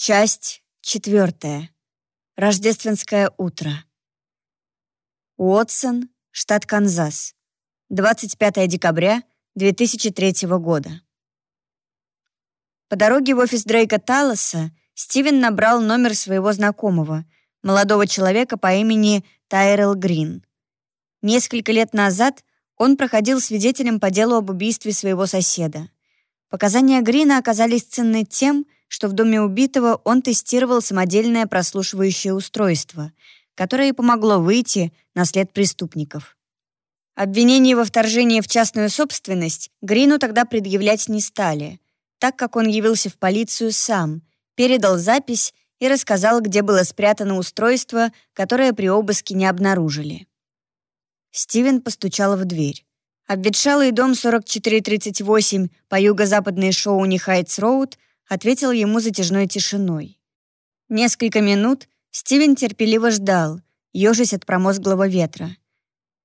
Часть четвертая. Рождественское утро. Уотсон, штат Канзас. 25 декабря 2003 года. По дороге в офис Дрейка Талоса Стивен набрал номер своего знакомого, молодого человека по имени Тайрел Грин. Несколько лет назад он проходил свидетелем по делу об убийстве своего соседа. Показания Грина оказались ценны тем, что в доме убитого он тестировал самодельное прослушивающее устройство, которое помогло выйти на след преступников. Обвинение во вторжении в частную собственность Грину тогда предъявлять не стали, так как он явился в полицию сам, передал запись и рассказал, где было спрятано устройство, которое при обыске не обнаружили. Стивен постучал в дверь. Обветшалый дом 4438 по юго-западной Шоуни Хайтс-Роуд ответил ему затяжной тишиной. Несколько минут Стивен терпеливо ждал, ежась от промозглого ветра.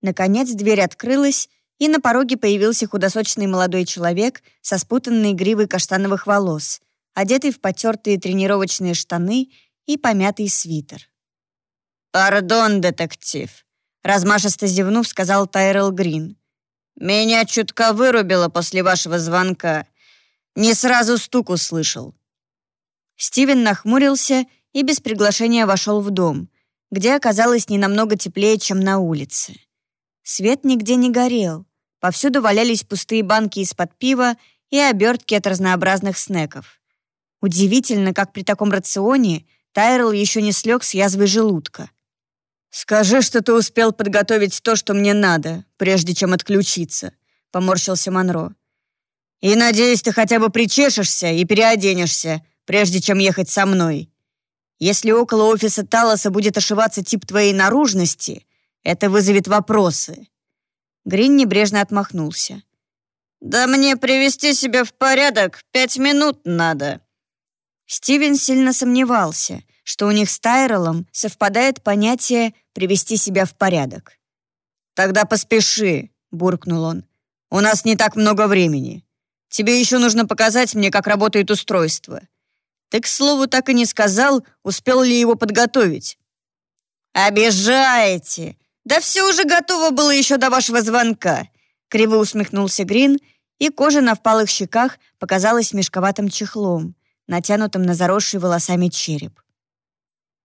Наконец дверь открылась, и на пороге появился худосочный молодой человек со спутанной гривой каштановых волос, одетый в потертые тренировочные штаны и помятый свитер. «Пардон, детектив», — размашисто зевнув, сказал Тайрел Грин. «Меня чутка вырубило после вашего звонка. Не сразу стук услышал». Стивен нахмурился и без приглашения вошел в дом, где оказалось не намного теплее, чем на улице. Свет нигде не горел, повсюду валялись пустые банки из-под пива и обертки от разнообразных снеков. Удивительно, как при таком рационе Тайрел еще не слег с язвой желудка. «Скажи, что ты успел подготовить то, что мне надо, прежде чем отключиться», — поморщился Монро. И надеюсь, ты хотя бы причешешься и переоденешься, прежде чем ехать со мной. Если около офиса Талоса будет ошиваться тип твоей наружности, это вызовет вопросы». Грин небрежно отмахнулся. «Да мне привести себя в порядок пять минут надо». Стивен сильно сомневался, что у них с Тайролом совпадает понятие «привести себя в порядок». «Тогда поспеши», — буркнул он. «У нас не так много времени. Тебе еще нужно показать мне, как работает устройство. Ты, к слову, так и не сказал, успел ли его подготовить». «Обижаете! Да все уже готово было еще до вашего звонка!» Криво усмехнулся Грин, и кожа на впалых щеках показалась мешковатым чехлом, натянутым на заросший волосами череп.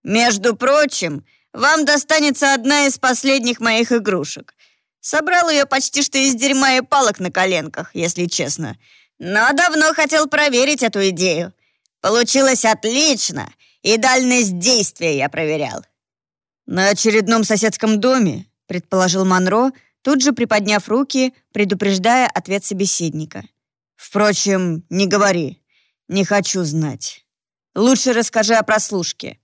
«Между прочим, вам достанется одна из последних моих игрушек. Собрал ее почти что из дерьма и палок на коленках, если честно. Но давно хотел проверить эту идею. Получилось отлично, и дальность действия я проверял. На очередном соседском доме, предположил Монро, тут же приподняв руки, предупреждая ответ собеседника. Впрочем, не говори. Не хочу знать. Лучше расскажи о прослушке.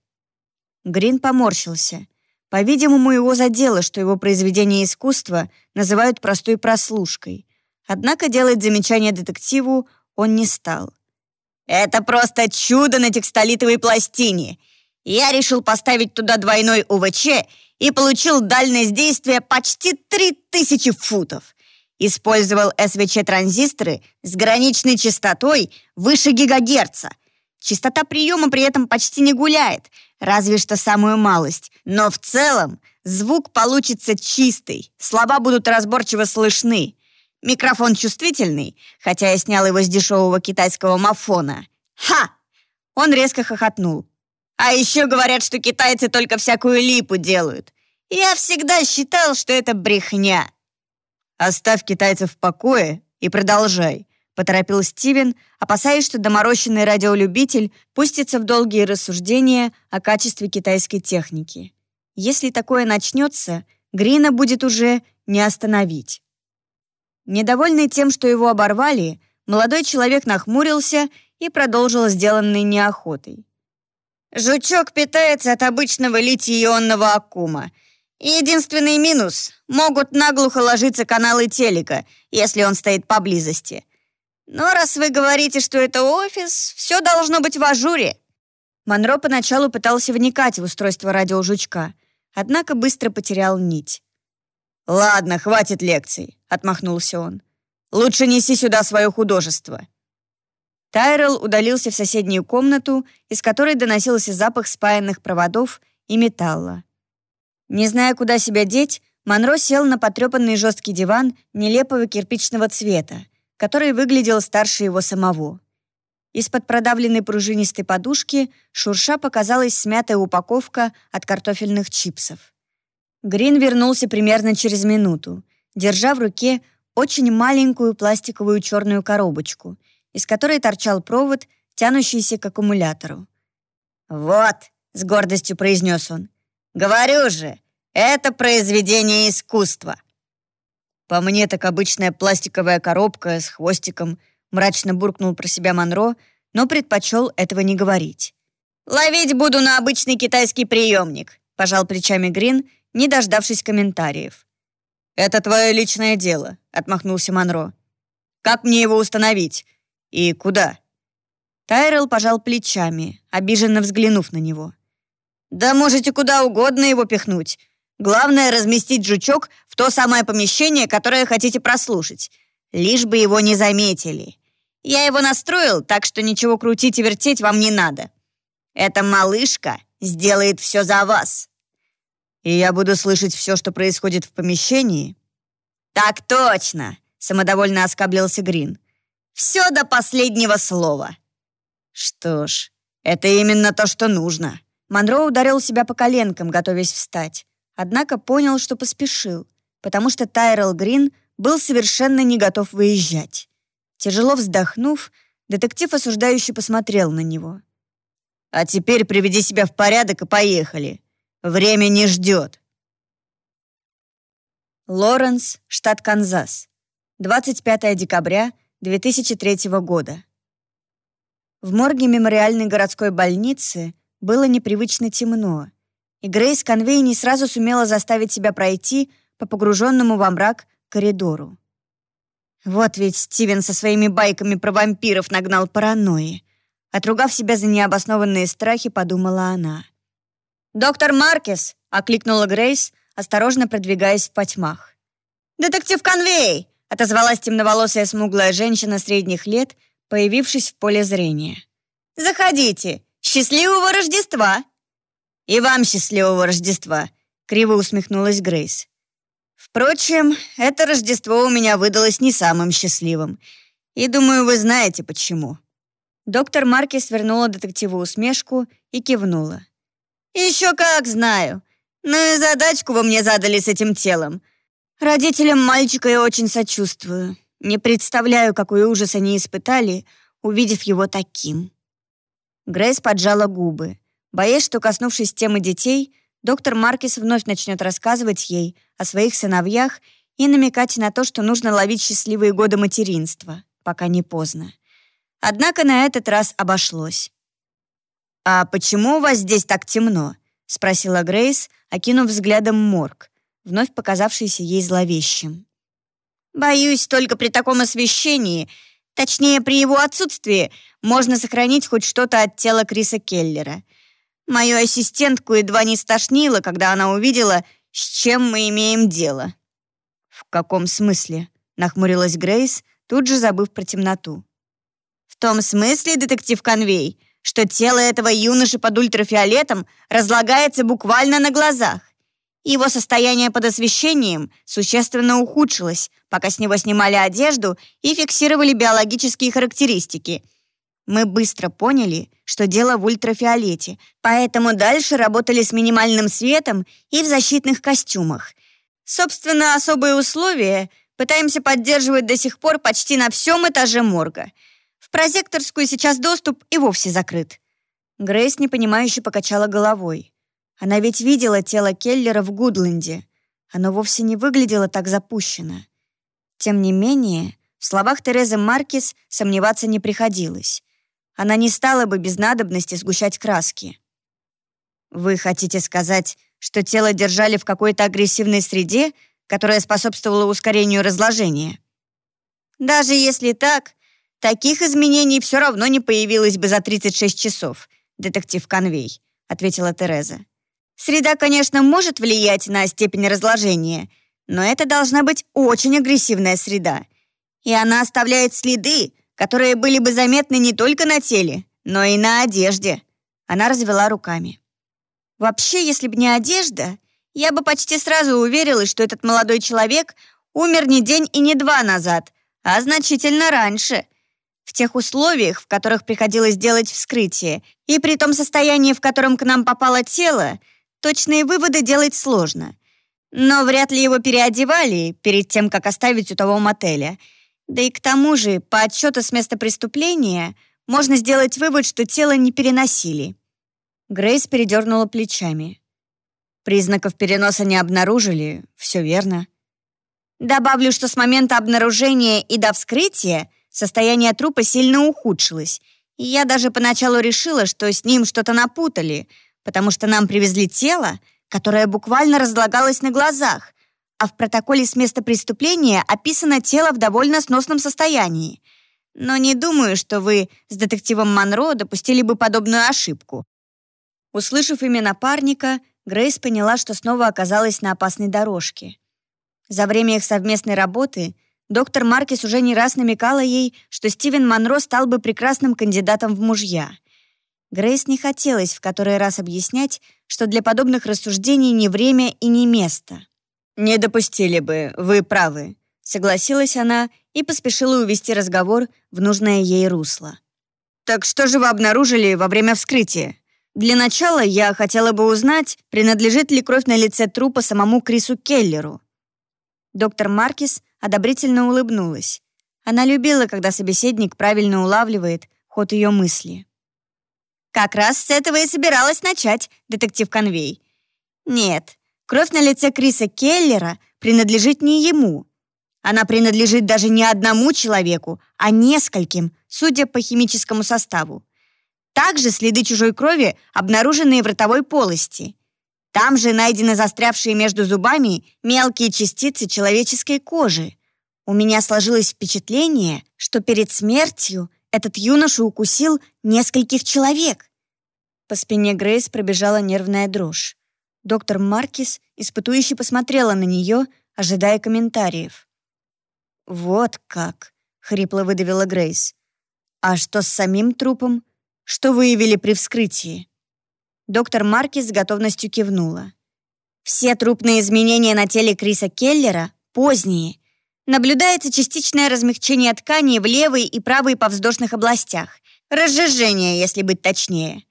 Грин поморщился. По-видимому, его задело, что его произведение искусства называют простой прослушкой. Однако делать замечание детективу он не стал. «Это просто чудо на текстолитовой пластине. Я решил поставить туда двойной УВЧ и получил дальность действия почти 3000 футов. Использовал СВЧ-транзисторы с граничной частотой выше гигагерца. Частота приема при этом почти не гуляет, разве что самую малость. Но в целом звук получится чистый, слова будут разборчиво слышны. Микрофон чувствительный, хотя я снял его с дешевого китайского мафона. Ха! Он резко хохотнул. А еще говорят, что китайцы только всякую липу делают. Я всегда считал, что это брехня. Оставь китайцев в покое и продолжай, поторопил Стивен, опасаясь, что доморощенный радиолюбитель пустится в долгие рассуждения о качестве китайской техники. Если такое начнется, Грина будет уже не остановить. Недовольный тем, что его оборвали, молодой человек нахмурился и продолжил сделанный неохотой. «Жучок питается от обычного литий-ионного аккума. Единственный минус — могут наглухо ложиться каналы телека, если он стоит поблизости. Но раз вы говорите, что это офис, все должно быть в ажуре». Монро поначалу пытался вникать в устройство радиожучка, однако быстро потерял нить. «Ладно, хватит лекций», — отмахнулся он. «Лучше неси сюда свое художество». Тайрелл удалился в соседнюю комнату, из которой доносился запах спаянных проводов и металла. Не зная, куда себя деть, Монро сел на потрепанный жесткий диван нелепого кирпичного цвета, который выглядел старше его самого. Из-под продавленной пружинистой подушки шурша показалась смятая упаковка от картофельных чипсов. Грин вернулся примерно через минуту, держа в руке очень маленькую пластиковую черную коробочку, из которой торчал провод, тянущийся к аккумулятору. «Вот», — с гордостью произнес он, — «говорю же, это произведение искусства». По мне так обычная пластиковая коробка с хвостиком, мрачно буркнул про себя Монро, но предпочел этого не говорить. «Ловить буду на обычный китайский приемник», — пожал плечами Грин, не дождавшись комментариев. «Это твое личное дело», — отмахнулся Монро. «Как мне его установить? И куда?» Тайрелл пожал плечами, обиженно взглянув на него. «Да можете куда угодно его пихнуть. Главное — разместить жучок в то самое помещение, которое хотите прослушать. Лишь бы его не заметили. Я его настроил, так что ничего крутить и вертеть вам не надо. Эта малышка сделает все за вас. И я буду слышать все, что происходит в помещении? Так точно, самодовольно оскоблился Грин. Все до последнего слова. Что ж, это именно то, что нужно. Монро ударил себя по коленкам, готовясь встать однако понял, что поспешил, потому что Тайрел Грин был совершенно не готов выезжать. Тяжело вздохнув, детектив осуждающе посмотрел на него. «А теперь приведи себя в порядок и поехали. Время не ждет». Лоренс, штат Канзас. 25 декабря 2003 года. В морге мемориальной городской больницы было непривычно темно, и Грейс Конвей не сразу сумела заставить себя пройти по погруженному во мрак коридору. Вот ведь Стивен со своими байками про вампиров нагнал паранойи. Отругав себя за необоснованные страхи, подумала она. «Доктор Маркес!» — окликнула Грейс, осторожно продвигаясь в потьмах. «Детектив Конвей!» — отозвалась темноволосая смуглая женщина средних лет, появившись в поле зрения. «Заходите! Счастливого Рождества!» «И вам счастливого Рождества!» — криво усмехнулась Грейс. «Впрочем, это Рождество у меня выдалось не самым счастливым. И думаю, вы знаете, почему». Доктор Марки свернула детективу усмешку и кивнула. «Еще как знаю. Ну и задачку вы мне задали с этим телом. Родителям мальчика я очень сочувствую. Не представляю, какой ужас они испытали, увидев его таким». Грейс поджала губы боясь, что, коснувшись темы детей, доктор Маркис вновь начнет рассказывать ей о своих сыновьях и намекать на то, что нужно ловить счастливые годы материнства, пока не поздно. Однако на этот раз обошлось. «А почему у вас здесь так темно?» — спросила Грейс, окинув взглядом морг, вновь показавшийся ей зловещим. «Боюсь, только при таком освещении, точнее, при его отсутствии, можно сохранить хоть что-то от тела Криса Келлера. Мою ассистентку едва не стошнило, когда она увидела, с чем мы имеем дело». «В каком смысле?» — нахмурилась Грейс, тут же забыв про темноту. «В том смысле, детектив Конвей, что тело этого юноши под ультрафиолетом разлагается буквально на глазах. Его состояние под освещением существенно ухудшилось, пока с него снимали одежду и фиксировали биологические характеристики — мы быстро поняли, что дело в ультрафиолете, поэтому дальше работали с минимальным светом и в защитных костюмах. Собственно, особые условия пытаемся поддерживать до сих пор почти на всем этаже морга. В прозекторскую сейчас доступ и вовсе закрыт. Грейс непонимающе покачала головой. Она ведь видела тело Келлера в Гудленде. Оно вовсе не выглядело так запущено. Тем не менее, в словах Терезы Маркис сомневаться не приходилось она не стала бы без надобности сгущать краски. Вы хотите сказать, что тело держали в какой-то агрессивной среде, которая способствовала ускорению разложения? Даже если так, таких изменений все равно не появилось бы за 36 часов, детектив Конвей, ответила Тереза. Среда, конечно, может влиять на степень разложения, но это должна быть очень агрессивная среда. И она оставляет следы, которые были бы заметны не только на теле, но и на одежде. Она развела руками. Вообще, если бы не одежда, я бы почти сразу уверилась, что этот молодой человек умер не день и не два назад, а значительно раньше. Тех условиях, в которых приходилось делать вскрытие, и при том состоянии, в котором к нам попало тело, точные выводы делать сложно. Но вряд ли его переодевали перед тем, как оставить у того мотеля. Да и к тому же, по отчету с места преступления, можно сделать вывод, что тело не переносили. Грейс передернула плечами. Признаков переноса не обнаружили, все верно. Добавлю, что с момента обнаружения и до вскрытия состояние трупа сильно ухудшилось, и я даже поначалу решила, что с ним что-то напутали, потому что нам привезли тело, которое буквально разлагалось на глазах, а в протоколе с места преступления описано тело в довольно сносном состоянии. Но не думаю, что вы с детективом Монро допустили бы подобную ошибку. Услышав имя напарника, Грейс поняла, что снова оказалась на опасной дорожке. За время их совместной работы доктор Маркис уже не раз намекала ей, что Стивен Монро стал бы прекрасным кандидатом в мужья. Грейс не хотелось в который раз объяснять, что для подобных рассуждений не время и не место. «Не допустили бы, вы правы», — согласилась она и поспешила увести разговор в нужное ей русло. «Так что же вы обнаружили во время вскрытия?» Для начала я хотела бы узнать, принадлежит ли кровь на лице трупа самому Крису Келлеру. Доктор Маркис одобрительно улыбнулась. Она любила, когда собеседник правильно улавливает ход ее мысли. «Как раз с этого и собиралась начать, детектив Конвей. Нет, кровь на лице Криса Келлера принадлежит не ему. Она принадлежит даже не одному человеку, а нескольким, судя по химическому составу. Также следы чужой крови, обнаруженные в ротовой полости. Там же найдены застрявшие между зубами мелкие частицы человеческой кожи. У меня сложилось впечатление, что перед смертью этот юноша укусил нескольких человек. По спине Грейс пробежала нервная дрожь. Доктор Маркис испытующе посмотрела на нее, ожидая комментариев. «Вот как!» — хрипло выдавила Грейс. «А что с самим трупом? Что выявили при вскрытии?» Доктор Маркис с готовностью кивнула. «Все трупные изменения на теле Криса Келлера поздние. Наблюдается частичное размягчение тканей в левой и правой повздошных областях. Разжижение, если быть точнее.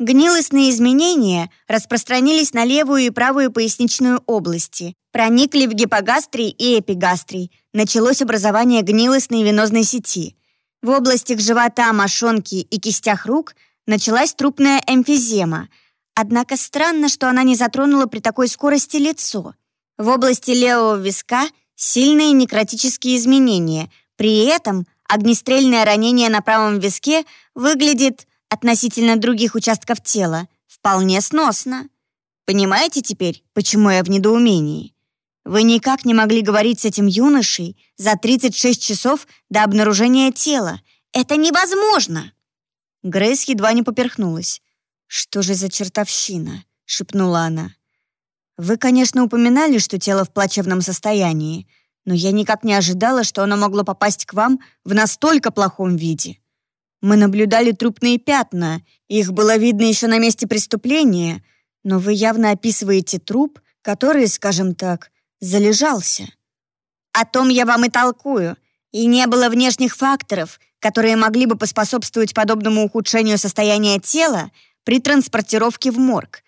Гнилостные изменения распространились на левую и правую поясничную области, проникли в гипогастрий и эпигастрий, началось образование гнилостной венозной сети. В областях живота, мошонки и кистях рук началась трупная эмфизема, однако странно, что она не затронула при такой скорости лицо. В области левого виска сильные некротические изменения, при этом огнестрельное ранение на правом виске выглядит относительно других участков тела вполне сносно. Понимаете теперь, почему я в недоумении? Вы никак не могли говорить с этим юношей за 36 часов до обнаружения тела. Это невозможно!» Грейс едва не поперхнулась. «Что же за чертовщина?» — шепнула она. «Вы, конечно, упоминали, что тело в плачевном состоянии, но я никак не ожидала, что оно могло попасть к вам в настолько плохом виде. Мы наблюдали трупные пятна, их было видно еще на месте преступления, но вы явно описываете труп, который, скажем так, залежался. О том я вам и толкую. И не было внешних факторов, которые могли бы поспособствовать подобному ухудшению состояния тела при транспортировке в морг.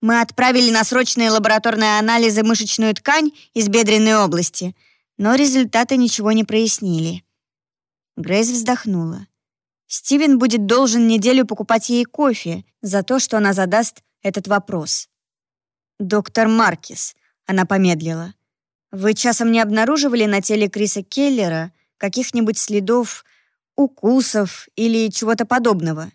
Мы отправили на срочные лабораторные анализы мышечную ткань из бедренной области, но результаты ничего не прояснили. Грейс вздохнула. Стивен будет должен неделю покупать ей кофе за то, что она задаст этот вопрос. «Доктор Маркис», она помедлила. «Вы часом не обнаруживали на теле Криса Келлера каких-нибудь следов укусов или чего-то подобного?»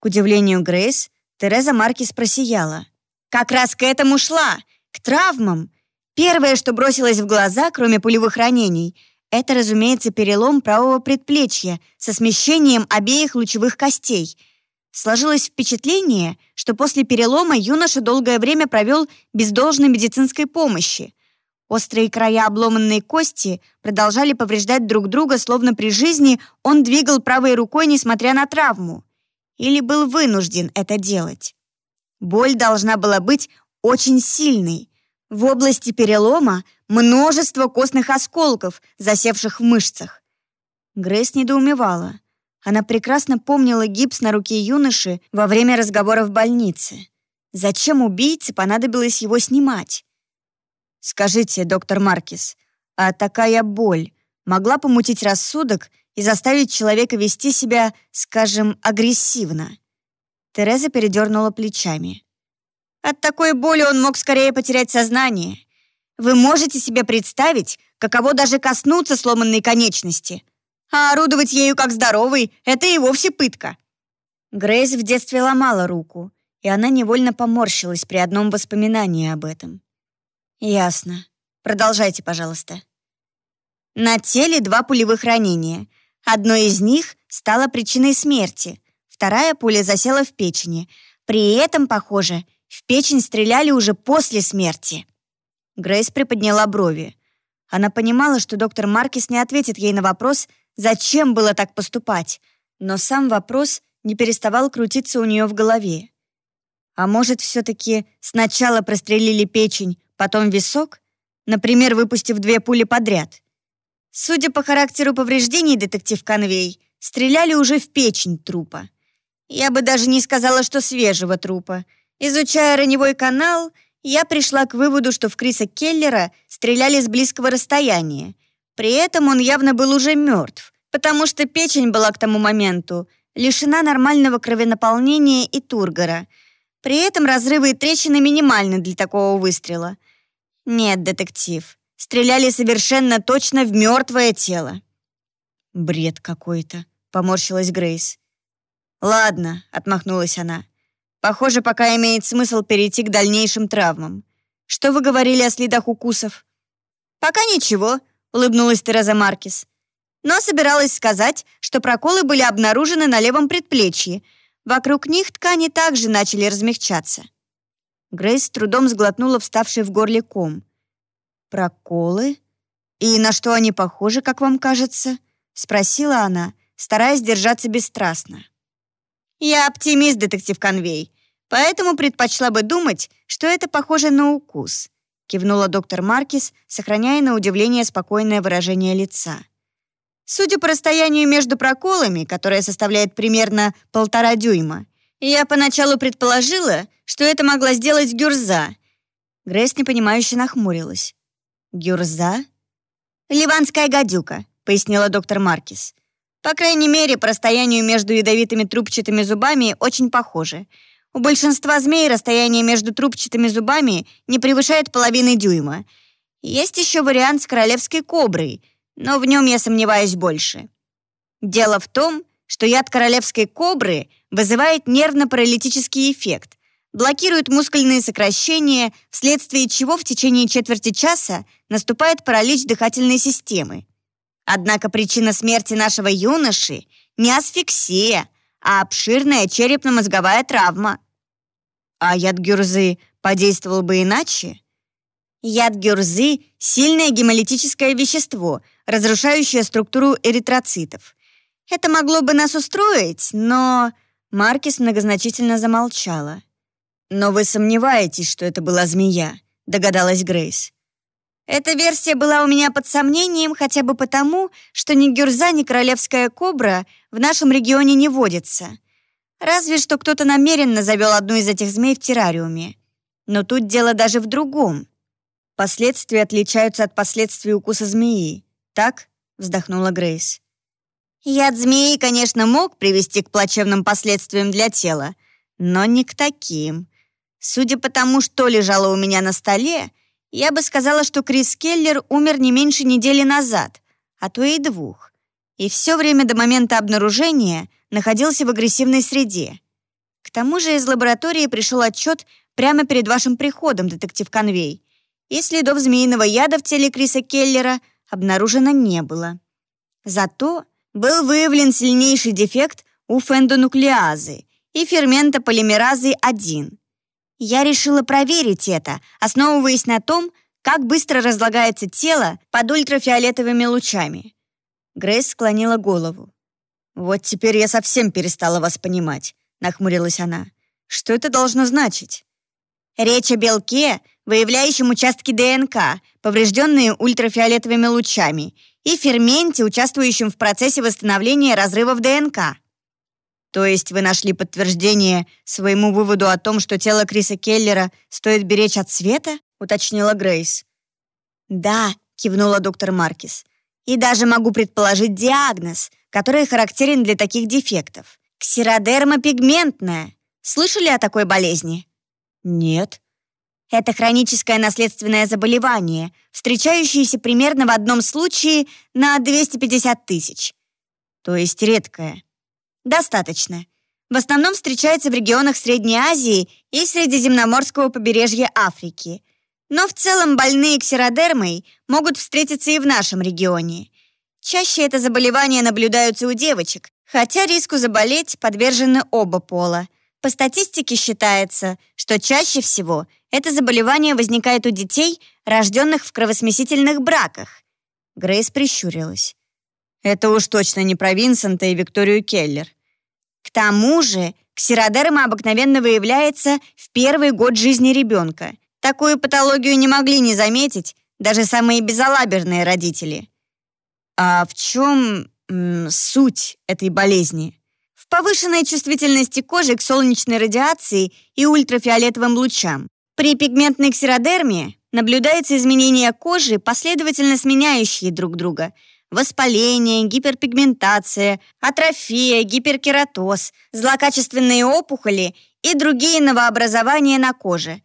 К удивлению Грейс, Тереза Маркис просияла. «Как раз к этому шла! К травмам! Первое, что бросилось в глаза, кроме пулевых ранений, это, разумеется, перелом правого предплечья со смещением обеих лучевых костей — Сложилось впечатление, что после перелома юноша долгое время провел без должной медицинской помощи. Острые края обломанной кости продолжали повреждать друг друга, словно при жизни он двигал правой рукой, несмотря на травму. Или был вынужден это делать. Боль должна была быть очень сильной. В области перелома множество костных осколков, засевших в мышцах. Грейс недоумевала. Она прекрасно помнила гипс на руке юноши во время разговора в больнице. Зачем убийце понадобилось его снимать? «Скажите, доктор Маркис, а такая боль могла помутить рассудок и заставить человека вести себя, скажем, агрессивно?» Тереза передернула плечами. «От такой боли он мог скорее потерять сознание. Вы можете себе представить, каково даже коснуться сломанной конечности? А орудовать ею как здоровый — это и вовсе пытка». Грейс в детстве ломала руку, и она невольно поморщилась при одном воспоминании об этом. «Ясно. Продолжайте, пожалуйста». На теле два пулевых ранения. Одно из них стало причиной смерти, вторая пуля засела в печени. При этом, похоже, в печень стреляли уже после смерти. Грейс приподняла брови. Она понимала, что доктор Маркис не ответит ей на вопрос, зачем было так поступать, но сам вопрос не переставал крутиться у нее в голове. А может, все-таки сначала прострелили печень, потом висок, например, выпустив две пули подряд. Судя по характеру повреждений, детектив Конвей, стреляли уже в печень трупа. Я бы даже не сказала, что свежего трупа. Изучая раневой канал, я пришла к выводу, что в Криса Келлера стреляли с близкого расстояния. При этом он явно был уже мертв, потому что печень была к тому моменту лишена нормального кровенаполнения и тургора. При этом разрывы и трещины минимальны для такого выстрела. «Нет, детектив, стреляли совершенно точно в мертвое тело». «Бред какой-то», — поморщилась Грейс. «Ладно», — отмахнулась она. «Похоже, пока имеет смысл перейти к дальнейшим травмам. Что вы говорили о следах укусов?» «Пока ничего», — улыбнулась Тереза Маркис. «Но собиралась сказать, что проколы были обнаружены на левом предплечье. Вокруг них ткани также начали размягчаться». Грейс с трудом сглотнула вставший в горле ком. «Проколы? И на что они похожи, как вам кажется?» — спросила она, стараясь держаться бесстрастно. «Я оптимист, детектив Конвей, поэтому предпочла бы думать, что это похоже на укус», — кивнула доктор Маркис, сохраняя на удивление спокойное выражение лица. «Судя по расстоянию между проколами, которое составляет примерно полтора дюйма, я поначалу предположила, что это могла сделать Гюрза. Грейс непонимающе нахмурилась. «Гюрза?» «Ливанская гадюка», — пояснила доктор Маркис. «По крайней мере, по расстоянию между ядовитыми трубчатыми зубами очень похоже. У большинства змей расстояние между трубчатыми зубами не превышает половины дюйма. Есть еще вариант с королевской коброй, но в нем я сомневаюсь больше. Дело в том, что яд королевской кобры вызывает нервно-паралитический эффект, блокирует мускульные сокращения, вследствие чего в течение четверти часа наступает паралич дыхательной системы. Однако причина смерти нашего юноши не асфиксия, а обширная черепно-мозговая травма. А яд гюрзы подействовал бы иначе? Яд гюрзы – сильное гемолитическое вещество, разрушающее структуру эритроцитов. Это могло бы нас устроить, но... Маркис многозначительно замолчала. «Но вы сомневаетесь, что это была змея», — догадалась Грейс. «Эта версия была у меня под сомнением хотя бы потому, что ни гюрза, ни королевская кобра в нашем регионе не водится. Разве что кто-то намеренно завел одну из этих змей в террариуме. Но тут дело даже в другом. Последствия отличаются от последствий укуса змеи. Так?» — вздохнула Грейс. Яд змеи, конечно, мог привести к плачевным последствиям для тела, но не к таким. Судя по тому, что лежало у меня на столе, я бы сказала, что Крис Келлер умер не меньше недели назад, а то и двух. И все время до момента обнаружения находился в агрессивной среде. К тому же из лаборатории пришел отчет прямо перед вашим приходом, детектив Конвей, и следов змеиного яда в теле Криса Келлера обнаружено не было. Зато был выявлен сильнейший дефект у фендонуклеазы и фермента полимеразы 1. Я решила проверить это, основываясь на том, как быстро разлагается тело под ультрафиолетовыми лучами. Грейс склонила голову. «Вот теперь я совсем перестала вас понимать», — нахмурилась она. «Что это должно значить?» «Речь о белке, выявляющем участки ДНК, поврежденные ультрафиолетовыми лучами, и ферменте, участвующем в процессе восстановления разрывов ДНК». «То есть вы нашли подтверждение своему выводу о том, что тело Криса Келлера стоит беречь от света?» — уточнила Грейс. «Да», — кивнула доктор Маркис. «И даже могу предположить диагноз, который характерен для таких дефектов. Ксеродерма пигментная. Слышали о такой болезни?» «Нет». Это хроническое наследственное заболевание, встречающееся примерно в одном случае на 250 тысяч. То есть редкое. Достаточно. В основном встречается в регионах Средней Азии и Средиземноморского побережья Африки. Но в целом больные ксеродермой могут встретиться и в нашем регионе. Чаще это заболевание наблюдаются у девочек, хотя риску заболеть подвержены оба пола. По статистике считается, что чаще всего это заболевание возникает у детей, рожденных в кровосмесительных браках. Грейс прищурилась. Это уж точно не про Винсента и Викторию Келлер. К тому же ксеродерма обыкновенно выявляется в первый год жизни ребенка. Такую патологию не могли не заметить даже самые безалаберные родители. А в чем суть этой болезни? В повышенной чувствительности кожи к солнечной радиации и ультрафиолетовым лучам. При пигментной ксеродерме наблюдается изменение кожи, последовательно сменяющие друг друга – воспаление, гиперпигментация, атрофия, гиперкератоз, злокачественные опухоли и другие новообразования на коже.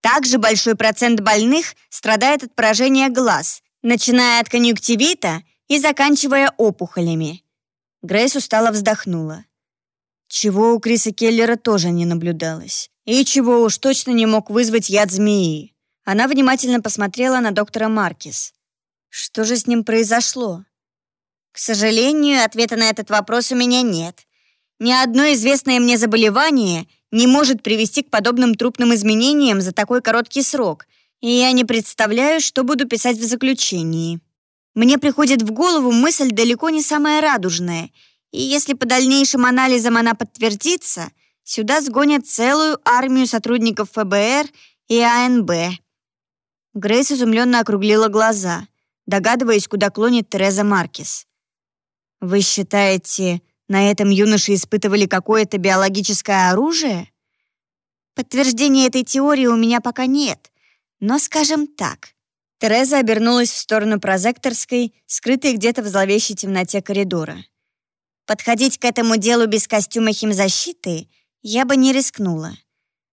Также большой процент больных страдает от поражения глаз, начиная от конъюнктивита и заканчивая опухолями. Грейс устало вздохнула. Чего у Криса Келлера тоже не наблюдалось. И чего уж точно не мог вызвать яд змеи. Она внимательно посмотрела на доктора Маркис. Что же с ним произошло? К сожалению, ответа на этот вопрос у меня нет. Ни одно известное мне заболевание не может привести к подобным трупным изменениям за такой короткий срок, и я не представляю, что буду писать в заключении. Мне приходит в голову мысль далеко не самая радужная, и если по дальнейшим анализам она подтвердится, сюда сгонят целую армию сотрудников ФБР и АНБ. Грейс изумленно округлила глаза догадываясь, куда клонит Тереза Маркес. «Вы считаете, на этом юноше испытывали какое-то биологическое оружие?» «Подтверждения этой теории у меня пока нет, но скажем так». Тереза обернулась в сторону прозекторской, скрытой где-то в зловещей темноте коридора. «Подходить к этому делу без костюма химзащиты я бы не рискнула.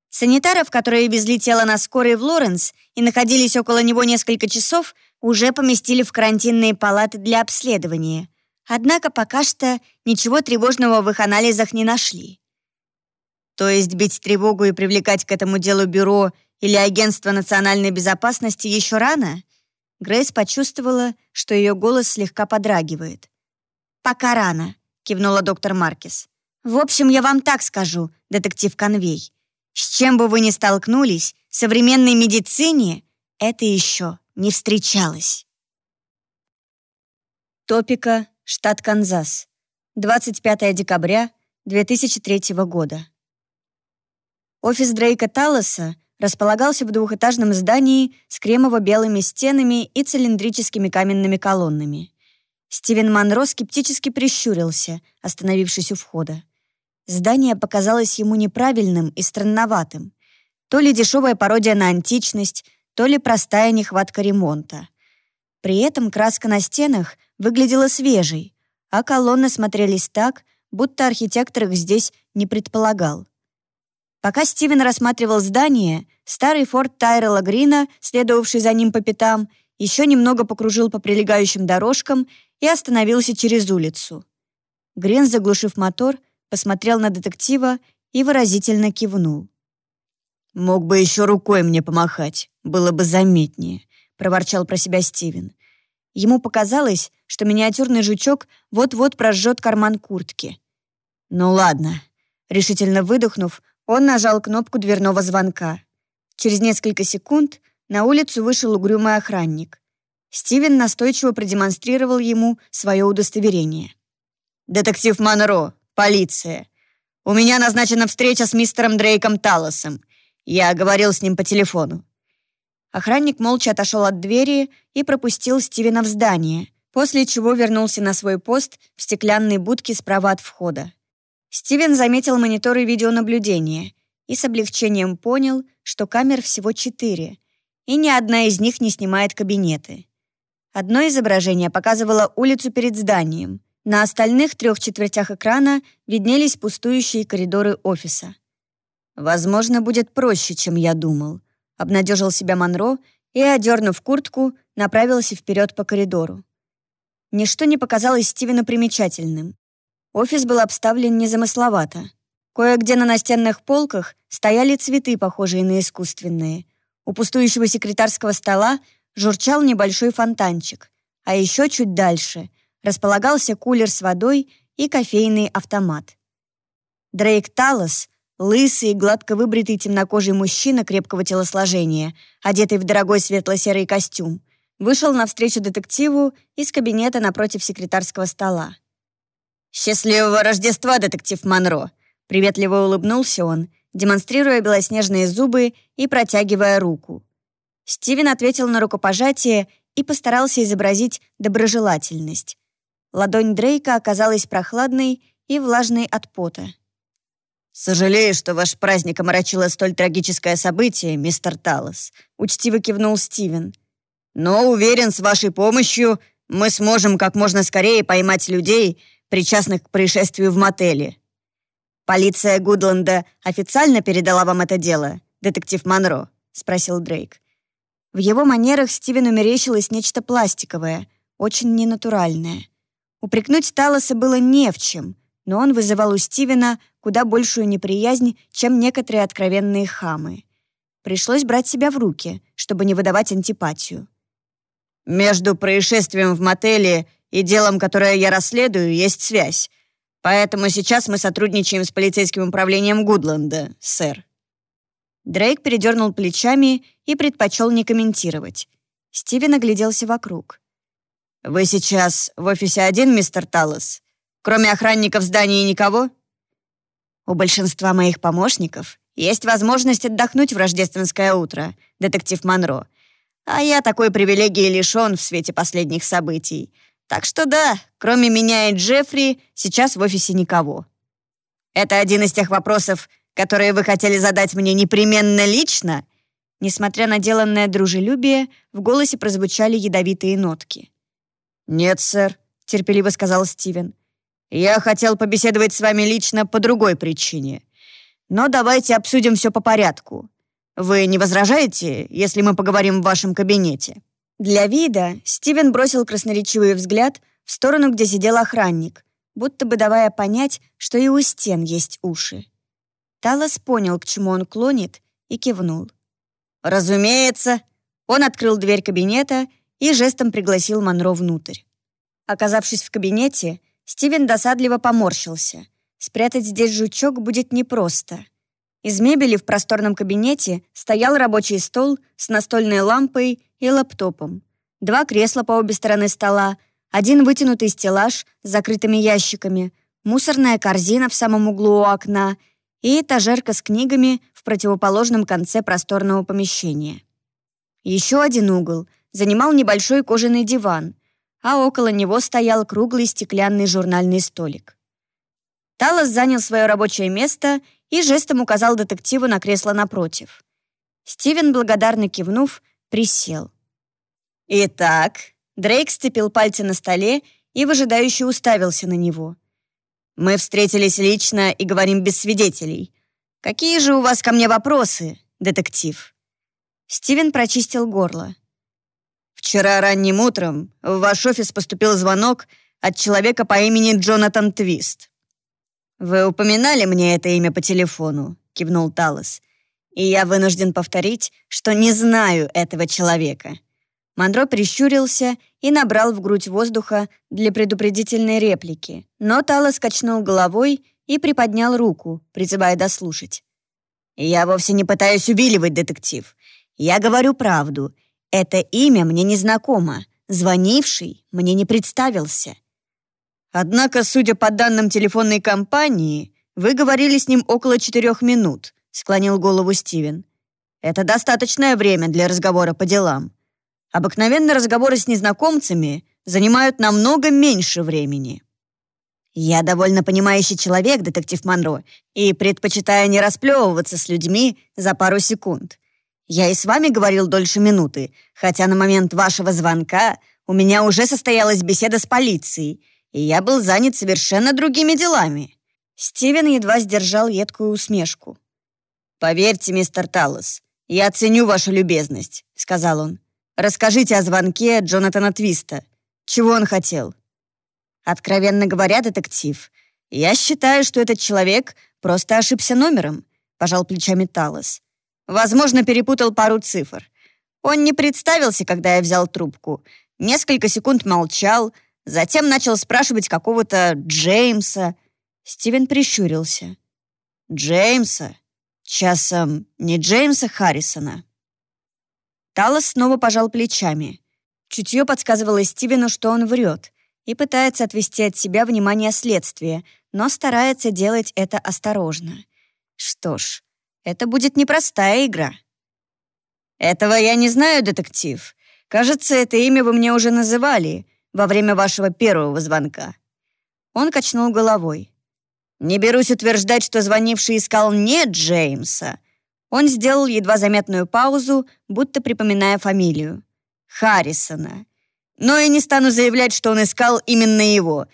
Санитаров, которые везли тело на скорой в Лоренс и находились около него несколько часов, уже поместили в карантинные палаты для обследования. Однако пока что ничего тревожного в их анализах не нашли. То есть бить тревогу и привлекать к этому делу бюро или агентство национальной безопасности еще рано? Грейс почувствовала, что ее голос слегка подрагивает. «Пока рано», — кивнула доктор Маркес. «В общем, я вам так скажу, детектив Конвей. С чем бы вы ни столкнулись, современной медицине это еще не встречалась. Топика, штат Канзас. 25 декабря 2003 года. Офис Дрейка Талоса располагался в двухэтажном здании с кремово-белыми стенами и цилиндрическими каменными колоннами. Стивен Монро скептически прищурился, остановившись у входа. Здание показалось ему неправильным и странноватым. То ли дешевая пародия на античность, то ли простая нехватка ремонта. При этом краска на стенах выглядела свежей, а колонны смотрелись так, будто архитектор их здесь не предполагал. Пока Стивен рассматривал здание, старый форт Тайрела Грина, следовавший за ним по пятам, еще немного покружил по прилегающим дорожкам и остановился через улицу. Грин, заглушив мотор, посмотрел на детектива и выразительно кивнул. «Мог бы еще рукой мне помахать, было бы заметнее», — проворчал про себя Стивен. Ему показалось, что миниатюрный жучок вот-вот прожжет карман куртки. «Ну ладно», — решительно выдохнув, он нажал кнопку дверного звонка. Через несколько секунд На улицу вышел угрюмый охранник. Стивен настойчиво продемонстрировал ему свое удостоверение. «Детектив Монро, полиция. У меня назначена встреча с мистером Дрейком Талосом. Я говорил с ним по телефону». Охранник молча отошел от двери и пропустил Стивена в здание, после чего вернулся на свой пост в стеклянной будке справа от входа. Стивен заметил мониторы видеонаблюдения и с облегчением понял, что камер всего четыре, и ни одна из них не снимает кабинеты. Одно изображение показывало улицу перед зданием. На остальных трех четвертях экрана виднелись пустующие коридоры офиса. «Возможно, будет проще, чем я думал», — обнадежил себя Монро и, одернув куртку, направился вперед по коридору. Ничто не показалось Стивену примечательным. Офис был обставлен незамысловато. Кое-где на настенных полках стояли цветы, похожие на искусственные. У пустующего секретарского стола журчал небольшой фонтанчик, а еще чуть дальше располагался кулер с водой и кофейный автомат. Дрейк Талос, лысый гладко выбритый темнокожий мужчина крепкого телосложения, одетый в дорогой светло-серый костюм, вышел навстречу детективу из кабинета напротив секретарского стола. «Счастливого Рождества, детектив Монро!» Приветливо улыбнулся он, демонстрируя белоснежные зубы и протягивая руку. Стивен ответил на рукопожатие и постарался изобразить доброжелательность. Ладонь Дрейка оказалась прохладной и влажной от пота. «Сожалею, что ваш праздник омрачило столь трагическое событие, мистер Талос», — учтиво кивнул Стивен. «Но уверен, с вашей помощью мы сможем как можно скорее поймать людей, причастных к происшествию в мотеле». «Полиция Гудленда официально передала вам это дело, детектив Монро?» — спросил Дрейк. В его манерах Стивену мерещилось нечто пластиковое, очень ненатуральное. Упрекнуть Талоса было не в чем, но он вызывал у Стивена куда большую неприязнь, чем некоторые откровенные хамы. Пришлось брать себя в руки, чтобы не выдавать антипатию. «Между происшествием в мотеле и делом, которое я расследую, есть связь. Поэтому сейчас мы сотрудничаем с полицейским управлением Гудленда, сэр». Дрейк передернул плечами и предпочел не комментировать. Стивен огляделся вокруг. «Вы сейчас в офисе один, мистер Таллас? Кроме охранников в здании никого?» «У большинства моих помощников есть возможность отдохнуть в рождественское утро, детектив Монро. А я такой привилегии лишён в свете последних событий. Так что да, кроме меня и Джеффри, сейчас в офисе никого. Это один из тех вопросов, которые вы хотели задать мне непременно лично?» Несмотря на деланное дружелюбие, в голосе прозвучали ядовитые нотки. «Нет, сэр», — терпеливо сказал Стивен. «Я хотел побеседовать с вами лично по другой причине. Но давайте обсудим все по порядку. Вы не возражаете, если мы поговорим в вашем кабинете?» Для вида Стивен бросил красноречивый взгляд в сторону, где сидел охранник, будто бы давая понять, что и у стен есть уши. Талос понял, к чему он клонит, и кивнул. «Разумеется». Он открыл дверь кабинета и жестом пригласил Монро внутрь. Оказавшись в кабинете, Стивен досадливо поморщился. Спрятать здесь жучок будет непросто. Из мебели в просторном кабинете стоял рабочий стол с настольной лампой и лаптопом. Два кресла по обе стороны стола, один вытянутый стеллаж с закрытыми ящиками, мусорная корзина в самом углу у окна и этажерка с книгами в противоположном конце просторного помещения. Еще один угол занимал небольшой кожаный диван, а около него стоял круглый стеклянный журнальный столик. Талос занял свое рабочее место и жестом указал детективу на кресло напротив. Стивен, благодарно кивнув, присел. «Итак», Дрейк сцепил пальцы на столе и выжидающе уставился на него. «Мы встретились лично и говорим без свидетелей. Какие же у вас ко мне вопросы, детектив?» Стивен прочистил горло. «Вчера ранним утром в ваш офис поступил звонок от человека по имени Джонатан Твист. «Вы упоминали мне это имя по телефону», — кивнул Талос. «И я вынужден повторить, что не знаю этого человека». Монро прищурился и набрал в грудь воздуха для предупредительной реплики, но Талос качнул головой и приподнял руку, призывая дослушать. «Я вовсе не пытаюсь увиливать, детектив. Я говорю правду. Это имя мне незнакомо. Звонивший мне не представился. Однако, судя по данным телефонной компании, вы говорили с ним около четырех минут, склонил голову Стивен. Это достаточное время для разговора по делам. Обыкновенно разговоры с незнакомцами занимают намного меньше времени. Я довольно понимающий человек, детектив Монро, и предпочитаю не расплевываться с людьми за пару секунд. Я и с вами говорил дольше минуты, хотя на момент вашего звонка у меня уже состоялась беседа с полицией, и я был занят совершенно другими делами». Стивен едва сдержал едкую усмешку. «Поверьте, мистер Таллас, я ценю вашу любезность», — сказал он. «Расскажите о звонке Джонатана Твиста. Чего он хотел?» «Откровенно говоря, детектив, я считаю, что этот человек просто ошибся номером», — пожал плечами Таллас. «Возможно, перепутал пару цифр. Он не представился, когда я взял трубку. Несколько секунд молчал, затем начал спрашивать какого-то Джеймса. Стивен прищурился. «Джеймса? Часом не Джеймса Харрисона?» Талос снова пожал плечами. Чутье подсказывало Стивену, что он врет, и пытается отвести от себя внимание следствия, но старается делать это осторожно. Что ж, это будет непростая игра. «Этого я не знаю, детектив. Кажется, это имя вы мне уже называли во время вашего первого звонка». Он качнул головой. «Не берусь утверждать, что звонивший искал не Джеймса». Он сделал едва заметную паузу, будто припоминая фамилию. Харрисона. Но и не стану заявлять, что он искал именно его.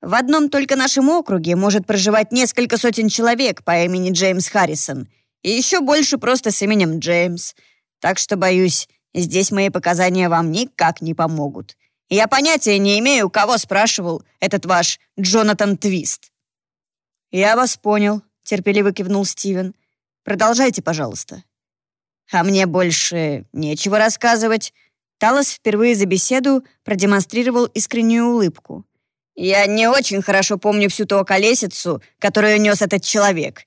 В одном только нашем округе может проживать несколько сотен человек по имени Джеймс Харрисон, и еще больше просто с именем Джеймс. Так что, боюсь, здесь мои показания вам никак не помогут. Я понятия не имею, кого спрашивал этот ваш Джонатан Твист». «Я вас понял», — терпеливо кивнул Стивен. «Продолжайте, пожалуйста». «А мне больше нечего рассказывать. Талос впервые за беседу продемонстрировал искреннюю улыбку. «Я не очень хорошо помню всю ту околесицу, которую нес этот человек.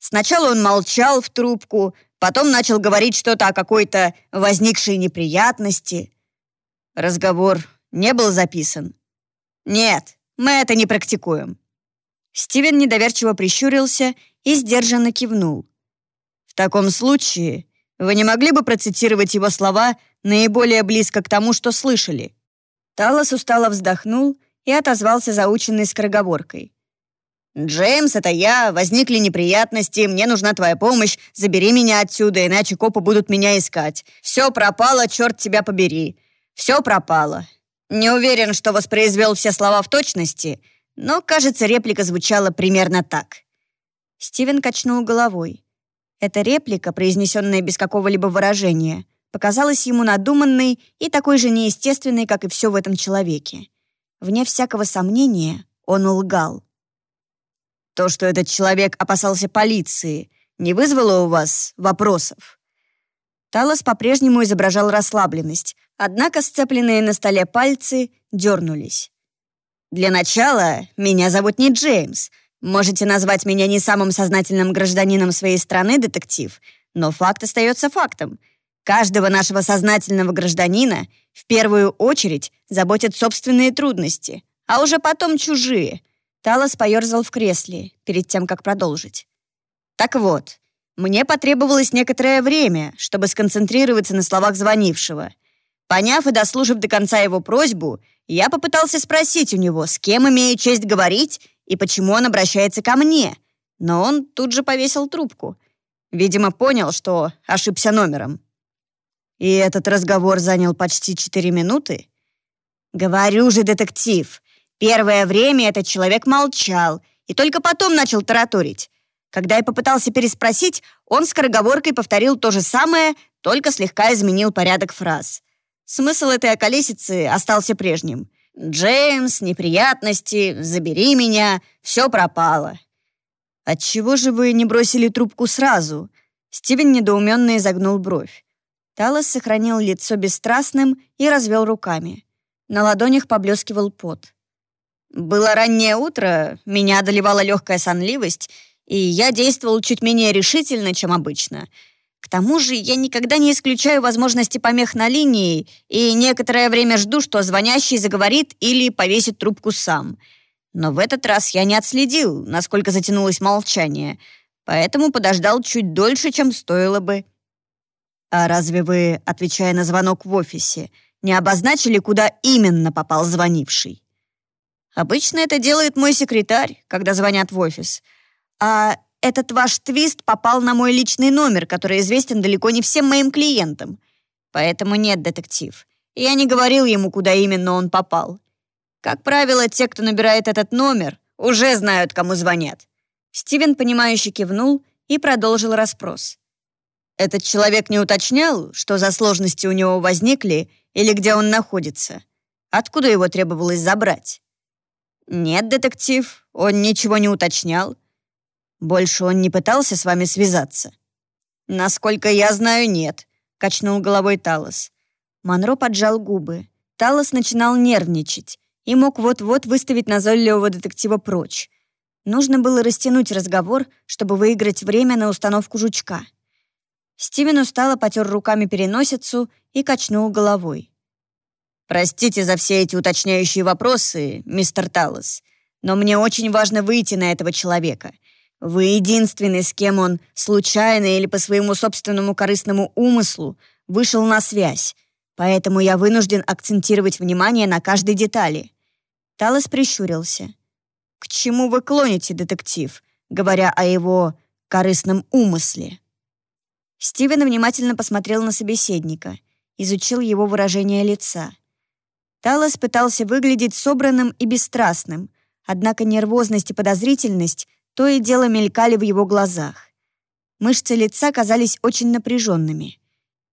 Сначала он молчал в трубку, потом начал говорить что-то о какой-то возникшей неприятности. Разговор не был записан. Нет, мы это не практикуем». Стивен недоверчиво прищурился и сдержанно кивнул. «В таком случае вы не могли бы процитировать его слова наиболее близко к тому, что слышали?» Талос устало вздохнул и отозвался заученной скороговоркой. «Джеймс, это я. Возникли неприятности. Мне нужна твоя помощь. Забери меня отсюда, иначе копы будут меня искать. Все пропало, черт тебя побери. Все пропало. Не уверен, что воспроизвел все слова в точности, но, кажется, реплика звучала примерно так». Стивен качнул головой. Эта реплика, произнесенная без какого-либо выражения, показалась ему надуманной и такой же неестественной, как и все в этом человеке. Вне всякого сомнения, он лгал. То, что этот человек опасался полиции, не вызвало у вас вопросов? Талос по-прежнему изображал расслабленность, однако сцепленные на столе пальцы дернулись. «Для начала, меня зовут не Джеймс. Можете назвать меня не самым сознательным гражданином своей страны, детектив, но факт остается фактом. Каждого нашего сознательного гражданина в первую очередь заботят собственные трудности, а уже потом чужие. Талос поерзал в кресле перед тем, как продолжить. Так вот, мне потребовалось некоторое время, чтобы сконцентрироваться на словах звонившего. Поняв и дослушав до конца его просьбу, я попытался спросить у него, с кем имею честь говорить и почему он обращается ко мне. Но он тут же повесил трубку. Видимо, понял, что ошибся номером. И этот разговор занял почти четыре минуты? Говорю же, детектив, первое время этот человек молчал и только потом начал тараторить. Когда я попытался переспросить, он скороговоркой повторил то же самое, только слегка изменил порядок фраз. Смысл этой околесицы остался прежним. «Джеймс, неприятности, забери меня, все пропало». «Отчего же вы не бросили трубку сразу?» Стивен недоуменно изогнул бровь. Талос сохранил лицо бесстрастным и развел руками. На ладонях поблескивал пот. «Было раннее утро, меня одолевала легкая сонливость, и я действовал чуть менее решительно, чем обычно. К тому же я никогда не исключаю возможности помех на линии и некоторое время жду, что звонящий заговорит или повесит трубку сам. Но в этот раз я не отследил, насколько затянулось молчание, поэтому подождал чуть дольше, чем стоило бы. А разве вы, отвечая на звонок в офисе, не обозначили, куда именно попал звонивший? Обычно это делает мой секретарь, когда звонят в офис. А этот ваш твист попал на мой личный номер, который известен далеко не всем моим клиентам. Поэтому нет, детектив. Я не говорил ему, куда именно он попал. Как правило, те, кто набирает этот номер, уже знают, кому звонят. Стивен, понимающе кивнул и продолжил расспрос. Этот человек не уточнял, что за сложности у него возникли или где он находится. Откуда его требовалось забрать? Нет, детектив, он ничего не уточнял. Больше он не пытался с вами связаться? Насколько я знаю, нет, качнул головой Талос. Монро поджал губы. Талос начинал нервничать и мог вот-вот выставить назойливого детектива прочь. Нужно было растянуть разговор, чтобы выиграть время на установку жучка. Стивен устало потер руками переносицу и качнул головой. «Простите за все эти уточняющие вопросы, мистер Талос, но мне очень важно выйти на этого человека — вы единственный, с кем он, случайно или по своему собственному корыстному умыслу, вышел на связь, поэтому я вынужден акцентировать внимание на каждой детали». Талос прищурился. «К чему вы клоните, детектив, говоря о его корыстном умысле?» Стивен внимательно посмотрел на собеседника, изучил его выражение лица. Талос пытался выглядеть собранным и бесстрастным, однако нервозность и подозрительность то и дело мелькали в его глазах. Мышцы лица казались очень напряженными.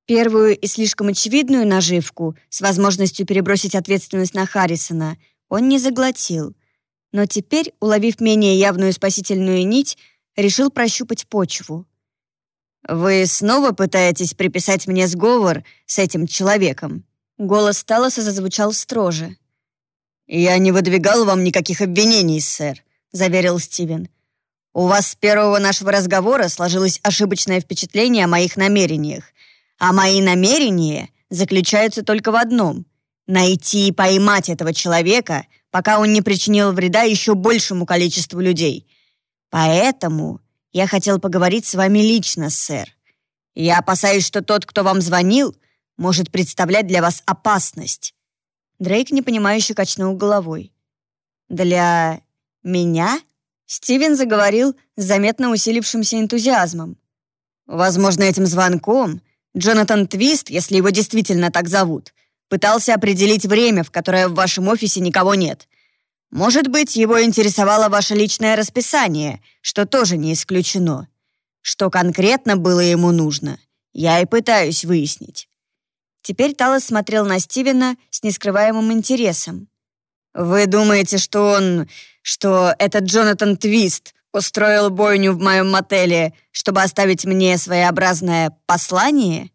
Первую и слишком очевидную наживку с возможностью перебросить ответственность на Харрисона он не заглотил, но теперь, уловив менее явную спасительную нить, решил прощупать почву. «Вы снова пытаетесь приписать мне сговор с этим человеком?» Голос Талоса зазвучал строже. «Я не выдвигал вам никаких обвинений, сэр», — заверил Стивен. У вас с первого нашего разговора сложилось ошибочное впечатление о моих намерениях. А мои намерения заключаются только в одном — найти и поймать этого человека, пока он не причинил вреда еще большему количеству людей. Поэтому я хотел поговорить с вами лично, сэр. Я опасаюсь, что тот, кто вам звонил, может представлять для вас опасность». Дрейк непонимающе качнул головой. «Для меня?» Стивен заговорил с заметно усилившимся энтузиазмом. «Возможно, этим звонком Джонатан Твист, если его действительно так зовут, пытался определить время, в которое в вашем офисе никого нет. Может быть, его интересовало ваше личное расписание, что тоже не исключено. Что конкретно было ему нужно, я и пытаюсь выяснить». Теперь Талос смотрел на Стивена с нескрываемым интересом. «Вы думаете, что он что этот Джонатан Твист устроил бойню в моем мотеле, чтобы оставить мне своеобразное послание?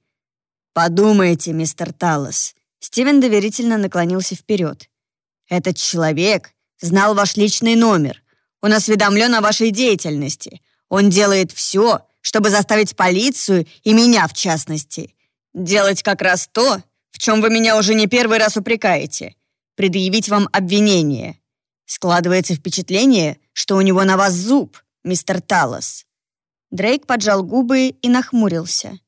Подумайте, мистер Талос. Стивен доверительно наклонился вперед. Этот человек знал ваш личный номер. Он осведомлен о вашей деятельности. Он делает все, чтобы заставить полицию и меня в частности делать как раз то, в чем вы меня уже не первый раз упрекаете. Предъявить вам обвинение. Складывается впечатление, что у него на вас зуб, мистер Талос». Дрейк поджал губы и нахмурился.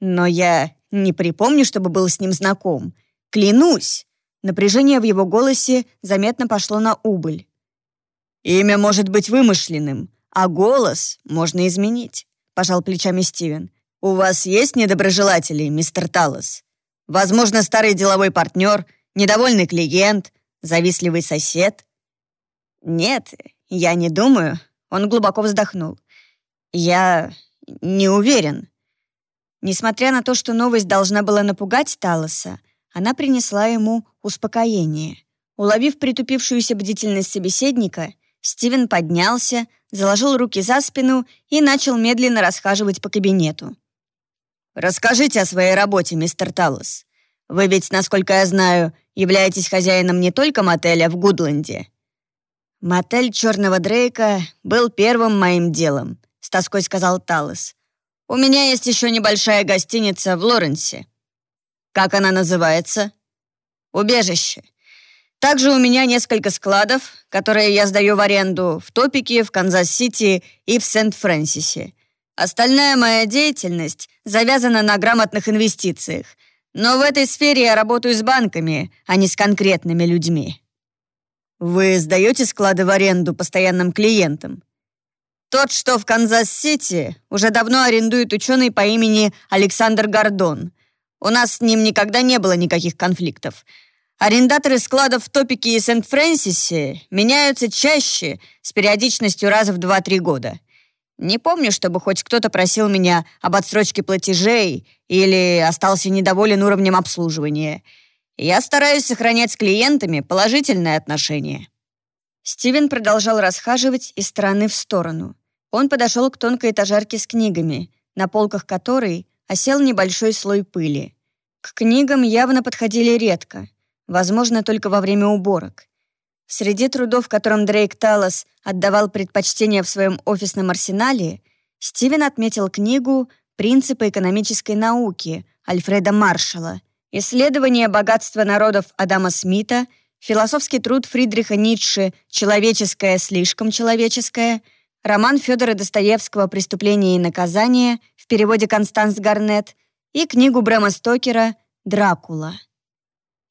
«Но я не припомню, чтобы был с ним знаком. Клянусь!» Напряжение в его голосе заметно пошло на убыль. «Имя может быть вымышленным, а голос можно изменить», — пожал плечами Стивен. «У вас есть недоброжелатели, мистер Талос? Возможно, старый деловой партнер, недовольный клиент, завистливый сосед?» «Нет, я не думаю». Он глубоко вздохнул. «Я не уверен». Несмотря на то, что новость должна была напугать Талоса, она принесла ему успокоение. Уловив притупившуюся бдительность собеседника, Стивен поднялся, заложил руки за спину и начал медленно расхаживать по кабинету. «Расскажите о своей работе, мистер Талос. Вы ведь, насколько я знаю, являетесь хозяином не только мотеля в Гудленде, «Мотель Черного Дрейка был первым моим делом», — с тоской сказал Талос. У меня есть еще небольшая гостиница в Лоренсе. Как она называется? Убежище. Также у меня несколько складов, которые я сдаю в аренду в Топике, в Канзас-Сити и в Сент-Фрэнсисе. Остальная моя деятельность завязана на грамотных инвестициях. Но в этой сфере я работаю с банками, а не с конкретными людьми. Вы сдаете склады в аренду постоянным клиентам? Тот, что в Канзас-Сити, уже давно арендует ученый по имени Александр Гордон. У нас с ним никогда не было никаких конфликтов. Арендаторы складов в Топике и Сент-Фрэнсисе меняются чаще, с периодичностью раз в 2-3 года. Не помню, чтобы хоть кто-то просил меня об отсрочке платежей или остался недоволен уровнем обслуживания. Я стараюсь сохранять с клиентами положительные отношения. Стивен продолжал расхаживать из стороны в сторону. Он подошел к тонкой этажерке с книгами, на полках которой осел небольшой слой пыли. К книгам явно подходили редко, возможно, только во время уборок. Среди трудов, которым Дрейк Талос отдавал предпочтение в своем офисном арсенале, Стивен отметил книгу «Принципы экономической науки» Альфреда Маршалла, исследование богатства народов Адама Смита — философский труд Фридриха Ницше «Человеческое слишком человеческое», роман Федора Достоевского «Преступление и наказание» в переводе Констанс Гарнет и книгу Брэма Стокера «Дракула».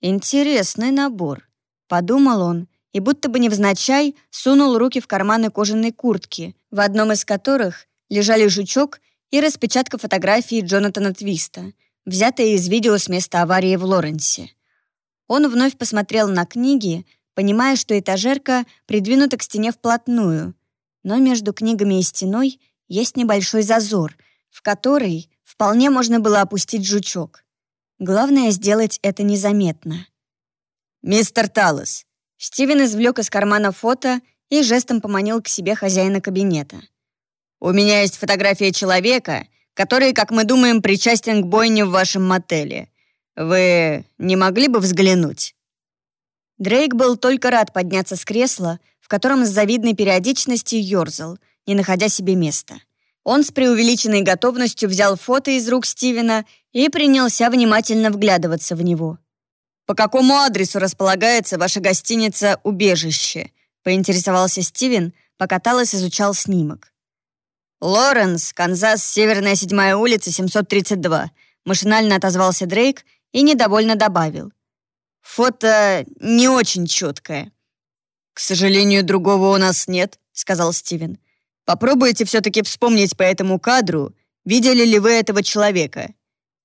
«Интересный набор», — подумал он, и будто бы невзначай сунул руки в карманы кожаной куртки, в одном из которых лежали жучок и распечатка фотографии Джонатана Твиста, взятая из видео с места аварии в Лоренсе. Он вновь посмотрел на книги, понимая, что этажерка придвинута к стене вплотную, но между книгами и стеной есть небольшой зазор, в который вполне можно было опустить жучок. Главное — сделать это незаметно. «Мистер Талос!» Стивен извлек из кармана фото и жестом поманил к себе хозяина кабинета. «У меня есть фотография человека, который, как мы думаем, причастен к бойне в вашем мотеле. «Вы не могли бы взглянуть?» Дрейк был только рад подняться с кресла, в котором с завидной периодичностью ерзал, не находя себе места. Он с преувеличенной готовностью взял фото из рук Стивена и принялся внимательно вглядываться в него. «По какому адресу располагается ваша гостиница «Убежище»?» — поинтересовался Стивен, пока Талос изучал снимок. «Лоренс, Канзас, Северная 7 улица, 732», — машинально отозвался Дрейк и недовольно добавил. «Фото не очень четкое». «К сожалению, другого у нас нет», — сказал Стивен. «Попробуйте все-таки вспомнить по этому кадру, видели ли вы этого человека.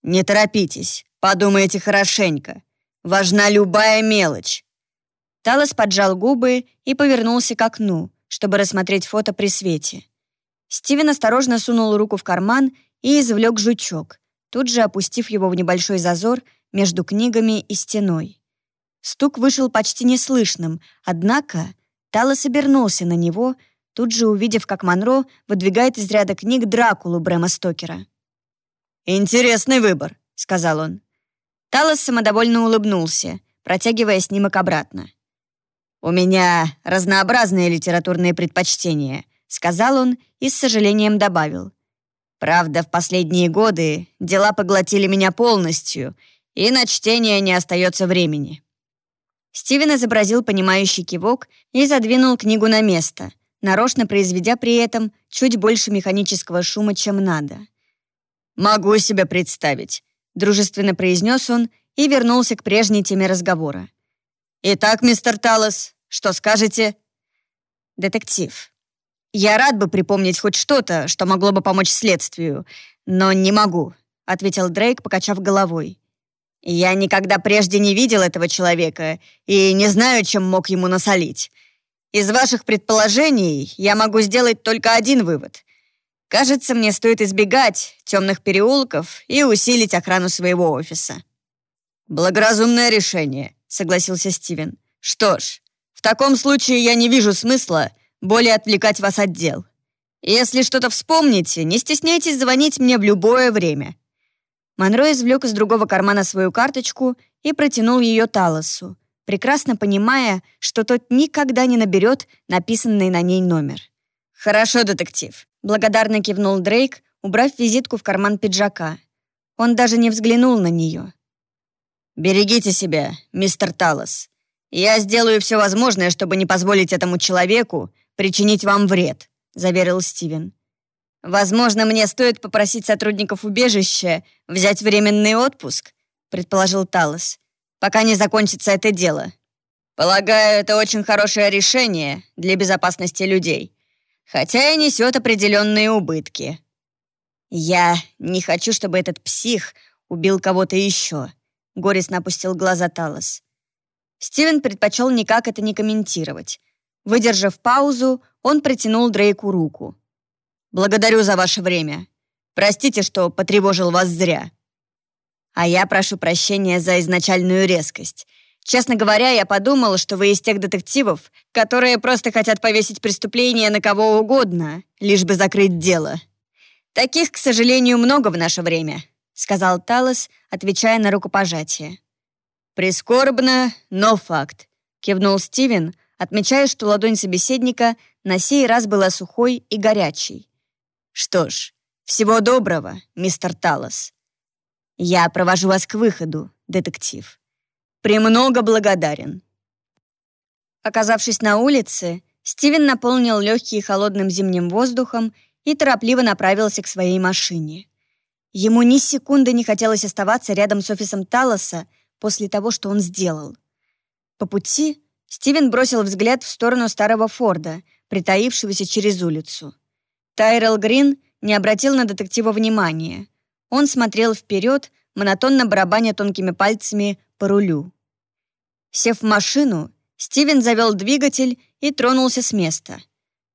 Не торопитесь, подумайте хорошенько. Важна любая мелочь». Талос поджал губы и повернулся к окну, чтобы рассмотреть фото при свете. Стивен осторожно сунул руку в карман и извлек жучок тут же опустив его в небольшой зазор между книгами и стеной. Стук вышел почти неслышным, однако Талос обернулся на него, тут же увидев, как Монро выдвигает из ряда книг Дракулу Брэма Стокера. «Интересный выбор», — сказал он. Талос самодовольно улыбнулся, протягивая снимок обратно. «У меня разнообразные литературные предпочтения», — сказал он и с сожалением добавил. Правда, в последние годы дела поглотили меня полностью, и на чтение не остается времени». Стивен изобразил понимающий кивок и задвинул книгу на место, нарочно произведя при этом чуть больше механического шума, чем надо. «Могу себе представить», — дружественно произнес он и вернулся к прежней теме разговора. «Итак, мистер Талос, что скажете?» «Детектив, «Я рад бы припомнить хоть что-то, что могло бы помочь следствию, но не могу», — ответил Дрейк, покачав головой. «Я никогда прежде не видел этого человека и не знаю, чем мог ему насолить. Из ваших предположений я могу сделать только один вывод. Кажется, мне стоит избегать темных переулков и усилить охрану своего офиса». «Благоразумное решение», — согласился Стивен. «Что ж, в таком случае я не вижу смысла более отвлекать вас от дел. Если что-то вспомните, не стесняйтесь звонить мне в любое время». Монро извлек из другого кармана свою карточку и протянул ее Талосу, прекрасно понимая, что тот никогда не наберет написанный на ней номер. «Хорошо, детектив», — благодарно кивнул Дрейк, убрав визитку в карман пиджака. Он даже не взглянул на нее. «Берегите себя, мистер Талос. Я сделаю все возможное, чтобы не позволить этому человеку причинить вам вред», — заверил Стивен. «Возможно, мне стоит попросить сотрудников убежища взять временный отпуск», — предположил Талос, «пока не закончится это дело. Полагаю, это очень хорошее решение для безопасности людей, хотя и несет определенные убытки». «Я не хочу, чтобы этот псих убил кого-то еще», — горестно опустил глаза Талос. Стивен предпочел никак это не комментировать. Выдержав паузу, он протянул Дрейку руку. «Благодарю за ваше время. Простите, что потревожил вас зря. А я прошу прощения за изначальную резкость. Честно говоря, я подумал, что вы из тех детективов, которые просто хотят повесить преступление на кого угодно, лишь бы закрыть дело. Таких, к сожалению, много в наше время», — сказал Талос, отвечая на рукопожатие. «Прискорбно, но факт», — кивнул Стивен, отмечая, что ладонь собеседника на сей раз была сухой и горячей. «Что ж, всего доброго, мистер Талос. Я провожу вас к выходу, детектив. Премного благодарен». Оказавшись на улице, Стивен наполнил легкие холодным зимним воздухом и торопливо направился к своей машине. Ему ни секунды не хотелось оставаться рядом с офисом Талоса после того, что он сделал. По пути Стивен бросил взгляд в сторону старого Форда, притаившегося через улицу. Тайрел Грин не обратил на детектива внимания. Он смотрел вперед, монотонно барабаня тонкими пальцами по рулю. Сев в машину, Стивен завел двигатель и тронулся с места.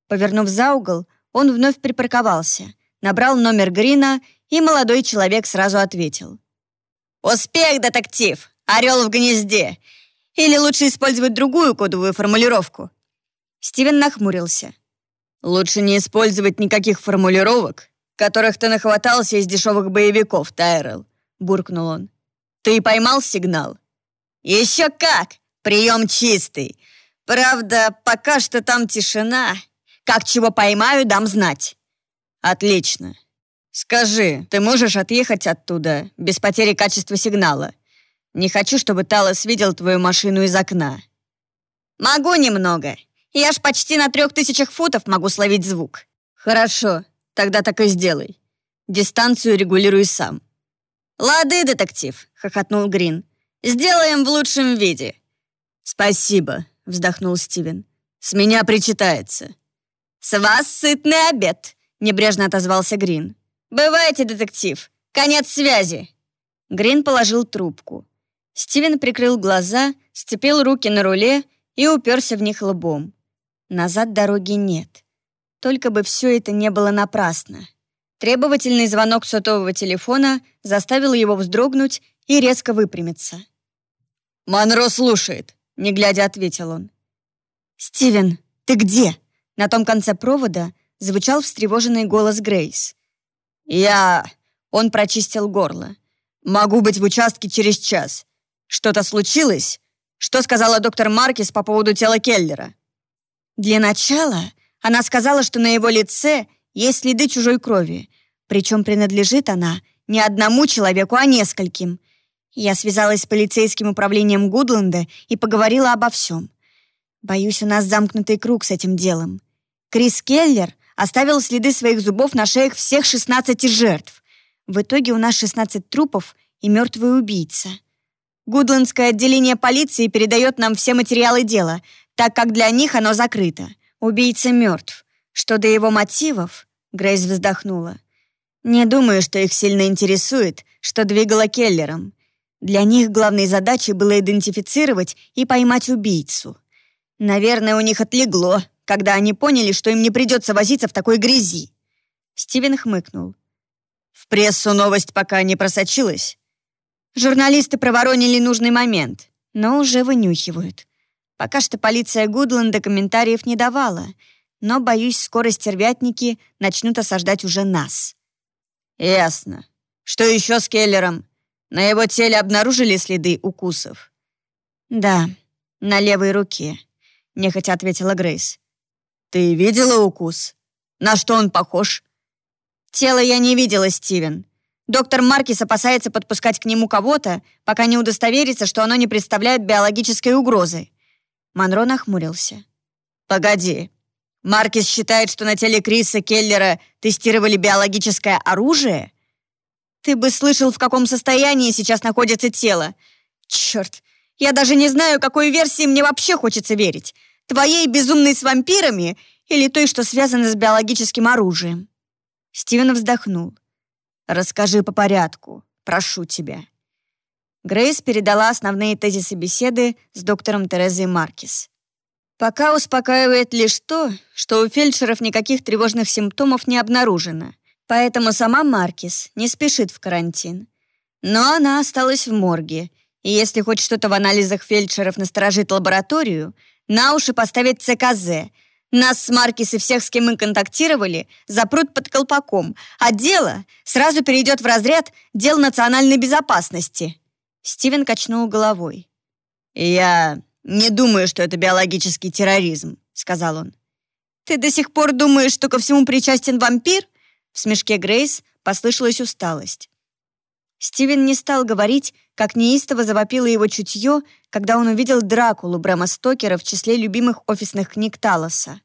Повернув за угол, он вновь припарковался, набрал номер Грина, и молодой человек сразу ответил. «Успех, детектив! Орел в гнезде! Или лучше использовать другую кодовую формулировку?» Стивен нахмурился. «Лучше не использовать никаких формулировок, которых ты нахватался из дешевых боевиков, Тайрелл», — буркнул он. «Ты поймал сигнал?» «Еще как! Прием чистый. Правда, пока что там тишина. Как чего поймаю, дам знать». «Отлично. Скажи, ты можешь отъехать оттуда без потери качества сигнала? Не хочу, чтобы Талос видел твою машину из окна». «Могу немного. Я ж почти на трех тысячах футов могу словить звук». «Хорошо, тогда так и сделай. Дистанцию регулируй сам». «Лады, детектив», — хохотнул Грин. «Сделаем в лучшем виде». «Спасибо», — вздохнул Стивен. «С меня причитается». «С вас сытный обед», — небрежно отозвался Грин. «Бывайте, детектив. Конец связи». Грин положил трубку. Стивен прикрыл глаза, сцепил руки на руле и уперся в них лбом. Назад дороги нет. Только бы все это не было напрасно. Требовательный звонок сотового телефона заставил его вздрогнуть и резко выпрямиться. «Монро слушает», — не глядя ответил он. «Стивен, ты где?» На том конце провода звучал встревоженный голос Грейс. «Я...» — он прочистил горло. «Могу быть в участке через час. Что-то случилось? Что сказала доктор Маркис по поводу тела Келлера? Для начала она сказала, что на его лице есть следы чужой крови, причем принадлежит она не одному человеку, а нескольким. Я связалась с полицейским управлением Гудленда и поговорила обо всем. Боюсь, у нас замкнутый круг с этим делом. Крис Келлер оставил следы своих зубов на шеях всех 16 жертв. В итоге у нас 16 трупов и мертвый убийца. Гудландское отделение полиции передает нам все материалы дела, так как для них оно закрыто. Убийца мертв. Что до его мотивов, Грейс вздохнула. Не думаю, что их сильно интересует, что двигало Келлером. Для них главной задачей было идентифицировать и поймать убийцу. Наверное, у них отлегло, когда они поняли, что им не придется возиться в такой грязи. Стивен хмыкнул. В прессу новость пока не просочилась. Журналисты проворонили нужный момент, но уже вынюхивают. Пока что полиция Гудленда комментариев не давала, но, боюсь, скоро стервятники начнут осаждать уже нас. Ясно. Что еще с Келлером? На его теле обнаружили следы укусов? Да, на левой руке, нехотя ответила Грейс. Ты видела укус? На что он похож? Тело я не видела, Стивен. Доктор Маркис опасается подпускать к нему кого-то, пока не удостоверится, что оно не представляет биологической угрозы. Монро нахмурился. «Погоди. Маркис считает, что на теле Криса Келлера тестировали биологическое оружие?» «Ты бы слышал, в каком состоянии сейчас находится тело. Черт, я даже не знаю, какой версии мне вообще хочется верить. Твоей безумной с вампирами или той, что связана с биологическим оружием?» Стивен вздохнул. Расскажи по порядку, прошу тебя». Грейс передала основные тезисы беседы с доктором Терезой Маркис. Пока успокаивает лишь то, что у фельдшеров никаких тревожных симптомов не обнаружено, поэтому сама Маркис не спешит в карантин. Но она осталась в морге, и если хоть что-то в анализах фельдшеров насторожит лабораторию, на уши поставить ЦКЗ — нас с Маркис и всех, с кем мы контактировали, запрут под колпаком, а дело сразу перейдет в разряд дел национальной безопасности». Стивен качнул головой. «Я не думаю, что это биологический терроризм», — сказал он. «Ты до сих пор думаешь, что ко всему причастен вампир?» В смешке Грейс послышалась усталость. Стивен не стал говорить, как неистово завопило его чутье, когда он увидел Дракулу Брэма Стокера в числе любимых офисных книг Талоса.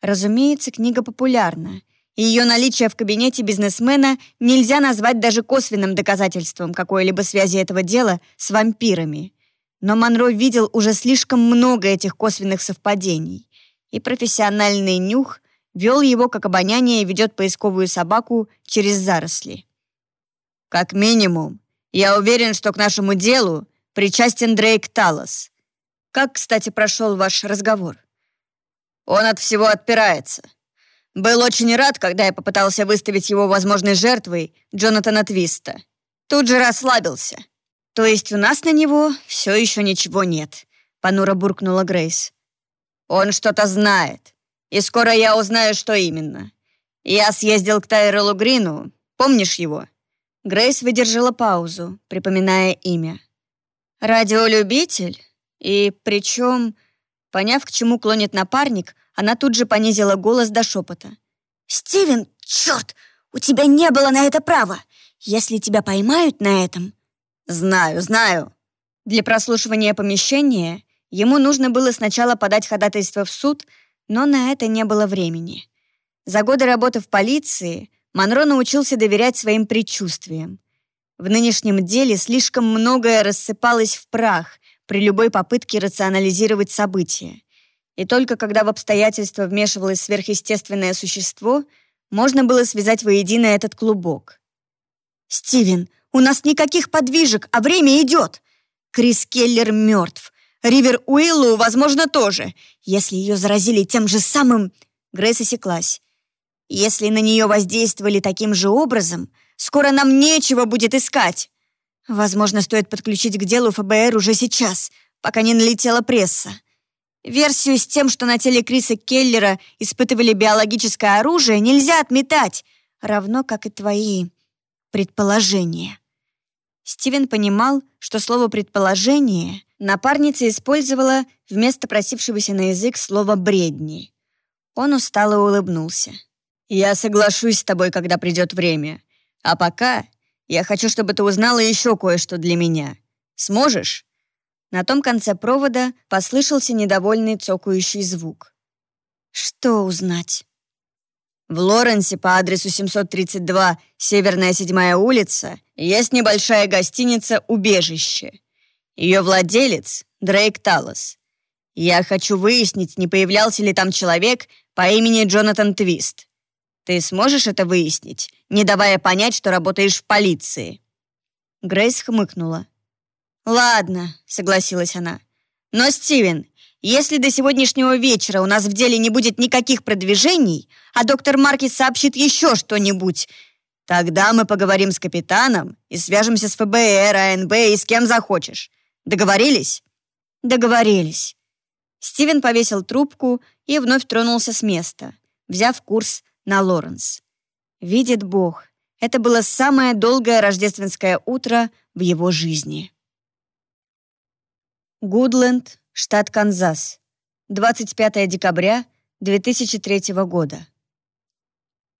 Разумеется, книга популярна, и ее наличие в кабинете бизнесмена нельзя назвать даже косвенным доказательством какой-либо связи этого дела с вампирами. Но Монро видел уже слишком много этих косвенных совпадений, и профессиональный нюх вел его, как обоняние ведет поисковую собаку через заросли. Как минимум, я уверен, что к нашему делу причастен Дрейк Талос. Как, кстати, прошел ваш разговор? Он от всего отпирается. Был очень рад, когда я попытался выставить его возможной жертвой Джонатана Твиста. Тут же расслабился. То есть у нас на него все еще ничего нет, понуро буркнула Грейс. Он что-то знает, и скоро я узнаю, что именно. Я съездил к Тайрелу Грину, помнишь его? Грейс выдержала паузу, припоминая имя. «Радиолюбитель? И причем...» Поняв, к чему клонит напарник, она тут же понизила голос до шепота. «Стивен, черт! У тебя не было на это права! Если тебя поймают на этом...» «Знаю, знаю!» Для прослушивания помещения ему нужно было сначала подать ходатайство в суд, но на это не было времени. За годы работы в полиции Монро научился доверять своим предчувствиям. В нынешнем деле слишком многое рассыпалось в прах при любой попытке рационализировать события. И только когда в обстоятельства вмешивалось сверхъестественное существо, можно было связать воедино этот клубок. «Стивен, у нас никаких подвижек, а время идет! Крис Келлер мертв. Ривер Уиллу, возможно, тоже. Если ее заразили тем же самым...» Грейс осеклась. Если на нее воздействовали таким же образом, скоро нам нечего будет искать. Возможно, стоит подключить к делу ФБР уже сейчас, пока не налетела пресса. Версию с тем, что на теле Криса Келлера испытывали биологическое оружие, нельзя отметать, равно как и твои предположения. Стивен понимал, что слово «предположение» напарница использовала вместо просившегося на язык слова «бредни». Он устало улыбнулся. Я соглашусь с тобой, когда придет время. А пока я хочу, чтобы ты узнала еще кое-что для меня. Сможешь?» На том конце провода послышался недовольный цокающий звук. «Что узнать?» В Лоренсе по адресу 732 Северная 7 улица есть небольшая гостиница «Убежище». Ее владелец — Дрейк Талос. Я хочу выяснить, не появлялся ли там человек по имени Джонатан Твист. Ты сможешь это выяснить, не давая понять, что работаешь в полиции?» Грейс хмыкнула. «Ладно», — согласилась она. «Но, Стивен, если до сегодняшнего вечера у нас в деле не будет никаких продвижений, а доктор Маркис сообщит еще что-нибудь, тогда мы поговорим с капитаном и свяжемся с ФБР, АНБ и с кем захочешь. Договорились?» «Договорились». Стивен повесил трубку и вновь тронулся с места, взяв курс на Лоренс. Видит Бог, это было самое долгое рождественское утро в его жизни. Гудленд, штат Канзас. 25 декабря 2003 года.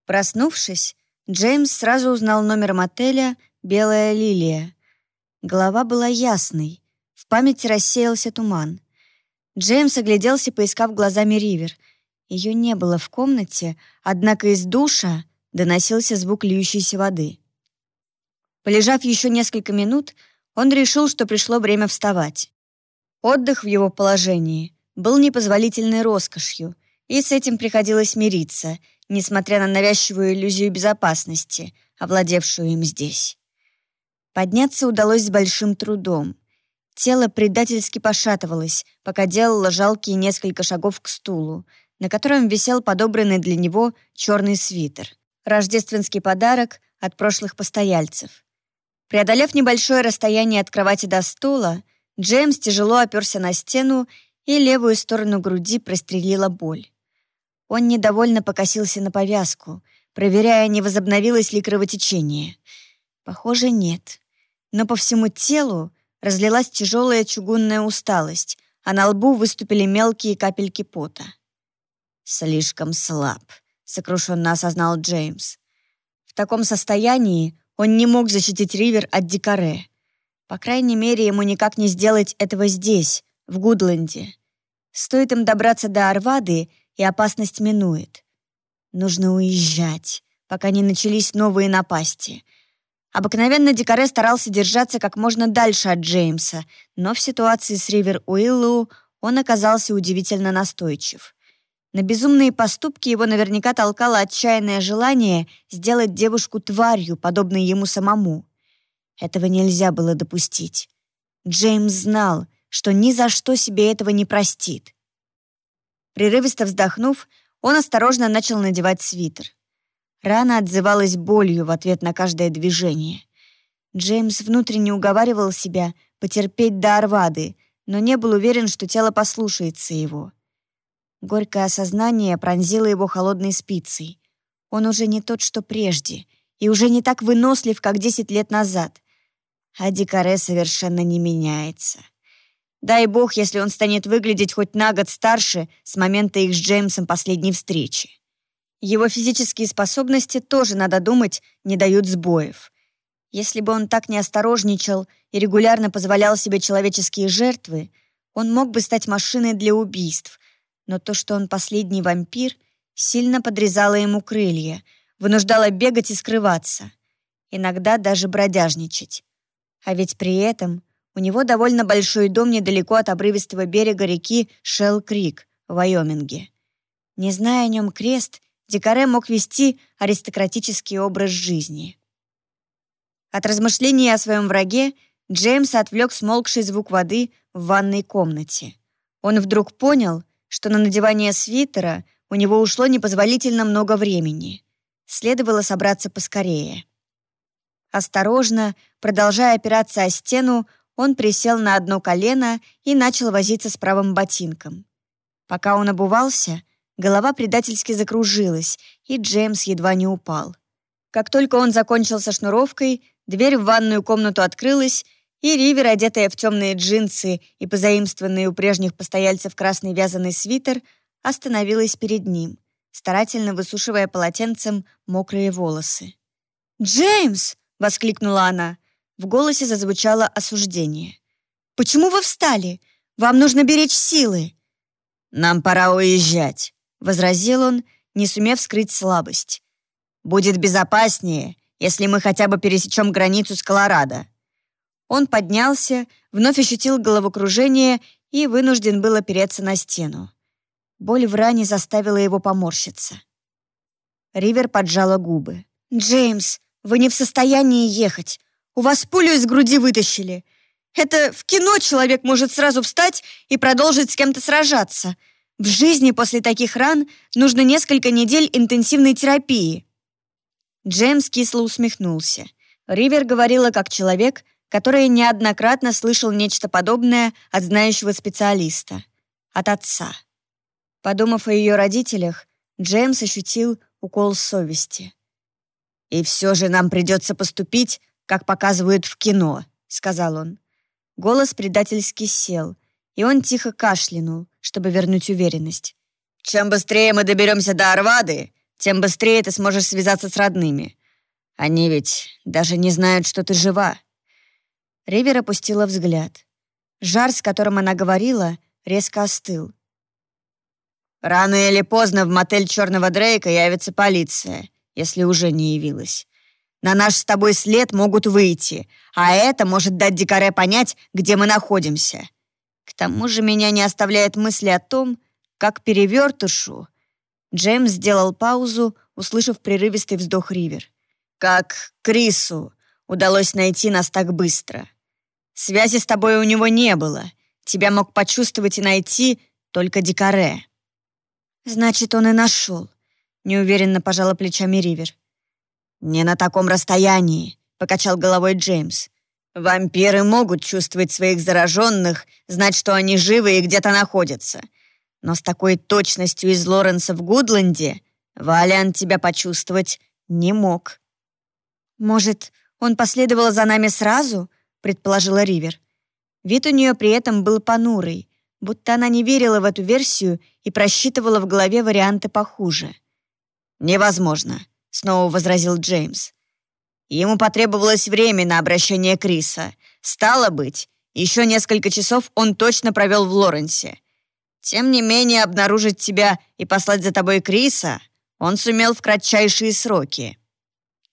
Проснувшись, Джеймс сразу узнал номер мотеля «Белая лилия». Голова была ясной, в памяти рассеялся туман. Джеймс огляделся, поискав глазами Ривер. Ее не было в комнате, однако из душа доносился звук льющейся воды. Полежав еще несколько минут, он решил, что пришло время вставать. Отдых в его положении был непозволительной роскошью, и с этим приходилось мириться, несмотря на навязчивую иллюзию безопасности, овладевшую им здесь. Подняться удалось с большим трудом. Тело предательски пошатывалось, пока делало жалкие несколько шагов к стулу, на котором висел подобранный для него черный свитер. Рождественский подарок от прошлых постояльцев. Преодолев небольшое расстояние от кровати до стула, Джеймс тяжело оперся на стену и левую сторону груди прострелила боль. Он недовольно покосился на повязку, проверяя, не возобновилось ли кровотечение. Похоже, нет. Но по всему телу разлилась тяжелая чугунная усталость, а на лбу выступили мелкие капельки пота. «Слишком слаб», — сокрушенно осознал Джеймс. В таком состоянии он не мог защитить Ривер от Дикаре. По крайней мере, ему никак не сделать этого здесь, в Гудленде. Стоит им добраться до Арвады, и опасность минует. Нужно уезжать, пока не начались новые напасти. Обыкновенно Дикаре старался держаться как можно дальше от Джеймса, но в ситуации с Ривер Уиллоу он оказался удивительно настойчив. На безумные поступки его наверняка толкало отчаянное желание сделать девушку тварью, подобной ему самому. Этого нельзя было допустить. Джеймс знал, что ни за что себе этого не простит. Прерывисто вздохнув, он осторожно начал надевать свитер. Рана отзывалась болью в ответ на каждое движение. Джеймс внутренне уговаривал себя потерпеть до Арвады, но не был уверен, что тело послушается его. Горькое осознание пронзило его холодной спицей. Он уже не тот, что прежде, и уже не так вынослив, как десять лет назад. А Дикаре совершенно не меняется. Дай бог, если он станет выглядеть хоть на год старше с момента их с Джеймсом последней встречи. Его физические способности тоже, надо думать, не дают сбоев. Если бы он так не осторожничал и регулярно позволял себе человеческие жертвы, он мог бы стать машиной для убийств, но то, что он последний вампир, сильно подрезало ему крылья, вынуждало бегать и скрываться, иногда даже бродяжничать. А ведь при этом у него довольно большой дом недалеко от обрывистого берега реки Шелл-Крик в Вайоминге. Не зная о нем крест, Дикаре мог вести аристократический образ жизни. От размышлений о своем враге Джеймс отвлек смолкший звук воды в ванной комнате. Он вдруг понял, что на надевание свитера у него ушло непозволительно много времени. Следовало собраться поскорее. Осторожно, продолжая опираться о стену, он присел на одно колено и начал возиться с правым ботинком. Пока он обувался, голова предательски закружилась, и Джеймс едва не упал. Как только он закончил со шнуровкой, дверь в ванную комнату открылась, и Ривер, одетая в темные джинсы и позаимствованный у прежних постояльцев красный вязаный свитер, остановилась перед ним, старательно высушивая полотенцем мокрые волосы. «Джеймс!» — воскликнула она. В голосе зазвучало осуждение. «Почему вы встали? Вам нужно беречь силы!» «Нам пора уезжать», — возразил он, не сумев скрыть слабость. «Будет безопаснее, если мы хотя бы пересечем границу с Колорадо». Он поднялся, вновь ощутил головокружение и вынужден был опереться на стену. Боль в ране заставила его поморщиться. Ривер поджала губы. «Джеймс, вы не в состоянии ехать. У вас пулю из груди вытащили. Это в кино человек может сразу встать и продолжить с кем-то сражаться. В жизни после таких ран нужно несколько недель интенсивной терапии». Джеймс кисло усмехнулся. Ривер говорила как человек, который неоднократно слышал нечто подобное от знающего специалиста, от отца. Подумав о ее родителях, Джеймс ощутил укол совести. «И все же нам придется поступить, как показывают в кино», — сказал он. Голос предательски сел, и он тихо кашлянул, чтобы вернуть уверенность. «Чем быстрее мы доберемся до Арвады, тем быстрее ты сможешь связаться с родными. Они ведь даже не знают, что ты жива». Ривер опустила взгляд. Жар, с которым она говорила, резко остыл. «Рано или поздно в мотель Черного Дрейка явится полиция, если уже не явилась. На наш с тобой след могут выйти, а это может дать Дикаре понять, где мы находимся. К тому же меня не оставляет мысли о том, как перевертышу». Джеймс сделал паузу, услышав прерывистый вздох Ривер. «Как Крису удалось найти нас так быстро. Связи с тобой у него не было. Тебя мог почувствовать и найти только Дикаре». «Значит, он и нашел», — неуверенно пожала плечами Ривер. «Не на таком расстоянии», — покачал головой Джеймс. «Вампиры могут чувствовать своих зараженных, знать, что они живы и где-то находятся. Но с такой точностью из Лоренса в Гудленде Валиан тебя почувствовать не мог». «Может, он последовал за нами сразу?» — предположила Ривер. Вид у нее при этом был понурый, будто она не верила в эту версию и просчитывала в голове варианты похуже. «Невозможно», — снова возразил Джеймс. Ему потребовалось время на обращение Криса. Стало быть, еще несколько часов он точно провел в Лоренсе. Тем не менее, обнаружить тебя и послать за тобой Криса он сумел в кратчайшие сроки.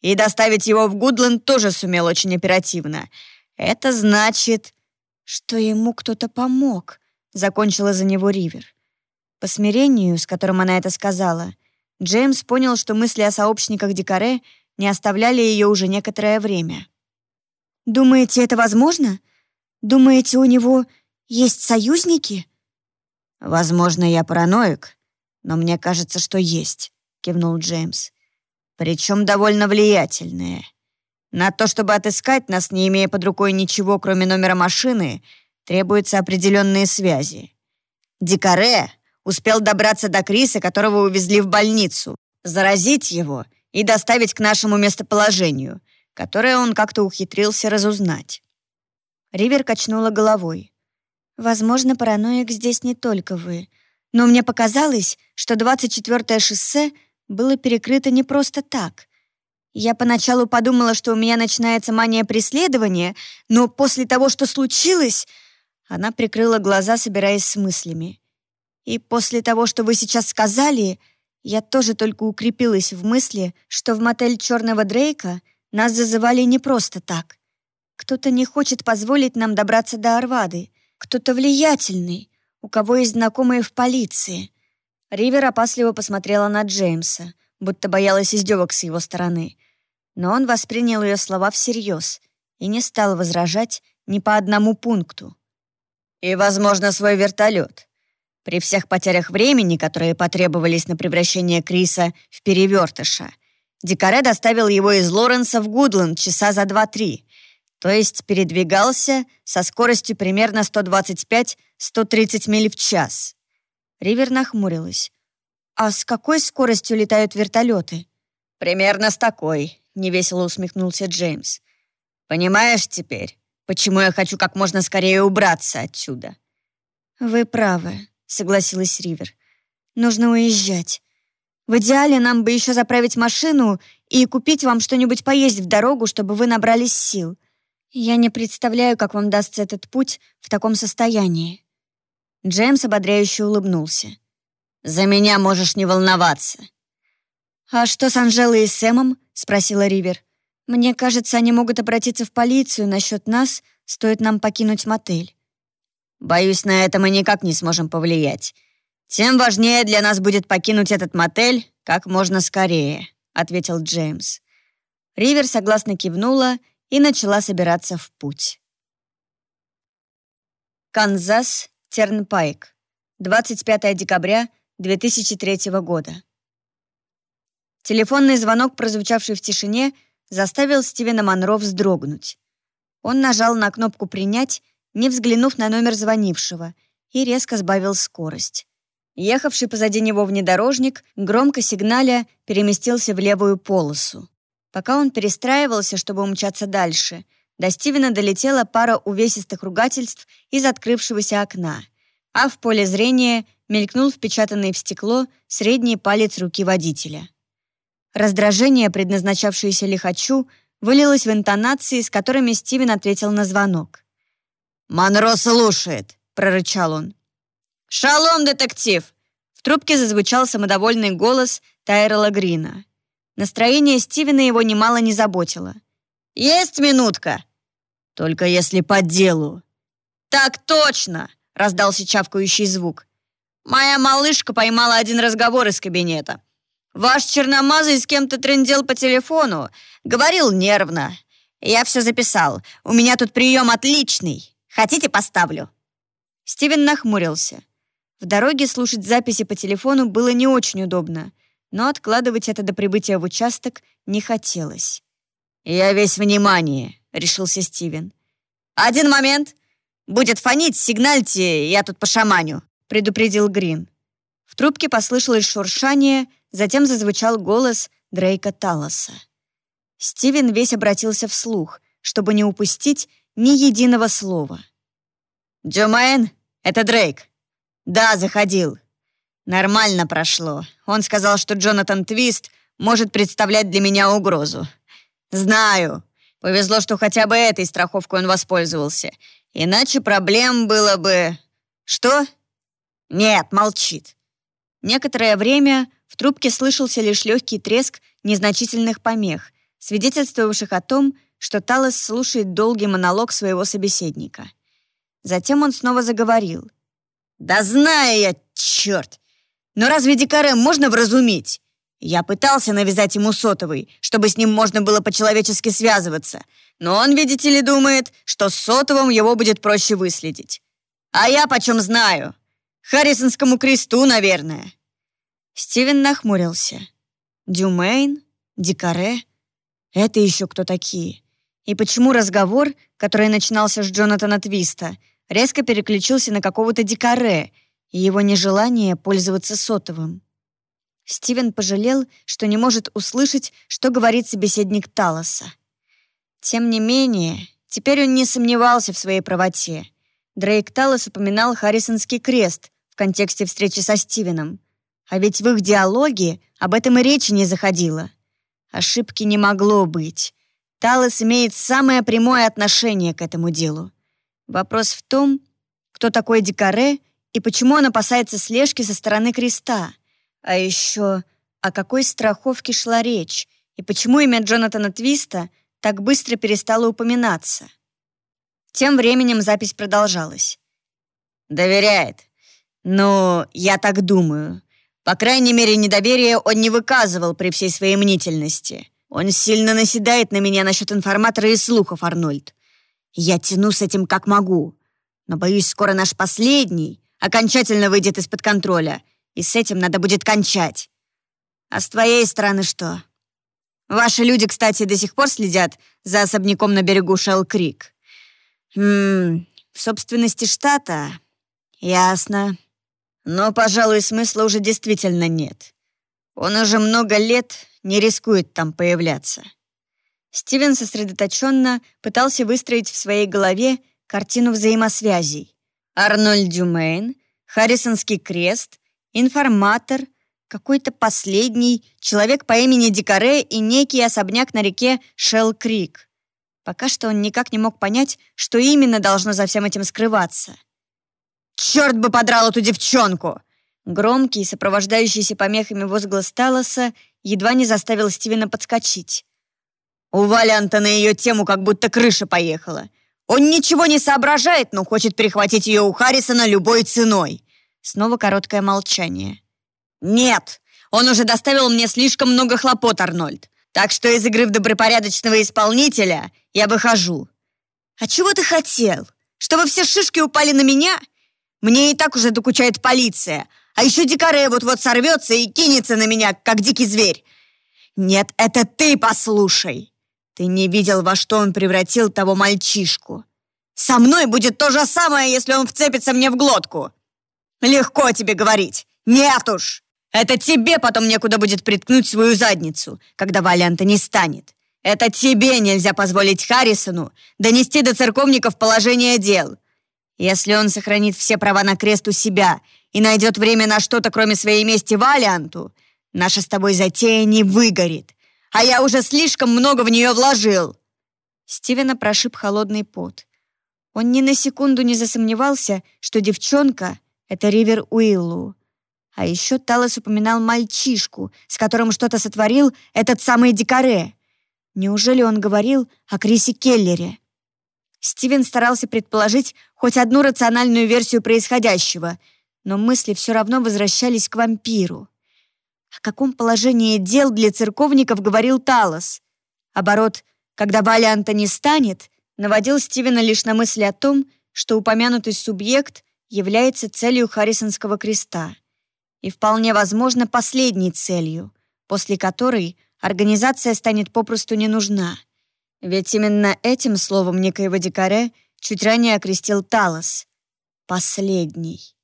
И доставить его в Гудленд тоже сумел очень оперативно. Это значит, что ему кто-то помог, закончила за него Ривер. По смирению, с которым она это сказала, Джеймс понял, что мысли о сообщниках Дикаре не оставляли ее уже некоторое время. «Думаете, это возможно? Думаете, у него есть союзники?» «Возможно, я параноик, но мне кажется, что есть», — кивнул Джеймс. «Причем довольно влиятельные. На то, чтобы отыскать нас, не имея под рукой ничего, кроме номера машины, требуются определенные связи. Дикаре успел добраться до Криса, которого увезли в больницу, заразить его и доставить к нашему местоположению, которое он как-то ухитрился разузнать. Ривер качнула головой. «Возможно, параноик здесь не только вы, но мне показалось, что 24-е шоссе было перекрыто не просто так. Я поначалу подумала, что у меня начинается мания преследования, но после того, что случилось...» Она прикрыла глаза, собираясь с мыслями. И после того, что вы сейчас сказали, я тоже только укрепилась в мысли, что в мотель Черного Дрейка нас зазывали не просто так. Кто-то не хочет позволить нам добраться до Арвады, кто-то влиятельный, у кого есть знакомые в полиции. Ривер опасливо посмотрела на Джеймса, будто боялась издевок с его стороны. Но он воспринял ее слова всерьез и не стал возражать ни по одному пункту. «И, возможно, свой вертолет. При всех потерях времени, которые потребовались на превращение Криса в перевертыша, Дикаре доставил его из Лоренса в Гудленд часа за 2-3, то есть передвигался со скоростью примерно 125-130 миль в час. Ривер нахмурилась. «А с какой скоростью летают вертолеты?» «Примерно с такой», — невесело усмехнулся Джеймс. «Понимаешь теперь, почему я хочу как можно скорее убраться отсюда?» «Вы правы», — согласилась Ривер. «Нужно уезжать. В идеале нам бы еще заправить машину и купить вам что-нибудь поесть в дорогу, чтобы вы набрались сил. Я не представляю, как вам дастся этот путь в таком состоянии». Джеймс ободряюще улыбнулся. «За меня можешь не волноваться». «А что с Анжелой и Сэмом?» — спросила Ривер. «Мне кажется, они могут обратиться в полицию насчет нас, стоит нам покинуть мотель». Боюсь, на это мы никак не сможем повлиять. Тем важнее для нас будет покинуть этот мотель как можно скорее», — ответил Джеймс. Ривер согласно кивнула и начала собираться в путь. Канзас, Тернпайк, 25 декабря 2003 года. Телефонный звонок, прозвучавший в тишине, заставил Стивена Монро вздрогнуть. Он нажал на кнопку «Принять», не взглянув на номер звонившего, и резко сбавил скорость. Ехавший позади него внедорожник, громко сигналя, переместился в левую полосу. Пока он перестраивался, чтобы умчаться дальше, до Стивена долетела пара увесистых ругательств из открывшегося окна, а в поле зрения мелькнул впечатанный в стекло средний палец руки водителя. Раздражение, предназначавшееся лихачу, вылилось в интонации, с которыми Стивен ответил на звонок. «Монро слушает», — прорычал он. «Шалом, детектив!» В трубке зазвучал самодовольный голос Тайрела Грина. Настроение Стивена его немало не заботило. «Есть минутка!» «Только если по делу». «Так точно!» — раздался чавкающий звук. «Моя малышка поймала один разговор из кабинета. Ваш черномазый с кем-то трендел по телефону. Говорил нервно. Я все записал. У меня тут прием отличный. Хотите, поставлю?» Стивен нахмурился. В дороге слушать записи по телефону было не очень удобно, но откладывать это до прибытия в участок не хотелось. «Я весь внимание», — решился Стивен. «Один момент. Будет фонить, сигнальте, я тут пошаманю», — предупредил Грин. В трубке послышалось шуршание, затем зазвучал голос Дрейка Талоса. Стивен весь обратился вслух, чтобы не упустить ни единого слова. «Джумейн, это Дрейк». «Да, заходил. Нормально прошло. Он сказал, что Джонатан Твист может представлять для меня угрозу. Знаю. Повезло, что хотя бы этой страховкой он воспользовался. Иначе проблем было бы... Что? Нет, молчит. Некоторое время в трубке слышался лишь легкий треск незначительных помех, свидетельствовавших о том, что Талос слушает долгий монолог своего собеседника. Затем он снова заговорил. «Да знаю я, черт! Но разве Дикаре можно вразумить? Я пытался навязать ему сотовый, чтобы с ним можно было по-человечески связываться, но он, видите ли, думает, что с сотовым его будет проще выследить. А я почем знаю? Харрисонскому кресту, наверное». Стивен нахмурился. «Дюмейн? Дикаре? Это еще кто такие? И почему разговор, который начинался с Джонатана Твиста, резко переключился на какого-то Дикаре и его нежелание пользоваться сотовым?» Стивен пожалел, что не может услышать, что говорит собеседник Талоса. Тем не менее, теперь он не сомневался в своей правоте. Дрейк Талос упоминал Харрисонский крест в контексте встречи со Стивеном. А ведь в их диалоге об этом и речи не заходило. Ошибки не могло быть. Талос имеет самое прямое отношение к этому делу. Вопрос в том, кто такой Дикаре и почему он опасается слежки со стороны креста. А еще, о какой страховке шла речь и почему имя Джонатана Твиста так быстро перестало упоминаться. Тем временем запись продолжалась. «Доверяет. Ну, я так думаю. По крайней мере, недоверие он не выказывал при всей своей мнительности. Он сильно наседает на меня насчет информатора и слухов, Арнольд. Я тяну с этим как могу. Но, боюсь, скоро наш последний окончательно выйдет из-под контроля, и с этим надо будет кончать. А с твоей стороны что? Ваши люди, кстати, до сих пор следят за особняком на берегу Шелл-Крик. Хм, в собственности штата? Ясно. Но, пожалуй, смысла уже действительно нет. Он уже много лет не рискует там появляться. Стивен сосредоточенно пытался выстроить в своей голове картину взаимосвязей. Арнольд Дюмейн, Харрисонский крест, информатор, какой-то последний, человек по имени Дикаре и некий особняк на реке Шелл-Крик. Пока что он никак не мог понять, что именно должно за всем этим скрываться. «Черт бы подрал эту девчонку!» Громкий, сопровождающийся помехами возглас Талоса, едва не заставил Стивена подскочить. У Валянта на ее тему как будто крыша поехала. Он ничего не соображает, но хочет перехватить ее у Харрисона любой ценой. Снова короткое молчание. «Нет, он уже доставил мне слишком много хлопот, Арнольд. Так что из игры в добропорядочного исполнителя я выхожу». «А чего ты хотел? Чтобы все шишки упали на меня? Мне и так уже докучает полиция. А еще дикаре вот-вот сорвется и кинется на меня, как дикий зверь. Нет, это ты послушай. Ты не видел, во что он превратил того мальчишку. Со мной будет то же самое, если он вцепится мне в глотку. Легко тебе говорить. Нет уж. Это тебе потом некуда будет приткнуть свою задницу, когда Валянта не станет. Это тебе нельзя позволить Харрисону донести до церковников положение дел. Если он сохранит все права на крест у себя и найдет время на что-то, кроме своей мести Валианту, Наша с тобой затея не выгорит, а я уже слишком много в нее вложил!» Стивена прошиб холодный пот. Он ни на секунду не засомневался, что девчонка — это Ривер Уиллу. А еще Талос упоминал мальчишку, с которым что-то сотворил этот самый Дикаре. Неужели он говорил о Крисе Келлере? Стивен старался предположить хоть одну рациональную версию происходящего, но мысли все равно возвращались к вампиру. О каком положении дел для церковников говорил Талос? Оборот, когда Валианта не станет, наводил Стивена лишь на мысли о том, что упомянутый субъект является целью Харрисонского креста и вполне возможно последней целью, после которой организация станет попросту не нужна. Ведь именно этим словом некоего дикаря чуть ранее окрестил Талос. Последний.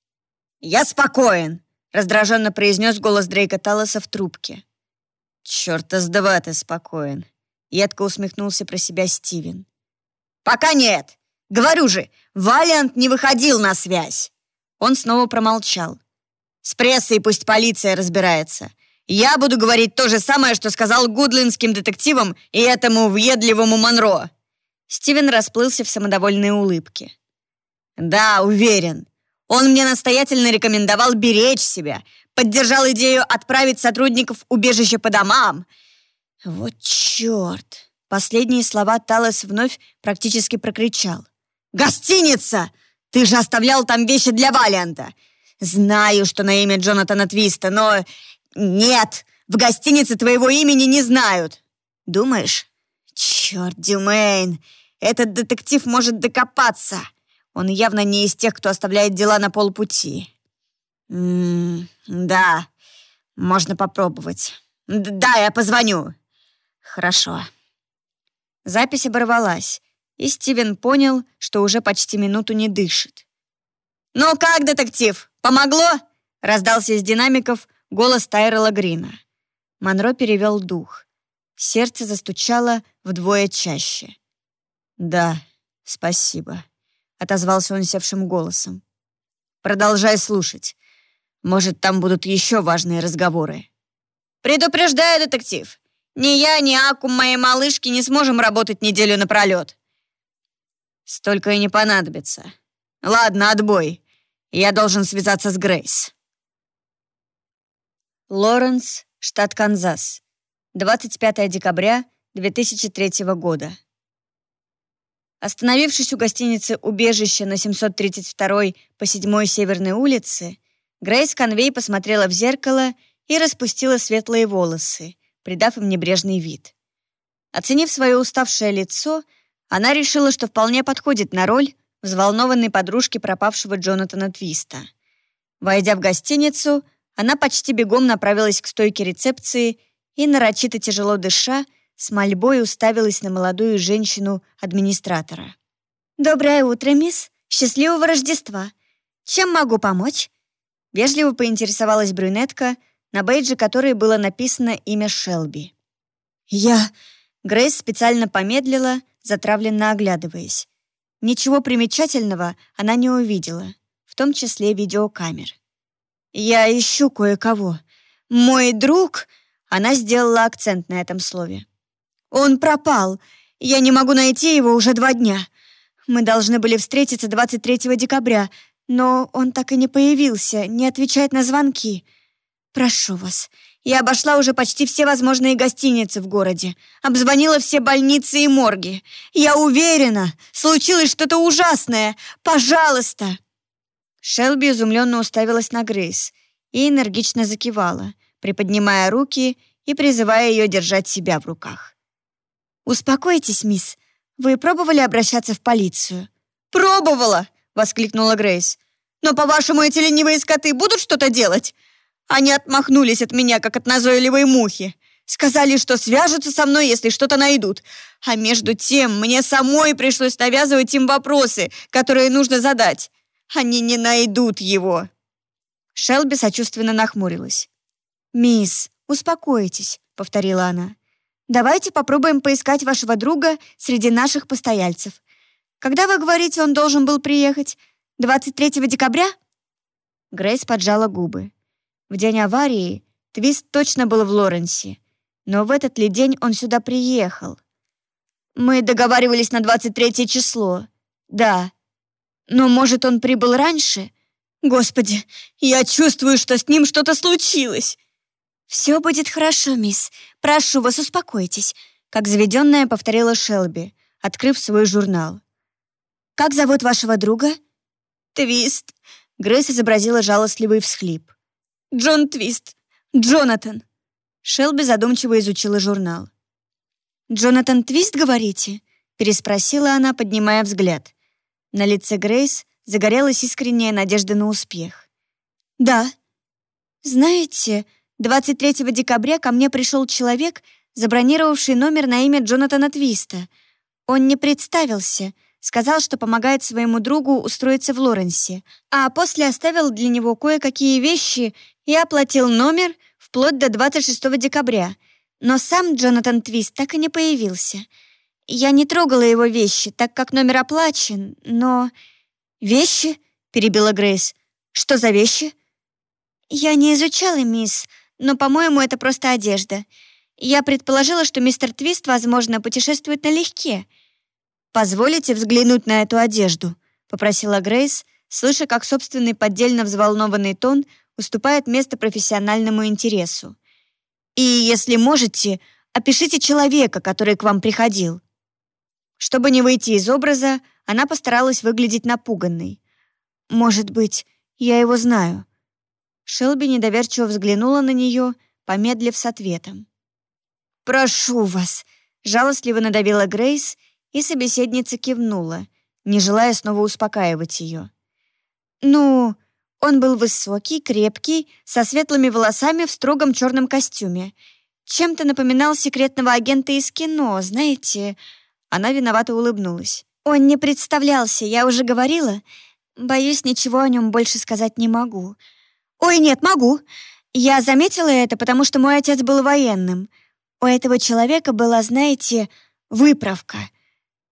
«Я спокоен!» — раздраженно произнес голос Дрейка Талоса в трубке. «Чёрта с два ты спокоен!» — едко усмехнулся про себя Стивен. «Пока нет! Говорю же, Валиант не выходил на связь!» Он снова промолчал. «С прессой пусть полиция разбирается. Я буду говорить то же самое, что сказал гудлинским детективам и этому въедливому Монро». Стивен расплылся в самодовольной улыбке. «Да, уверен. Он мне настоятельно рекомендовал беречь себя, поддержал идею отправить сотрудников убежища по домам. Вот черт!» Последние слова Талос вновь практически прокричал. «Гостиница! Ты же оставлял там вещи для Валианта! Знаю, что на имя Джонатана Твиста, но... Нет, в гостинице твоего имени не знают!» «Думаешь?» «Черт, Дюмейн, этот детектив может докопаться. Он явно не из тех, кто оставляет дела на полпути». «М -м да, можно попробовать. Д да, я позвоню». «Хорошо». Запись оборвалась, и Стивен понял, что уже почти минуту не дышит. «Ну как, детектив, помогло?» — раздался из динамиков голос Тайрела Грина. Монро перевел дух. Сердце застучало вдвое чаще. «Да, спасибо», — отозвался он севшим голосом. «Продолжай слушать. Может, там будут еще важные разговоры». «Предупреждаю, детектив, ни я, ни Акум моей малышки не сможем работать неделю напролет». «Столько и не понадобится. Ладно, отбой. Я должен связаться с Грейс». Лоренс, штат Канзас. 25 декабря 2003 года. Остановившись у гостиницы «Убежище» на 732 по 7 Северной улице, Грейс Конвей посмотрела в зеркало и распустила светлые волосы, придав им небрежный вид. Оценив свое уставшее лицо, она решила, что вполне подходит на роль взволнованной подружки пропавшего Джонатана Твиста. Войдя в гостиницу, она почти бегом направилась к стойке рецепции и, нарочито тяжело дыша, с мольбой уставилась на молодую женщину-администратора. «Доброе утро, мисс! Счастливого Рождества! Чем могу помочь?» Вежливо поинтересовалась брюнетка — на бейджи которой было написано имя Шелби. «Я...» Грейс специально помедлила, затравленно оглядываясь. Ничего примечательного она не увидела, в том числе видеокамер. «Я ищу кое-кого. Мой друг...» Она сделала акцент на этом слове. «Он пропал. Я не могу найти его уже два дня. Мы должны были встретиться 23 декабря, но он так и не появился, не отвечает на звонки. «Прошу вас, я обошла уже почти все возможные гостиницы в городе, обзвонила все больницы и морги. Я уверена, случилось что-то ужасное. Пожалуйста!» Шелби изумленно уставилась на Грейс и энергично закивала, приподнимая руки и призывая ее держать себя в руках. «Успокойтесь, мисс. Вы пробовали обращаться в полицию?» «Пробовала!» — воскликнула Грейс. «Но, по-вашему, эти ленивые скоты будут что-то делать? Они отмахнулись от меня, как от назойливой мухи. Сказали, что свяжутся со мной, если что-то найдут. А между тем, мне самой пришлось навязывать им вопросы, которые нужно задать. Они не найдут его». Шелби сочувственно нахмурилась. «Мисс, успокойтесь», — повторила она. «Давайте попробуем поискать вашего друга среди наших постояльцев. Когда вы говорите, он должен был приехать? 23 декабря?» Грейс поджала губы. В день аварии Твист точно был в Лоренсе. Но в этот ли день он сюда приехал? Мы договаривались на 23 число. Да. Но, может, он прибыл раньше? Господи, я чувствую, что с ним что-то случилось. Все будет хорошо, мисс. Прошу вас, успокойтесь, как заведенная повторила Шелби, открыв свой журнал. Как зовут вашего друга? Твист. Грейс изобразила жалостливый всхлип. Джон Твист. Джонатан. Шелби задумчиво изучила журнал. «Джонатан Твист, говорите?» — переспросила она, поднимая взгляд. На лице Грейс загорелась искренняя надежда на успех. «Да. Знаете, 23 декабря ко мне пришел человек, забронировавший номер на имя Джонатана Твиста. Он не представился, сказал, что помогает своему другу устроиться в Лоренсе, а после оставил для него кое-какие вещи и оплатил номер вплоть до 26 декабря — но сам Джонатан Твист так и не появился. Я не трогала его вещи, так как номер оплачен, но... «Вещи?» — перебила Грейс. «Что за вещи?» «Я не изучала, мисс, но, по-моему, это просто одежда. Я предположила, что мистер Твист, возможно, путешествует налегке. «Позволите взглянуть на эту одежду?» — попросила Грейс, слыша, как собственный поддельно взволнованный тон уступает место профессиональному интересу. И, если можете, опишите человека, который к вам приходил». Чтобы не выйти из образа, она постаралась выглядеть напуганной. «Может быть, я его знаю». Шелби недоверчиво взглянула на нее, помедлив с ответом. «Прошу вас», — жалостливо надавила Грейс, и собеседница кивнула, не желая снова успокаивать ее. «Ну, он был высокий, крепкий, со светлыми волосами в строгом черном костюме. Чем-то напоминал секретного агента из кино, знаете. Она виновато улыбнулась. Он не представлялся, я уже говорила. Боюсь, ничего о нем больше сказать не могу. Ой, нет, могу. Я заметила это, потому что мой отец был военным. У этого человека была, знаете, выправка.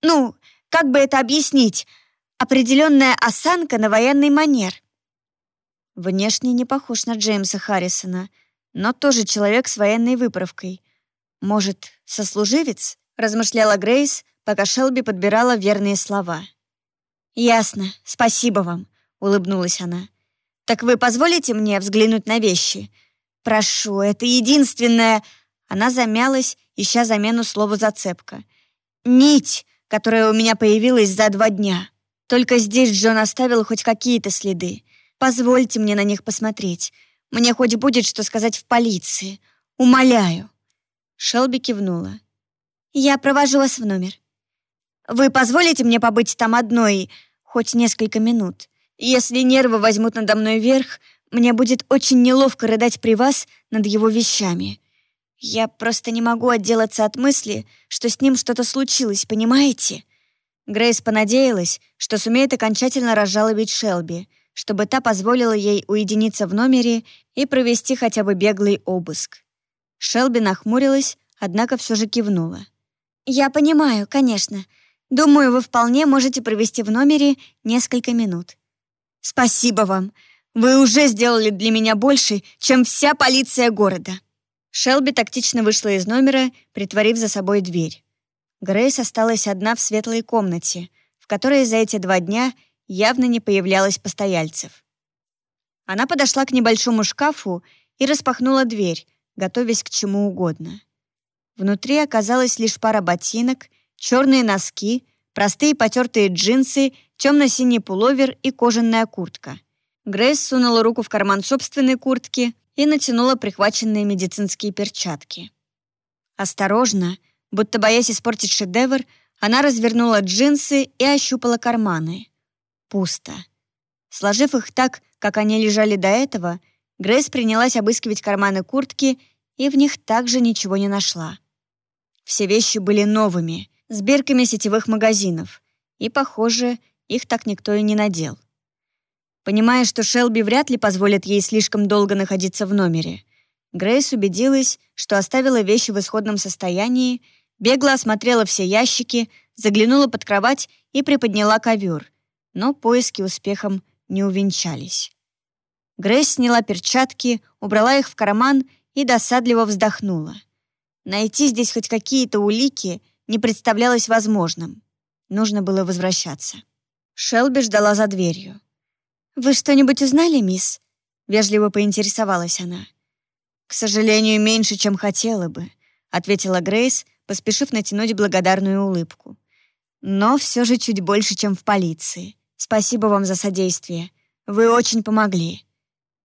Ну, как бы это объяснить? Определенная осанка на военный манер. Внешне не похож на Джеймса Харрисона, но тоже человек с военной выправкой. Может, сослуживец? Размышляла Грейс, пока Шелби подбирала верные слова. «Ясно, спасибо вам», — улыбнулась она. «Так вы позволите мне взглянуть на вещи? Прошу, это единственное...» Она замялась, ища замену слову «зацепка». «Нить, которая у меня появилась за два дня. Только здесь Джон оставил хоть какие-то следы. Позвольте мне на них посмотреть. Мне хоть будет что сказать в полиции. Умоляю». Шелби кивнула. «Я провожу вас в номер. Вы позволите мне побыть там одной хоть несколько минут? Если нервы возьмут надо мной верх, мне будет очень неловко рыдать при вас над его вещами. Я просто не могу отделаться от мысли, что с ним что-то случилось, понимаете?» Грейс понадеялась, что сумеет окончательно разжалобить Шелби — чтобы та позволила ей уединиться в номере и провести хотя бы беглый обыск. Шелби нахмурилась, однако все же кивнула. «Я понимаю, конечно. Думаю, вы вполне можете провести в номере несколько минут». «Спасибо вам. Вы уже сделали для меня больше, чем вся полиция города». Шелби тактично вышла из номера, притворив за собой дверь. Грейс осталась одна в светлой комнате, в которой за эти два дня — явно не появлялось постояльцев. Она подошла к небольшому шкафу и распахнула дверь, готовясь к чему угодно. Внутри оказалась лишь пара ботинок, черные носки, простые потертые джинсы, темно-синий пуловер и кожаная куртка. Грейс сунула руку в карман собственной куртки и натянула прихваченные медицинские перчатки. Осторожно, будто боясь испортить шедевр, она развернула джинсы и ощупала карманы. Пусто. Сложив их так, как они лежали до этого, Грейс принялась обыскивать карманы куртки и в них также ничего не нашла. Все вещи были новыми, с бирками сетевых магазинов, и, похоже, их так никто и не надел. Понимая, что Шелби вряд ли позволит ей слишком долго находиться в номере, Грейс убедилась, что оставила вещи в исходном состоянии, бегло осмотрела все ящики, заглянула под кровать и приподняла ковер — но поиски успехом не увенчались. Грейс сняла перчатки, убрала их в карман и досадливо вздохнула. Найти здесь хоть какие-то улики не представлялось возможным. Нужно было возвращаться. Шелби ждала за дверью. «Вы что-нибудь узнали, мисс?» Вежливо поинтересовалась она. «К сожалению, меньше, чем хотела бы», ответила Грейс, поспешив натянуть благодарную улыбку. «Но все же чуть больше, чем в полиции. Спасибо вам за содействие. Вы очень помогли».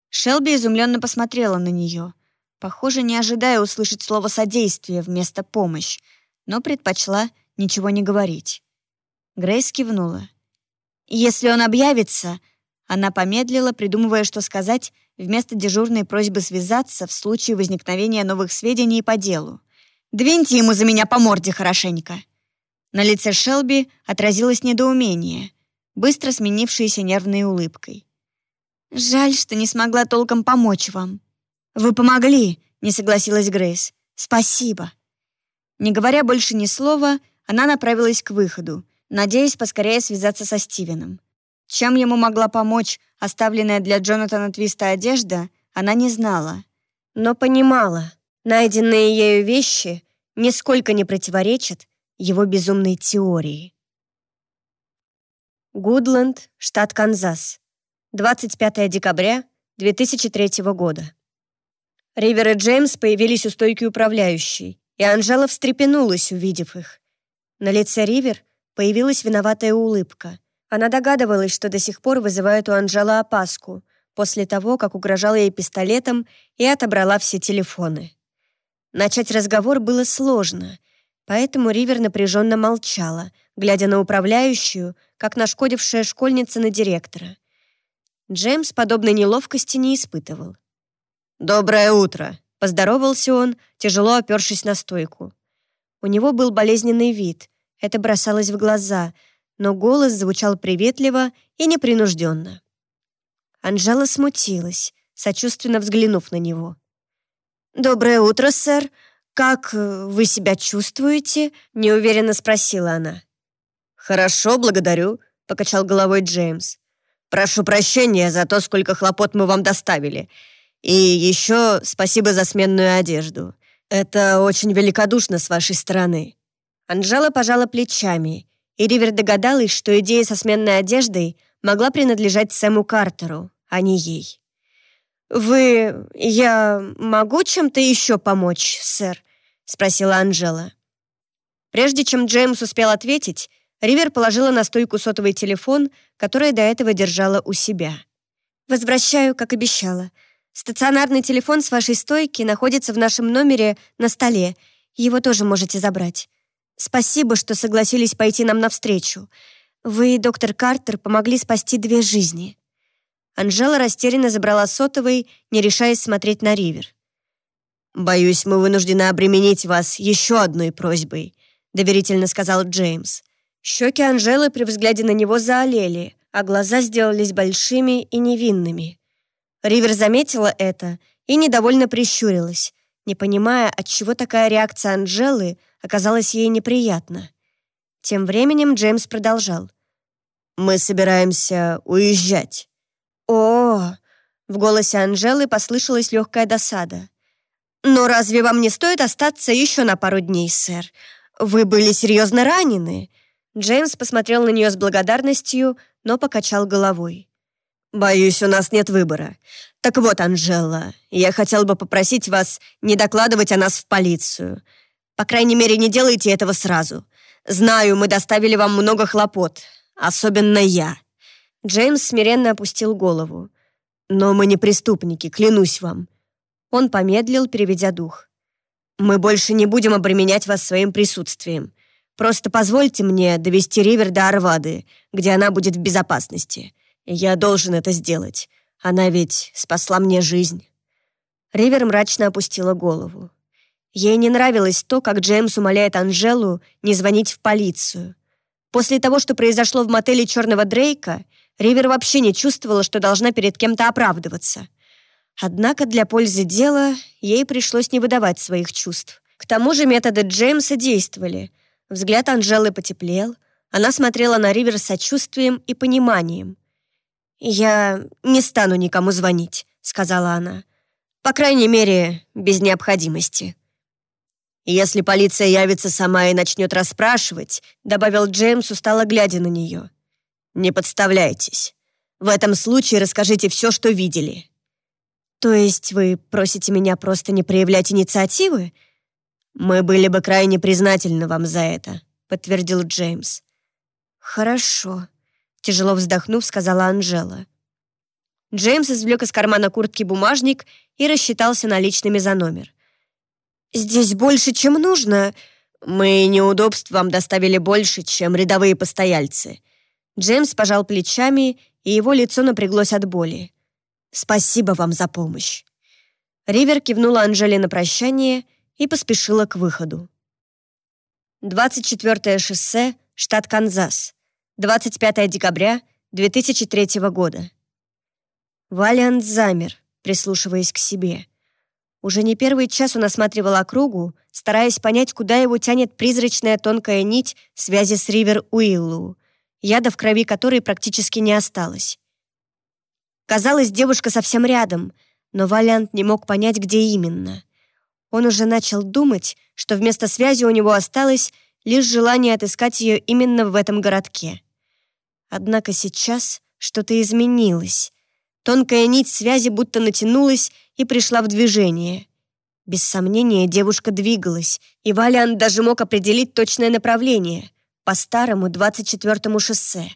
Шелби изумленно посмотрела на нее, похоже, не ожидая услышать слово «содействие» вместо «помощь», но предпочла ничего не говорить. Грейс кивнула. «Если он объявится...» Она помедлила, придумывая, что сказать, вместо дежурной просьбы связаться в случае возникновения новых сведений по делу. «Двиньте ему за меня по морде хорошенько!» На лице Шелби отразилось недоумение, быстро сменившееся нервной улыбкой. «Жаль, что не смогла толком помочь вам». «Вы помогли», — не согласилась Грейс. «Спасибо». Не говоря больше ни слова, она направилась к выходу, надеясь поскорее связаться со Стивеном. Чем ему могла помочь оставленная для Джонатана Твиста одежда, она не знала. Но понимала, найденные ею вещи нисколько не противоречат его безумной теории. Гудленд, штат Канзас. 25 декабря 2003 года. Ривер и Джеймс появились у стойки управляющей, и Анжела встрепенулась, увидев их. На лице Ривер Появилась виноватая улыбка. Она догадывалась, что до сих пор вызывает у Анжела опаску, после того, как угрожала ей пистолетом и отобрала все телефоны. Начать разговор было сложно, поэтому Ривер напряженно молчала, глядя на управляющую, как нашкодившая школьница на директора. Джеймс подобной неловкости не испытывал. «Доброе утро!» — поздоровался он, тяжело опершись на стойку. У него был болезненный вид, это бросалось в глаза, но голос звучал приветливо и непринужденно. Анжела смутилась, сочувственно взглянув на него. «Доброе утро, сэр. Как э, вы себя чувствуете?» — неуверенно спросила она. «Хорошо, благодарю», — покачал головой Джеймс. «Прошу прощения за то, сколько хлопот мы вам доставили. И еще спасибо за сменную одежду. Это очень великодушно с вашей стороны». Анжела пожала плечами, и Ривер догадалась, что идея со сменной одеждой могла принадлежать Сэму Картеру, а не ей. «Вы... я могу чем-то еще помочь, сэр?» — спросила Анжела. Прежде чем Джеймс успел ответить, Ривер положила на стойку сотовый телефон, который до этого держала у себя. «Возвращаю, как обещала. Стационарный телефон с вашей стойки находится в нашем номере на столе. Его тоже можете забрать. Спасибо, что согласились пойти нам навстречу. Вы, доктор Картер, помогли спасти две жизни». Анжела растерянно забрала сотовый, не решаясь смотреть на Ривер. «Боюсь, мы вынуждены обременить вас еще одной просьбой», доверительно сказал Джеймс. Щеки Анжелы при взгляде на него заолели, а глаза сделались большими и невинными. Ривер заметила это и недовольно прищурилась, не понимая, отчего такая реакция Анжелы — оказалось ей неприятно. Тем временем Джеймс продолжал. «Мы собираемся уезжать». «О!» — в голосе Анжелы послышалась легкая досада. «Но разве вам не стоит остаться еще на пару дней, сэр? Вы были серьезно ранены». Джеймс посмотрел на нее с благодарностью, но покачал головой. «Боюсь, у нас нет выбора. Так вот, Анжела, я хотел бы попросить вас не докладывать о нас в полицию. По крайней мере, не делайте этого сразу. Знаю, мы доставили вам много хлопот. Особенно я». Джеймс смиренно опустил голову. «Но мы не преступники, клянусь вам». Он помедлил, переведя дух. «Мы больше не будем обременять вас своим присутствием. Просто позвольте мне довести Ривер до Арвады, где она будет в безопасности. Я должен это сделать. Она ведь спасла мне жизнь». Ривер мрачно опустила голову. Ей не нравилось то, как Джеймс умоляет Анжелу не звонить в полицию. После того, что произошло в мотеле «Черного Дрейка», Ривер вообще не чувствовала, что должна перед кем-то оправдываться. Однако для пользы дела ей пришлось не выдавать своих чувств. К тому же методы Джеймса действовали. Взгляд Анжелы потеплел. Она смотрела на Ривер с сочувствием и пониманием. «Я не стану никому звонить», — сказала она. По крайней мере, без необходимости. «Если полиция явится сама и начнет расспрашивать», добавил Джеймс, устало глядя на нее. «Не подставляйтесь. В этом случае расскажите все, что видели». «То есть вы просите меня просто не проявлять инициативы?» «Мы были бы крайне признательны вам за это», — подтвердил Джеймс. «Хорошо», — тяжело вздохнув, сказала Анжела. Джеймс извлек из кармана куртки бумажник и рассчитался наличными за номер. «Здесь больше, чем нужно. Мы неудобств вам доставили больше, чем рядовые постояльцы». Джеймс пожал плечами, и его лицо напряглось от боли. «Спасибо вам за помощь». Ривер кивнула Анжеле на прощание и поспешила к выходу. 24 шоссе, штат Канзас. 25 декабря 2003 года. Валиант замер, прислушиваясь к себе. Уже не первый час он осматривал округу, стараясь понять, куда его тянет призрачная тонкая нить связи с Ривер Уиллу, яда в крови которой практически не осталось. Казалось, девушка совсем рядом, но Валиант не мог понять, где именно. Он уже начал думать, что вместо связи у него осталось лишь желание отыскать ее именно в этом городке. Однако сейчас что-то изменилось. Тонкая нить связи будто натянулась и пришла в движение. Без сомнения, девушка двигалась, и Валиан даже мог определить точное направление — по старому 24-му шоссе.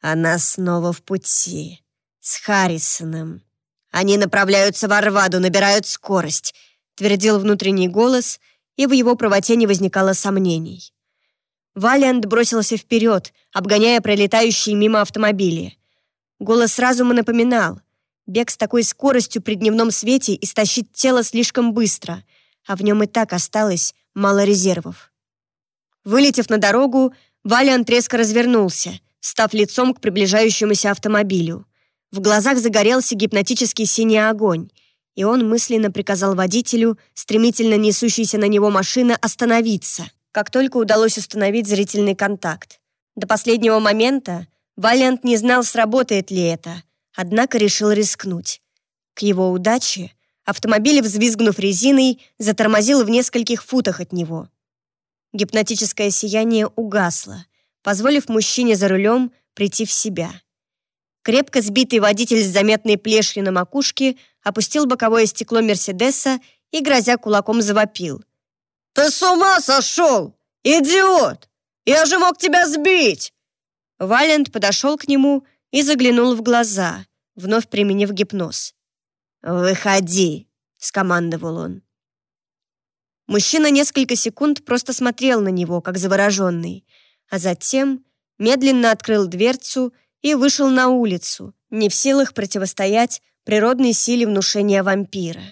Она снова в пути. С Харрисоном. Они направляются в Арваду, набирают скорость, твердил внутренний голос, и в его правоте не возникало сомнений. Валиант бросился вперед, обгоняя пролетающие мимо автомобили. Голос разума напоминал, Бег с такой скоростью при дневном свете истощит тело слишком быстро, а в нем и так осталось мало резервов. Вылетев на дорогу, Валиант резко развернулся, став лицом к приближающемуся автомобилю. В глазах загорелся гипнотический синий огонь, и он мысленно приказал водителю, стремительно несущейся на него машины, остановиться, как только удалось установить зрительный контакт. До последнего момента Валиант не знал, сработает ли это, однако решил рискнуть. К его удаче автомобиль, взвизгнув резиной, затормозил в нескольких футах от него. Гипнотическое сияние угасло, позволив мужчине за рулем прийти в себя. Крепко сбитый водитель с заметной плешью на макушке опустил боковое стекло Мерседеса и, грозя кулаком, завопил. «Ты с ума сошел! Идиот! Я же мог тебя сбить!» Валент подошел к нему и заглянул в глаза, вновь применив гипноз. «Выходи!» — скомандовал он. Мужчина несколько секунд просто смотрел на него, как завороженный, а затем медленно открыл дверцу и вышел на улицу, не в силах противостоять природной силе внушения вампира.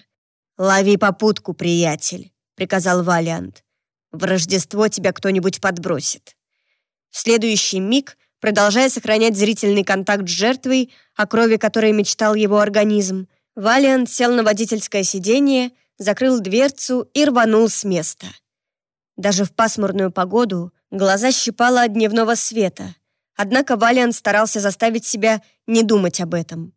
«Лови попутку, приятель», — приказал Валиант. «В Рождество тебя кто-нибудь подбросит». В следующий миг Продолжая сохранять зрительный контакт с жертвой, о крови которой мечтал его организм, Валиант сел на водительское сиденье, закрыл дверцу и рванул с места. Даже в пасмурную погоду глаза щипало от дневного света, однако Валиант старался заставить себя не думать об этом.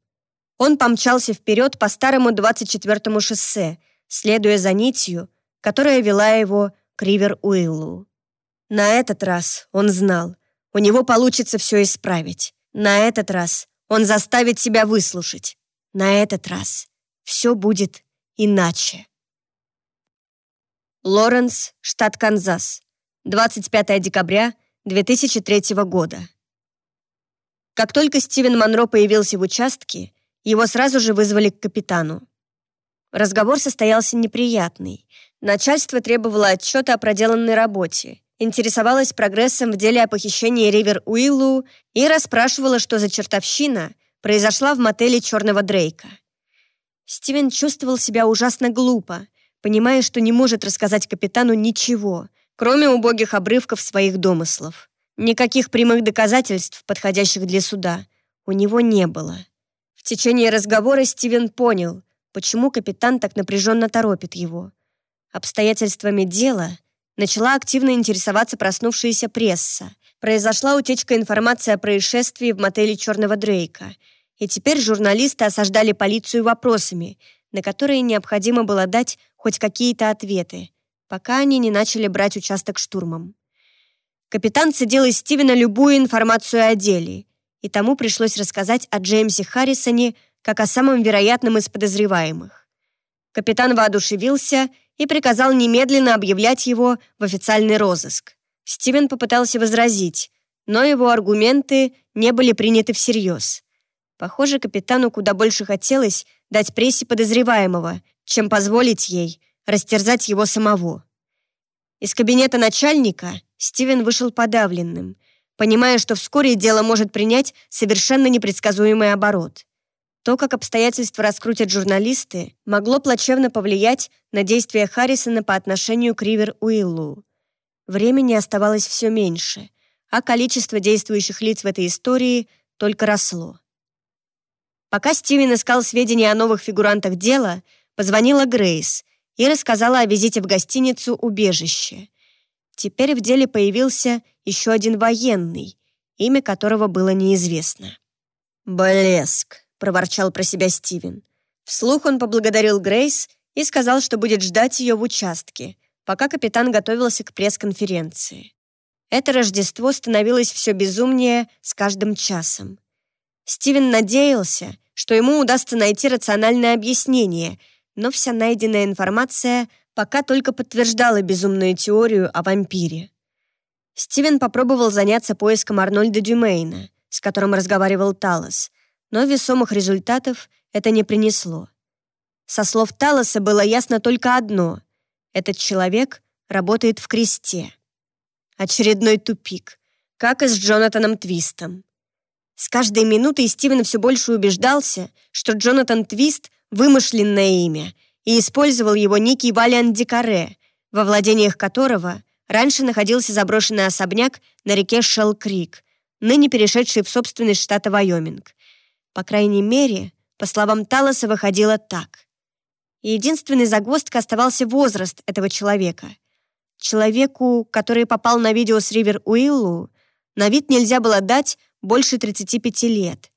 Он помчался вперед по старому 24-му шоссе, следуя за нитью, которая вела его к Ривер-Уиллу. На этот раз он знал, у него получится все исправить. На этот раз он заставит себя выслушать. На этот раз все будет иначе. Лоренс, штат Канзас. 25 декабря 2003 года. Как только Стивен Монро появился в участке, его сразу же вызвали к капитану. Разговор состоялся неприятный. Начальство требовало отчета о проделанной работе, интересовалась прогрессом в деле о похищении Ривер Уиллу и расспрашивала, что за чертовщина произошла в мотеле Черного Дрейка. Стивен чувствовал себя ужасно глупо, понимая, что не может рассказать капитану ничего, кроме убогих обрывков своих домыслов. Никаких прямых доказательств, подходящих для суда, у него не было. В течение разговора Стивен понял, почему капитан так напряженно торопит его. Обстоятельствами дела — начала активно интересоваться проснувшаяся пресса. Произошла утечка информации о происшествии в мотеле «Черного Дрейка», и теперь журналисты осаждали полицию вопросами, на которые необходимо было дать хоть какие-то ответы, пока они не начали брать участок штурмом. Капитан цедил из Стивена любую информацию о деле, и тому пришлось рассказать о Джеймсе Харрисоне как о самом вероятном из подозреваемых. Капитан воодушевился и приказал немедленно объявлять его в официальный розыск. Стивен попытался возразить, но его аргументы не были приняты всерьез. Похоже, капитану куда больше хотелось дать прессе подозреваемого, чем позволить ей растерзать его самого. Из кабинета начальника Стивен вышел подавленным, понимая, что вскоре дело может принять совершенно непредсказуемый оборот. То, как обстоятельства раскрутят журналисты, могло плачевно повлиять на действия Харрисона по отношению к Ривер Уиллу. Времени оставалось все меньше, а количество действующих лиц в этой истории только росло. Пока Стивен искал сведения о новых фигурантах дела, позвонила Грейс и рассказала о визите в гостиницу «Убежище». Теперь в деле появился еще один военный, имя которого было неизвестно. «Блеск», — проворчал про себя Стивен. Вслух он поблагодарил Грейс и сказал, что будет ждать ее в участке, пока капитан готовился к пресс-конференции. Это Рождество становилось все безумнее с каждым часом. Стивен надеялся, что ему удастся найти рациональное объяснение, но вся найденная информация пока только подтверждала безумную теорию о вампире. Стивен попробовал заняться поиском Арнольда Дюмейна, с которым разговаривал Талос, но весомых результатов это не принесло. Со слов Талоса было ясно только одно — этот человек работает в кресте. Очередной тупик, как и с Джонатаном Твистом. С каждой минутой Стивен все больше убеждался, что Джонатан Твист — вымышленное имя, и использовал его некий Валиан Дикаре, во владениях которого раньше находился заброшенный особняк на реке Шелл-Крик, ныне перешедший в собственность штата Вайоминг. По крайней мере, по словам Талоса, выходило так. единственной загвоздкой оставался возраст этого человека. Человеку, который попал на видео с Ривер Уиллу, на вид нельзя было дать больше 35 лет.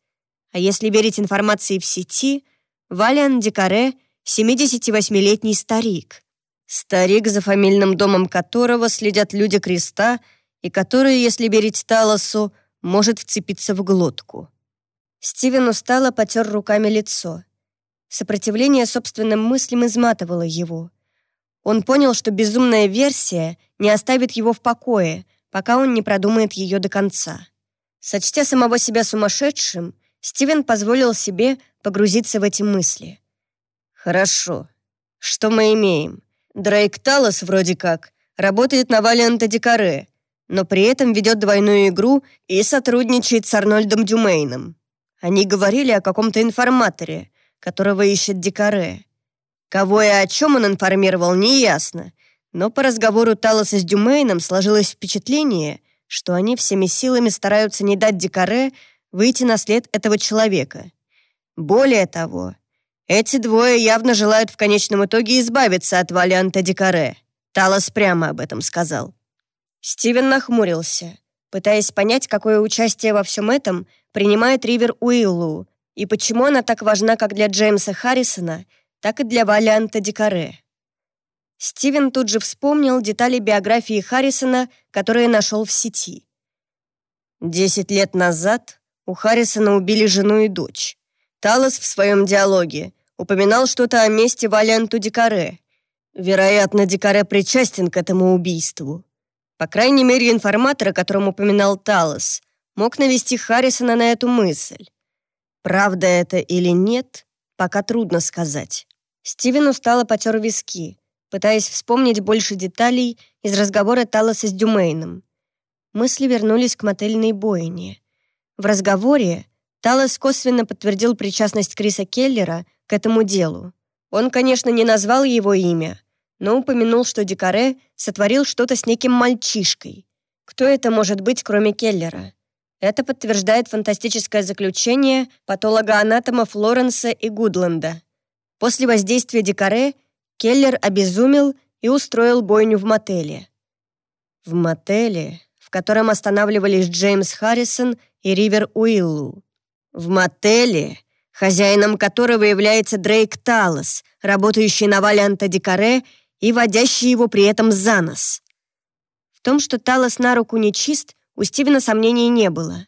А если верить информации в сети, Валиан Дикаре — 78-летний старик. Старик, за фамильным домом которого следят люди креста и который, если верить Талосу, может вцепиться в глотку. Стивен устало потер руками лицо. Сопротивление собственным мыслям изматывало его. Он понял, что безумная версия не оставит его в покое, пока он не продумает ее до конца. Сочтя самого себя сумасшедшим, Стивен позволил себе погрузиться в эти мысли. «Хорошо. Что мы имеем? Дрейк Талос вроде как работает на Валианта Дикаре, но при этом ведет двойную игру и сотрудничает с Арнольдом Дюмейном. Они говорили о каком-то информаторе, которого ищет Дикаре. Кого и о чем он информировал, неясно, но по разговору Талоса с Дюмейном сложилось впечатление, что они всеми силами стараются не дать Дикаре выйти на след этого человека. Более того, эти двое явно желают в конечном итоге избавиться от Валианта Дикаре. Талос прямо об этом сказал. Стивен нахмурился, пытаясь понять, какое участие во всем этом принимает Ривер Уиллу и почему она так важна как для Джеймса Харрисона, так и для Валианта Дикаре. Стивен тут же вспомнил детали биографии Харрисона, которые нашел в сети. Десять лет назад у Харрисона убили жену и дочь. Талос в своем диалоге упоминал что-то о месте Валенту Дикаре. Вероятно, Дикаре причастен к этому убийству. По крайней мере, информатор, о котором упоминал Талос, мог навести Харрисона на эту мысль. Правда это или нет, пока трудно сказать. Стивен устало потер виски пытаясь вспомнить больше деталей из разговора Талоса с Дюмейном. Мысли вернулись к мотельной бойне. В разговоре Талос косвенно подтвердил причастность Криса Келлера к этому делу. Он, конечно, не назвал его имя, но упомянул, что Дикаре сотворил что-то с неким мальчишкой. Кто это может быть, кроме Келлера? Это подтверждает фантастическое заключение патолога-анатома Флоренса и Гудленда. После воздействия Дикаре Келлер обезумел и устроил бойню в мотеле. В мотеле, в котором останавливались Джеймс Харрисон и Ривер Уиллу. В мотеле, хозяином которого является Дрейк Талос, работающий на Валианта Дикаре и водящий его при этом за нос. В том, что Талос на руку не чист, у Стивена сомнений не было.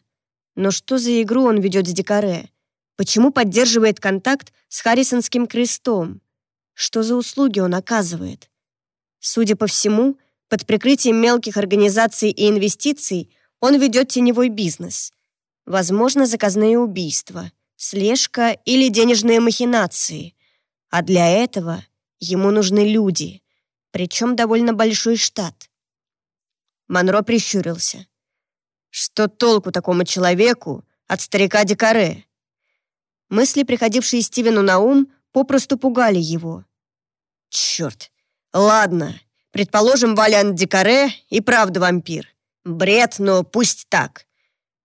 Но что за игру он ведет с Дикаре? Почему поддерживает контакт с Харрисонским крестом? Что за услуги он оказывает? Судя по всему, под прикрытием мелких организаций и инвестиций он ведет теневой бизнес. Возможно, заказные убийства, слежка или денежные махинации. А для этого ему нужны люди, причем довольно большой штат. Монро прищурился. Что толку такому человеку от старика Дикаре? Мысли, приходившие Стивену на ум, попросту пугали его. Черт. Ладно, предположим, Валиан Дикаре и правда вампир. Бред, но пусть так.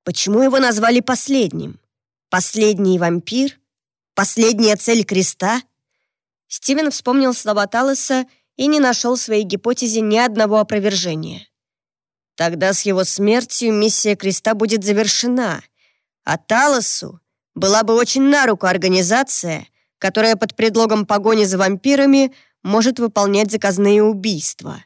Почему его назвали последним? Последний вампир? Последняя цель креста? Стивен вспомнил слова Талоса и не нашел в своей гипотезе ни одного опровержения. Тогда с его смертью миссия креста будет завершена, а Талосу была бы очень на руку организация, которая под предлогом погони за вампирами может выполнять заказные убийства.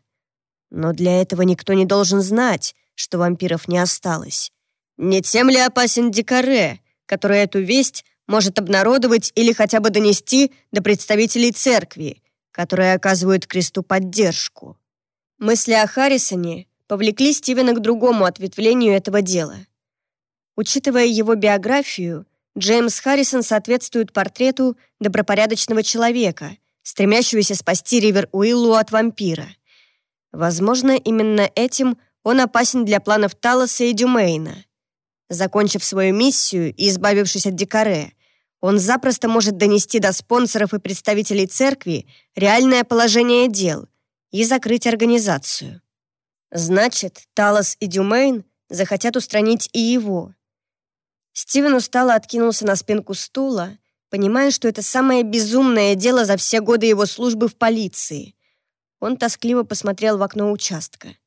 Но для этого никто не должен знать, что вампиров не осталось. Не тем ли опасен Дикаре, который эту весть может обнародовать или хотя бы донести до представителей церкви, которые оказывают кресту поддержку? Мысли о Харрисоне повлекли Стивена к другому ответвлению этого дела. Учитывая его биографию, Джеймс Харрисон соответствует портрету добропорядочного человека, стремящегося спасти Ривер Уиллу от вампира. Возможно, именно этим он опасен для планов Талоса и Дюмейна. Закончив свою миссию и избавившись от Дикаре, он запросто может донести до спонсоров и представителей церкви реальное положение дел и закрыть организацию. Значит, Талос и Дюмейн захотят устранить и его. Стивен устало откинулся на спинку стула, понимая, что это самое безумное дело за все годы его службы в полиции. Он тоскливо посмотрел в окно участка.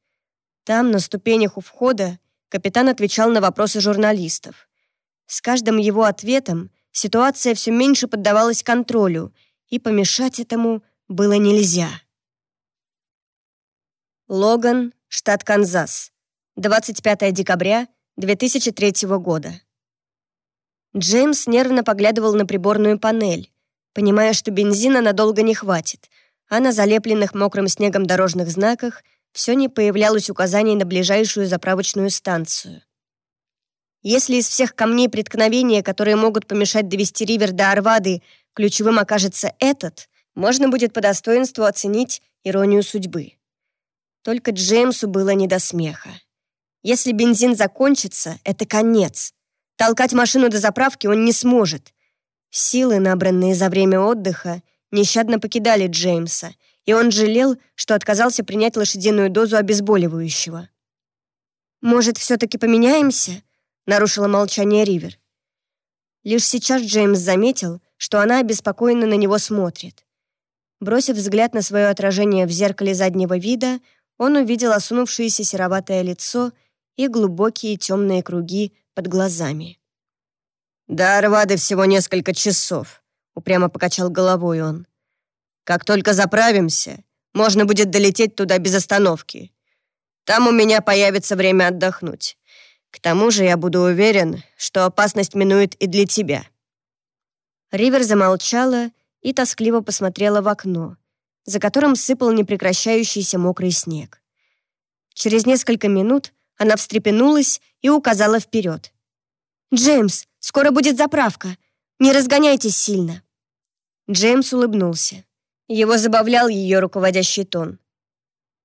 Там, на ступенях у входа, капитан отвечал на вопросы журналистов. С каждым его ответом ситуация все меньше поддавалась контролю, и помешать этому было нельзя. Логан, штат Канзас. 25 декабря 2003 года. Джеймс нервно поглядывал на приборную панель, понимая, что бензина надолго не хватит, а на залепленных мокрым снегом дорожных знаках все не появлялось указаний на ближайшую заправочную станцию. Если из всех камней преткновения, которые могут помешать довести Ривер до Арвады, ключевым окажется этот, можно будет по достоинству оценить иронию судьбы. Только Джеймсу было не до смеха. Если бензин закончится, это конец. Толкать машину до заправки он не сможет. Силы, набранные за время отдыха, нещадно покидали Джеймса, и он жалел, что отказался принять лошадиную дозу обезболивающего. «Может, все-таки поменяемся?» — нарушила молчание Ривер. Лишь сейчас Джеймс заметил, что она обеспокоенно на него смотрит. Бросив взгляд на свое отражение в зеркале заднего вида, он увидел осунувшееся сероватое лицо и глубокие темные круги под глазами. «До Арвады всего несколько часов», — упрямо покачал головой он. «Как только заправимся, можно будет долететь туда без остановки. Там у меня появится время отдохнуть. К тому же я буду уверен, что опасность минует и для тебя». Ривер замолчала и тоскливо посмотрела в окно, за которым сыпал непрекращающийся мокрый снег. Через несколько минут она встрепенулась и указала вперед. «Джеймс, скоро будет заправка. Не разгоняйтесь сильно». Джеймс улыбнулся. Его забавлял ее руководящий тон.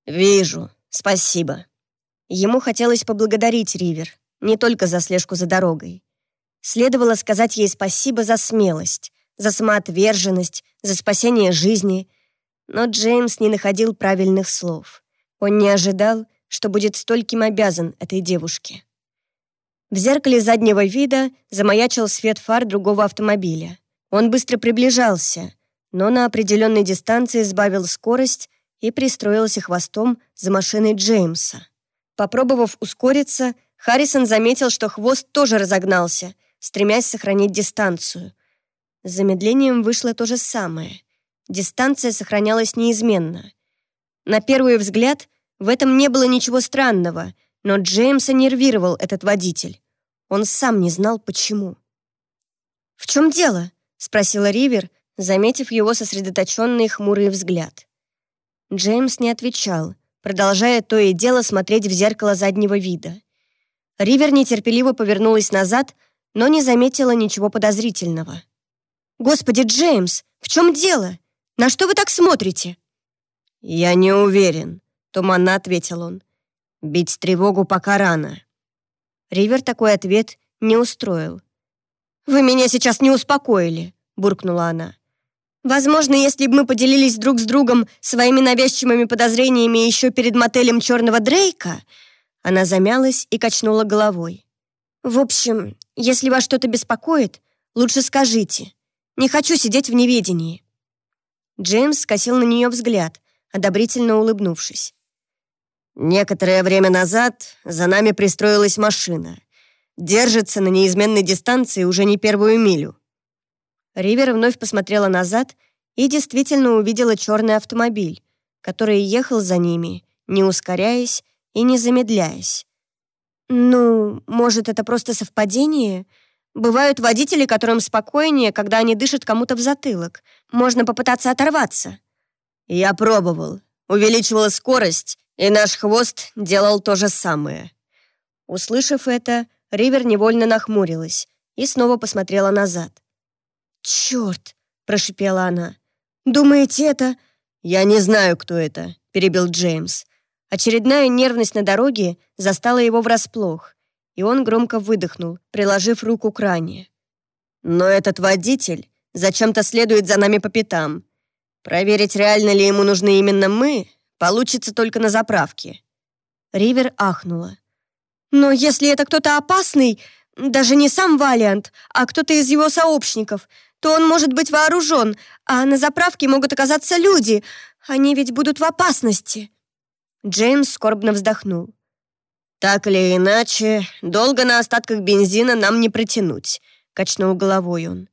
«Вижу. Спасибо». Ему хотелось поблагодарить Ривер, не только за слежку за дорогой. Следовало сказать ей спасибо за смелость, за самоотверженность, за спасение жизни, но Джеймс не находил правильных слов. Он не ожидал, что будет стольким обязан этой девушке. В зеркале заднего вида замаячил свет фар другого автомобиля. Он быстро приближался, но на определенной дистанции сбавил скорость и пристроился хвостом за машиной Джеймса. Попробовав ускориться, Харрисон заметил, что хвост тоже разогнался, стремясь сохранить дистанцию. С замедлением вышло то же самое. Дистанция сохранялась неизменно. На первый взгляд в этом не было ничего странного, но Джеймса нервировал этот водитель. Он сам не знал, почему. «В чем дело?» — спросила Ривер, заметив его сосредоточенный хмурый взгляд. Джеймс не отвечал, продолжая то и дело смотреть в зеркало заднего вида. Ривер нетерпеливо повернулась назад, но не заметила ничего подозрительного. «Господи, Джеймс, в чем дело? На что вы так смотрите?» «Я не уверен», — туманно ответил он. «Бить тревогу пока рано». Ривер такой ответ не устроил. «Вы меня сейчас не успокоили», — буркнула она. «Возможно, если бы мы поделились друг с другом своими навязчивыми подозрениями еще перед мотелем Черного Дрейка...» Она замялась и качнула головой. «В общем, если вас что-то беспокоит, лучше скажите. Не хочу сидеть в неведении». Джеймс скосил на нее взгляд, одобрительно улыбнувшись. «Некоторое время назад за нами пристроилась машина. Держится на неизменной дистанции уже не первую милю». Ривер вновь посмотрела назад и действительно увидела черный автомобиль, который ехал за ними, не ускоряясь и не замедляясь. «Ну, может, это просто совпадение?» Бывают водители, которым спокойнее, когда они дышат кому-то в затылок. Можно попытаться оторваться. Я пробовал. Увеличивала скорость, и наш хвост делал то же самое. Услышав это, Ривер невольно нахмурилась и снова посмотрела назад. «Черт!» — прошипела она. «Думаете, это...» «Я не знаю, кто это», — перебил Джеймс. Очередная нервность на дороге застала его врасплох и он громко выдохнул, приложив руку к ране. «Но этот водитель зачем-то следует за нами по пятам. Проверить, реально ли ему нужны именно мы, получится только на заправке». Ривер ахнула. «Но если это кто-то опасный, даже не сам Валиант, а кто-то из его сообщников, то он может быть вооружен, а на заправке могут оказаться люди. Они ведь будут в опасности». Джеймс скорбно вздохнул. «Так или иначе, долго на остатках бензина нам не протянуть», — качнул головой он.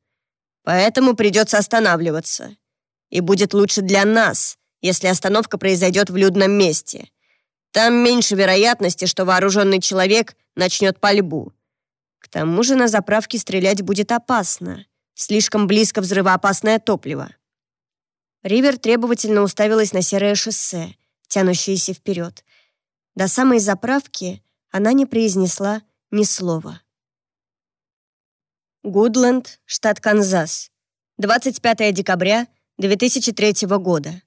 «Поэтому придется останавливаться. И будет лучше для нас, если остановка произойдет в людном месте. Там меньше вероятности, что вооруженный человек начнет пальбу. К тому же на заправке стрелять будет опасно. Слишком близко взрывоопасное топливо». Ривер требовательно уставилась на серое шоссе, тянущееся вперед, до самой заправки она не произнесла ни слова. Гудленд, штат Канзас. 25 декабря 2003 года.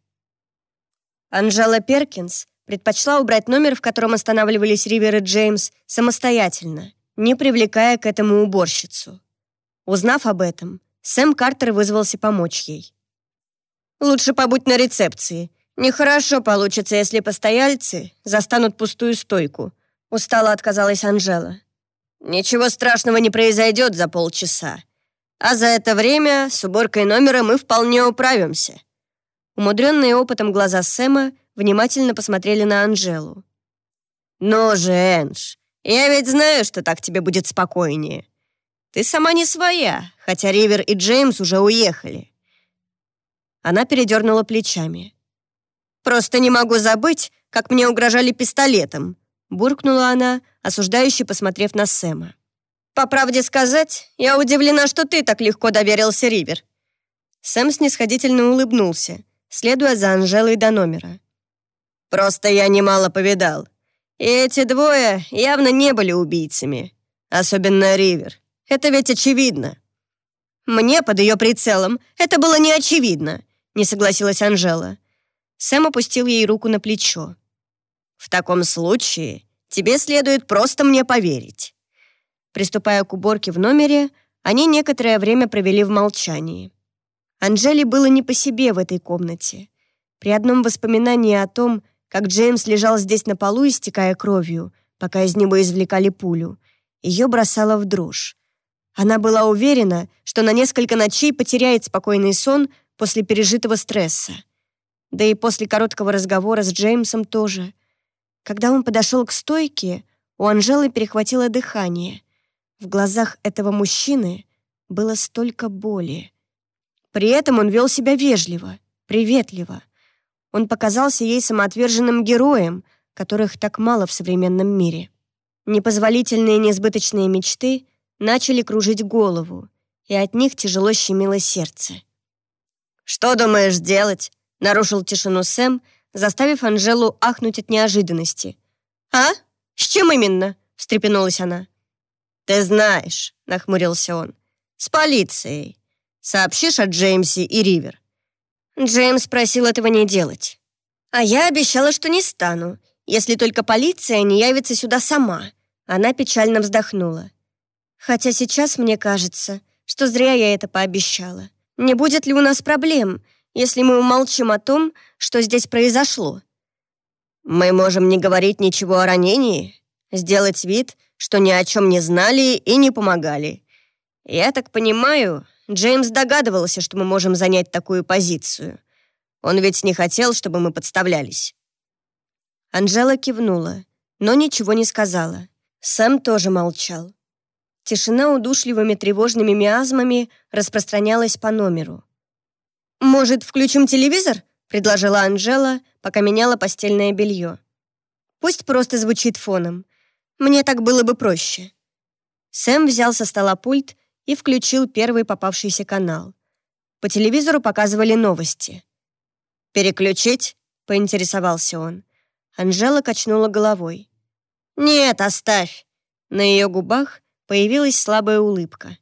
Анжела Перкинс предпочла убрать номер, в котором останавливались Ривер и Джеймс, самостоятельно, не привлекая к этому уборщицу. Узнав об этом, Сэм Картер вызвался помочь ей. «Лучше побудь на рецепции. «Нехорошо получится, если постояльцы застанут пустую стойку», — устало отказалась Анжела. «Ничего страшного не произойдет за полчаса. А за это время с уборкой номера мы вполне управимся». Умудренные опытом глаза Сэма внимательно посмотрели на Анжелу. «Ну же, Эндж, я ведь знаю, что так тебе будет спокойнее. Ты сама не своя, хотя Ривер и Джеймс уже уехали». Она передернула плечами. Просто не могу забыть, как мне угрожали пистолетом», буркнула она, осуждающе посмотрев на Сэма. «По правде сказать, я удивлена, что ты так легко доверился Ривер». Сэм снисходительно улыбнулся, следуя за Анжелой до номера. «Просто я немало повидал. И эти двое явно не были убийцами. Особенно Ривер. Это ведь очевидно». «Мне под ее прицелом это было не очевидно», не согласилась Анжела. Сэм опустил ей руку на плечо. «В таком случае тебе следует просто мне поверить». Приступая к уборке в номере, они некоторое время провели в молчании. Анжеле было не по себе в этой комнате. При одном воспоминании о том, как Джеймс лежал здесь на полу, истекая кровью, пока из него извлекали пулю, ее бросало в дрожь. Она была уверена, что на несколько ночей потеряет спокойный сон после пережитого стресса. Да и после короткого разговора с Джеймсом тоже. Когда он подошел к стойке, у Анжелы перехватило дыхание. В глазах этого мужчины было столько боли, При этом он вел себя вежливо, приветливо. Он показался ей самоотверженным героем, которых так мало в современном мире. Непозволительные несбыточные мечты начали кружить голову, и от них тяжело щемило сердце. «Что думаешь делать?» — нарушил тишину Сэм, заставив Анжелу ахнуть от неожиданности. «А? С чем именно?» — встрепенулась она. «Ты знаешь», — нахмурился он, — «с полицией. Сообщишь о Джеймсе и Ривер». Джеймс просил этого не делать. А я обещала, что не стану, если только полиция не явится сюда сама. Она печально вздохнула. Хотя сейчас мне кажется, что зря я это пообещала. Не будет ли у нас проблем, если мы умолчим о том, что здесь произошло? Мы можем не говорить ничего о ранении, сделать вид, что ни о чем не знали и не помогали. Я так понимаю, Джеймс догадывался, что мы можем занять такую позицию. Он ведь не хотел, чтобы мы подставлялись. Анжела кивнула, но ничего не сказала. Сэм тоже молчал. Тишина удушливыми тревожными миазмами распространялась по номеру. «Может, включим телевизор?» — предложила Анжела, пока меняла постельное белье. «Пусть просто звучит фоном. Мне так было бы проще». Сэм взял со стола пульт и включил первый попавшийся канал. По телевизору показывали новости. «Переключить?» — поинтересовался он. Анжела качнула головой. «Нет, оставь». На ее губах Появилась слабая улыбка.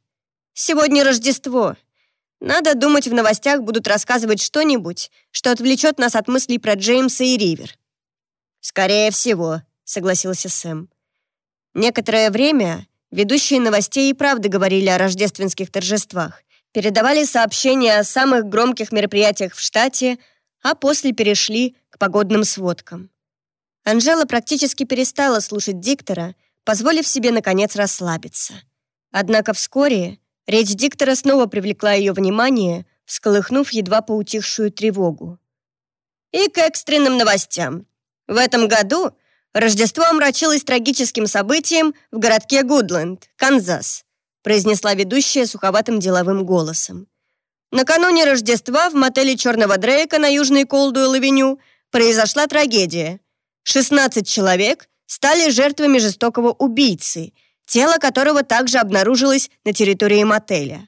«Сегодня Рождество. Надо думать, в новостях будут рассказывать что-нибудь, что отвлечет нас от мыслей про Джеймса и Ривер». «Скорее всего», — согласился Сэм. Некоторое время ведущие новостей и правда говорили о рождественских торжествах, передавали сообщения о самых громких мероприятиях в штате, а после перешли к погодным сводкам. Анжела практически перестала слушать диктора позволив себе, наконец, расслабиться. Однако вскоре речь диктора снова привлекла ее внимание, всколыхнув едва поутихшую тревогу. И к экстренным новостям. В этом году Рождество омрачилось трагическим событием в городке Гудленд, Канзас, произнесла ведущая суховатым деловым голосом. Накануне Рождества в мотеле Черного Дрейка на Южной Колдуэлл-авеню произошла трагедия. 16 человек, стали жертвами жестокого убийцы, тело которого также обнаружилось на территории мотеля.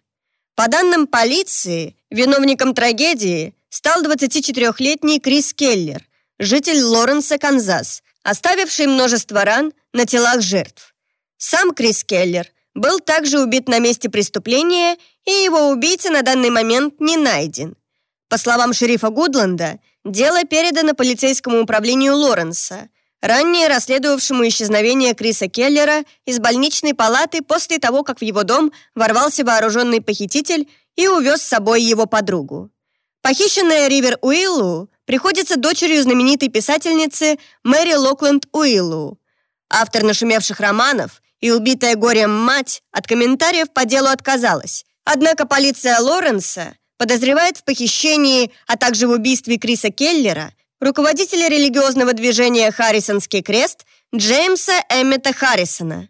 По данным полиции, виновником трагедии стал 24-летний Крис Келлер, житель Лоренса, Канзас, оставивший множество ран на телах жертв. Сам Крис Келлер был также убит на месте преступления, и его убийца на данный момент не найден. По словам шерифа Гудланда, дело передано полицейскому управлению Лоренса, ранее расследовавшему исчезновение Криса Келлера из больничной палаты после того, как в его дом ворвался вооруженный похититель и увез с собой его подругу. Похищенная Ривер Уиллу приходится дочерью знаменитой писательницы Мэри Локленд Уиллу. Автор нашумевших романов и убитая горем мать от комментариев по делу отказалась. Однако полиция Лоренса подозревает в похищении, а также в убийстве Криса Келлера руководителя религиозного движения «Харрисонский крест» Джеймса Эммета Харрисона.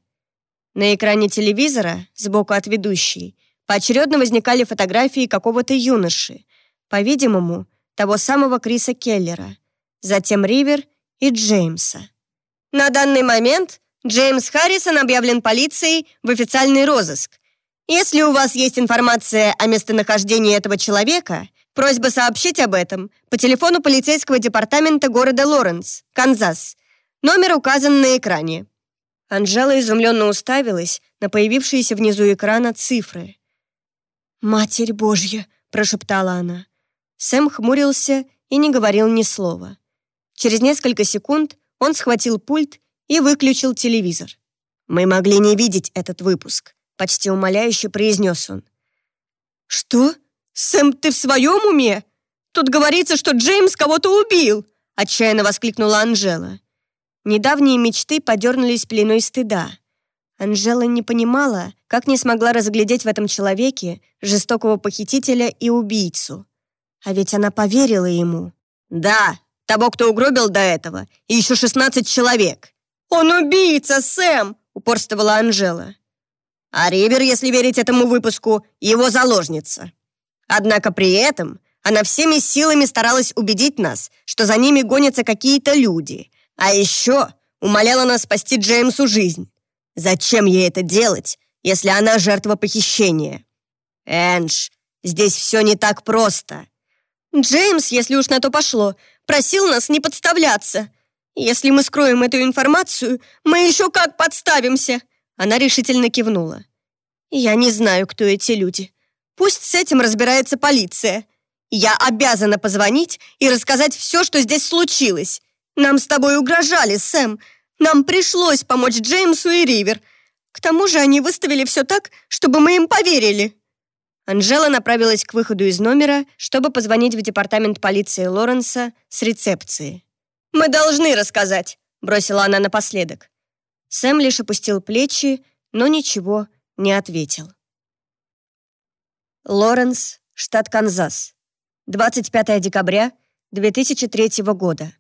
На экране телевизора, сбоку от ведущей, поочередно возникали фотографии какого-то юноши, по-видимому, того самого Криса Келлера, затем Ривер и Джеймса. На данный момент Джеймс Харрисон объявлен полицией в официальный розыск. Если у вас есть информация о местонахождении этого человека, Просьба сообщить об этом по телефону полицейского департамента города Лоренс, Канзас. Номер указан на экране». Анжела изумленно уставилась на появившиеся внизу экрана цифры. «Матерь Божья!» — прошептала она. Сэм хмурился и не говорил ни слова. Через несколько секунд он схватил пульт и выключил телевизор. «Мы могли не видеть этот выпуск», — почти умоляюще произнес он. «Что?» «Сэм, ты в своем уме? Тут говорится, что Джеймс кого-то убил!» Отчаянно воскликнула Анжела. Недавние мечты подернулись пеленой стыда. Анжела не понимала, как не смогла разглядеть в этом человеке жестокого похитителя и убийцу. А ведь она поверила ему. «Да, того, кто угробил до этого, и еще 16 человек». «Он убийца, Сэм!» — упорствовала Анжела. «А Ривер, если верить этому выпуску, его заложница». Однако при этом она всеми силами старалась убедить нас, что за ними гонятся какие-то люди. А еще умоляла нас спасти Джеймсу жизнь. Зачем ей это делать, если она жертва похищения? Эндж, здесь все не так просто. Джеймс, если уж на то пошло, просил нас не подставляться. Если мы скроем эту информацию, мы еще как подставимся. Она решительно кивнула. Я не знаю, кто эти люди. Пусть с этим разбирается полиция. Я обязана позвонить и рассказать все, что здесь случилось. Нам с тобой угрожали, Сэм. Нам пришлось помочь Джеймсу и Ривер. К тому же они выставили все так, чтобы мы им поверили». Анжела направилась к выходу из номера, чтобы позвонить в департамент полиции Лоренса с рецепции. «Мы должны рассказать», — бросила она напоследок. Сэм лишь опустил плечи, но ничего не ответил. Лоренс, штат Канзас. 25 декабря 2003 года.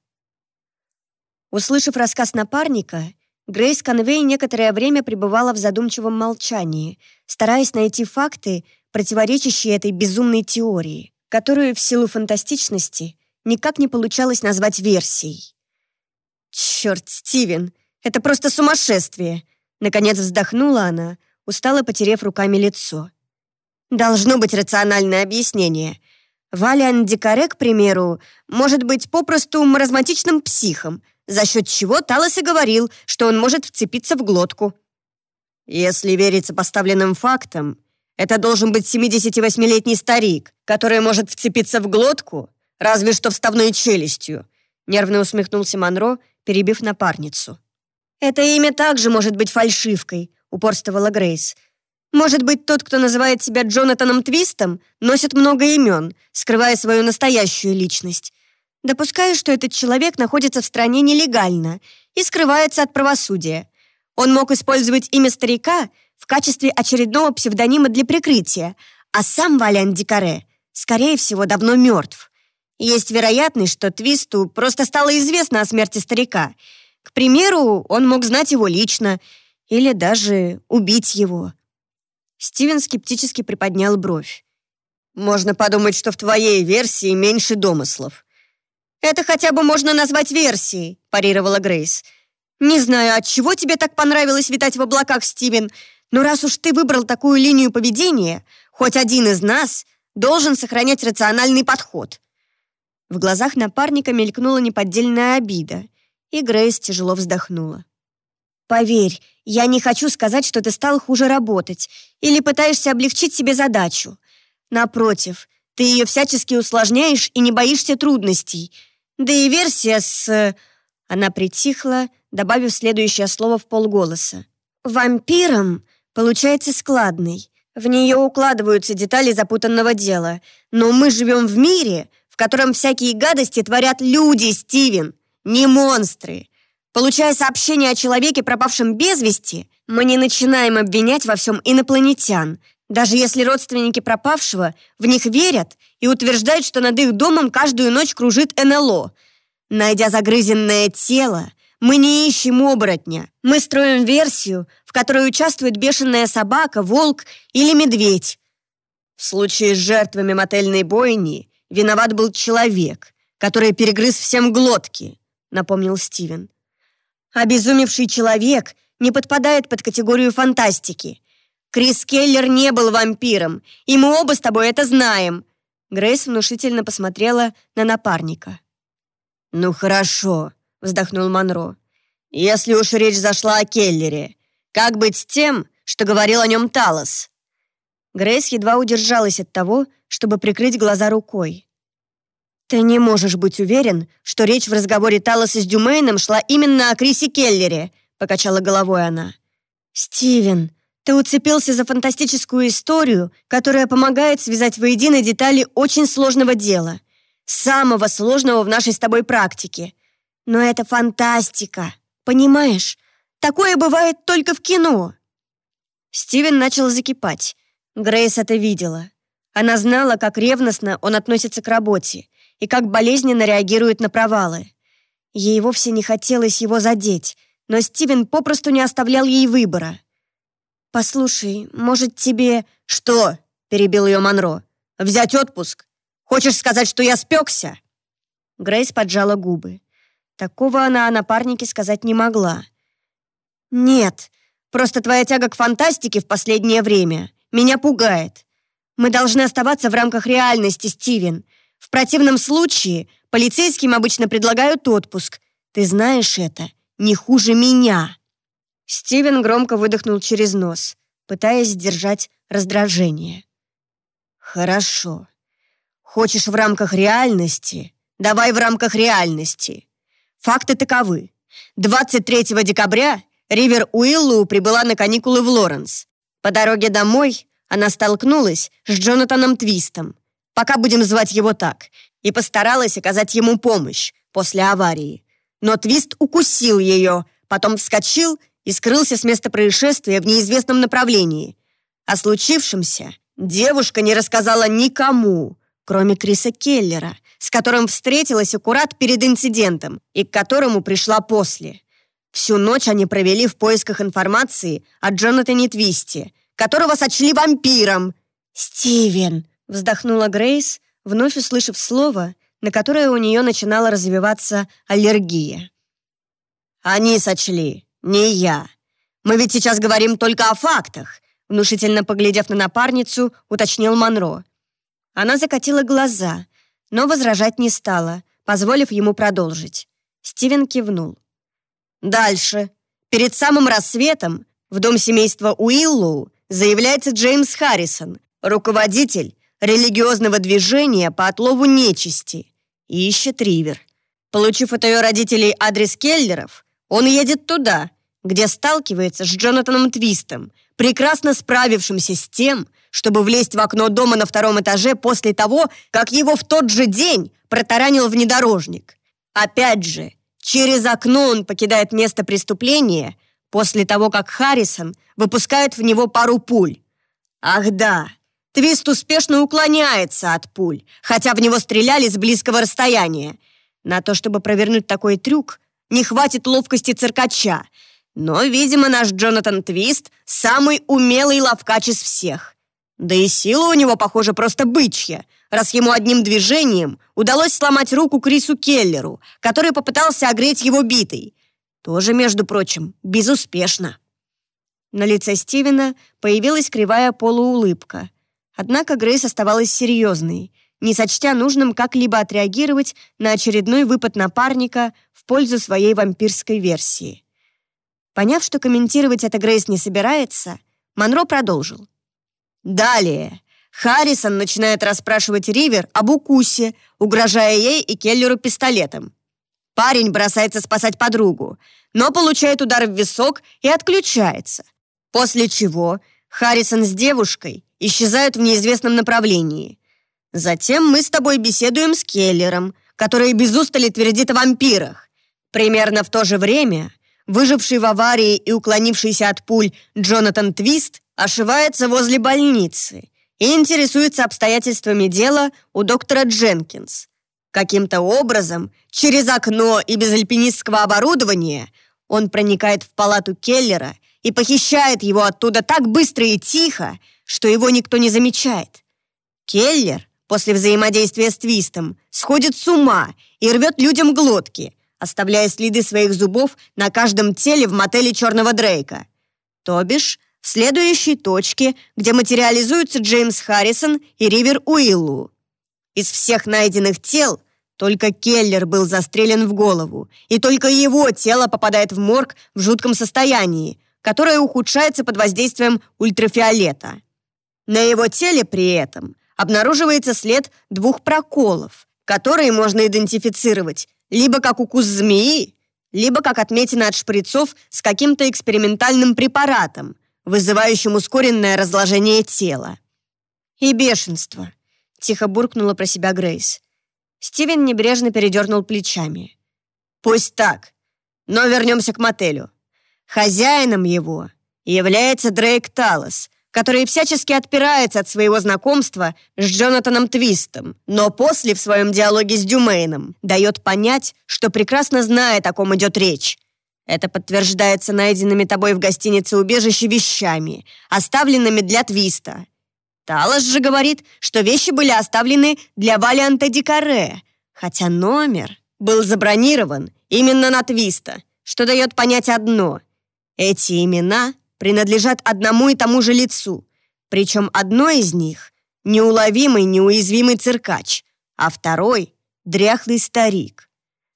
Услышав рассказ напарника, Грейс Конвей некоторое время пребывала в задумчивом молчании, стараясь найти факты, противоречащие этой безумной теории, которую в силу фантастичности никак не получалось назвать версией. «Черт, Стивен, это просто сумасшествие!» Наконец вздохнула она, устало потерев руками лицо. «Должно быть рациональное объяснение. Валиан Дикаре, к примеру, может быть попросту маразматичным психом, за счет чего Талос и говорил, что он может вцепиться в глотку. Если верить сопоставленным фактам, это должен быть 78-летний старик, который может вцепиться в глотку, разве что вставной челюстью, нервно усмехнулся Монро, перебив напарницу. «Это имя также может быть фальшивкой», — упорствовала Грейс. «Может быть, тот, кто называет себя Джонатаном Твистом, носит много имен, скрывая свою настоящую личность. Допускаю, что этот человек находится в стране нелегально и скрывается от правосудия. Он мог использовать имя старика в качестве очередного псевдонима для прикрытия, а сам Валиан Дикаре, скорее всего, давно мертв. Есть вероятность, что Твисту просто стало известно о смерти старика. К примеру, он мог знать его лично или даже убить его. Стивен скептически приподнял бровь. «Можно подумать, что в твоей версии меньше домыслов. «Это хотя бы можно назвать версией», – парировала Грейс. «Не знаю, от чего тебе так понравилось витать в облаках, Стивен, но раз уж ты выбрал такую линию поведения, хоть один из нас должен сохранять рациональный подход». В глазах напарника мелькнула неподдельная обида, и Грейс тяжело вздохнула. «Поверь, я не хочу сказать, что ты стал хуже работать или пытаешься облегчить себе задачу. Напротив, ты ее всячески усложняешь и не боишься трудностей. Да и версия с...» Она притихла, добавив следующее слово в полголоса. «Вампиром получается складный. В нее укладываются детали запутанного дела. Но мы живем в мире, в котором всякие гадости творят люди, Стивен, не монстры. Получая сообщение о человеке, пропавшем без вести, мы не начинаем обвинять во всем инопланетян, даже если родственники пропавшего в них верят и утверждают, что над их домом каждую ночь кружит НЛО. Найдя загрызенное тело, мы не ищем оборотня. Мы строим версию, в которой участвует бешеная собака, волк или медведь. В случае с жертвами мотельной бойни виноват был человек, который перегрыз всем глотки, напомнил Стивен. Обезумевший человек не подпадает под категорию фантастики – Крис Келлер не был вампиром, и мы оба с тобой это знаем». Грейс внушительно посмотрела на напарника. «Ну хорошо», — вздохнул Монро. «Если уж речь зашла о Келлере, как быть с тем, что говорил о нем Талос?» Грейс едва удержалась от того, чтобы прикрыть глаза рукой. «Ты не можешь быть уверен, что речь в разговоре Талоса с Дюмейном шла именно о Крисе Келлере», — покачала головой она. «Стивен, ты уцепился за фантастическую историю, которая помогает связать воедино детали очень сложного дела. Самого сложного в нашей с тобой практике. Но это фантастика, понимаешь? Такое бывает только в кино. Стивен начал закипать. Грейс это видела. Она знала, как ревностно он относится к работе и как болезненно реагирует на провалы. Ей вовсе не хотелось его задеть, но Стивен попросту не оставлял ей выбора. «Послушай, может, тебе...» «Что?» — перебил ее Монро. Взять отпуск? Хочешь сказать, что я спекся?» Грейс поджала губы. Такого она о напарнике сказать не могла. «Нет, просто твоя тяга к фантастике в последнее время меня пугает. Мы должны оставаться в рамках реальности, Стивен. В противном случае полицейским обычно предлагают отпуск. Ты знаешь это не хуже меня». Стивен громко выдохнул через нос, пытаясь сдержать раздражение. «Хорошо. Хочешь в рамках реальности? Давай в рамках реальности. Факты таковы. 23 декабря Ривер Уиллоу прибыла на каникулы в Лоренс. По дороге домой она столкнулась с Джонатаном Твистом, пока будем звать его так, и постаралась оказать ему помощь после аварии. Но Твист укусил ее, потом вскочил и скрылся с места происшествия в неизвестном направлении. О случившемся девушка не рассказала никому, кроме Криса Келлера, с которым встретилась аккурат перед инцидентом и к которому пришла после. Всю ночь они провели в поисках информации о Джонатане Твисте, которого сочли вампиром. «Стивен!» — вздохнула Грейс, вновь услышав слово, на которое у нее начинала развиваться аллергия. «Они сочли, не я. Мы ведь сейчас говорим только о фактах», внушительно поглядев на напарницу, уточнил Монро. Она закатила глаза, но возражать не стала, позволив ему продолжить. Стивен кивнул. Дальше. Перед самым рассветом в дом семейства Уиллоу заявляется Джеймс Харрисон, руководитель религиозного движения по отлову нечисти, ищет Ривер. Получив от ее родителей адрес Келлеров, он едет туда, где сталкивается с Джонатаном Твистом, прекрасно справившимся с тем, чтобы влезть в окно дома на втором этаже после того, как его в тот же день протаранил внедорожник. Опять же, Через окно он покидает место преступления после того, как Харрисон выпускает в него пару пуль. Ах да, Твист успешно уклоняется от пуль, хотя в него стреляли с близкого расстояния. На то, чтобы провернуть такой трюк, не хватит ловкости циркача. Но, видимо, наш Джонатан Твист самый умелый ловкач из всех. Да и сила у него, похоже, просто бычья, раз ему одним движением удалось сломать руку Крису Келлеру, который попытался огреть его битой. Тоже, между прочим, безуспешно. На лице Стивена появилась кривая полуулыбка. Однако Грейс оставалась серьезной, не сочтя нужным как-либо отреагировать на очередной выпад напарника в пользу своей вампирской версии. Поняв, что комментировать это Грейс не собирается, Монро продолжил. «Далее. Харрисон начинает расспрашивать Ривер об укусе, угрожая ей и Келлеру пистолетом. Парень бросается спасать подругу, но получает удар в висок и отключается. После чего Харрисон с девушкой исчезают в неизвестном направлении. Затем мы с тобой беседуем с Келлером, который без устали твердит о вампирах. Примерно в то же время выживший в аварии и уклонившийся от пуль Джонатан Твист ошивается возле больницы и интересуется обстоятельствами дела у доктора Дженкинс. Каким-то образом, через окно и без альпинистского оборудования, он проникает в палату Келлера и похищает его оттуда так быстро и тихо, что его никто не замечает. Келлер после взаимодействия с Твистом сходит с ума и рвет людям глотки, оставляя следы своих зубов на каждом теле в мотеле Черного Дрейка. То бишь, в следующей точке, где материализуются Джеймс Харрисон и Ривер Уиллу. Из всех найденных тел только Келлер был застрелен в голову, и только его тело попадает в морг в жутком состоянии, которое ухудшается под воздействием ультрафиолета. На его теле при этом обнаруживается след двух проколов, которые можно идентифицировать либо как укус змеи, либо как отметина от шприцов с каким-то экспериментальным препаратом, вызывающим ускоренное разложение тела. И бешенство, тихо буркнула про себя Грейс. Стивен небрежно передернул плечами. Пусть так, но вернемся к мотелю. Хозяином его является Дрейк Талос, который всячески отпирается от своего знакомства с Джонатаном Твистом, но после в своем диалоге с Дюмейном дает понять, что прекрасно знает, о ком идет речь. Это подтверждается найденными тобой в гостинице убежище вещами, оставленными для Твиста. Талос же говорит, что вещи были оставлены для Валианта Дикаре, хотя номер был забронирован именно на Твиста, что дает понять одно. Эти имена принадлежат одному и тому же лицу, причем одно из них — неуловимый, неуязвимый циркач, а второй — дряхлый старик.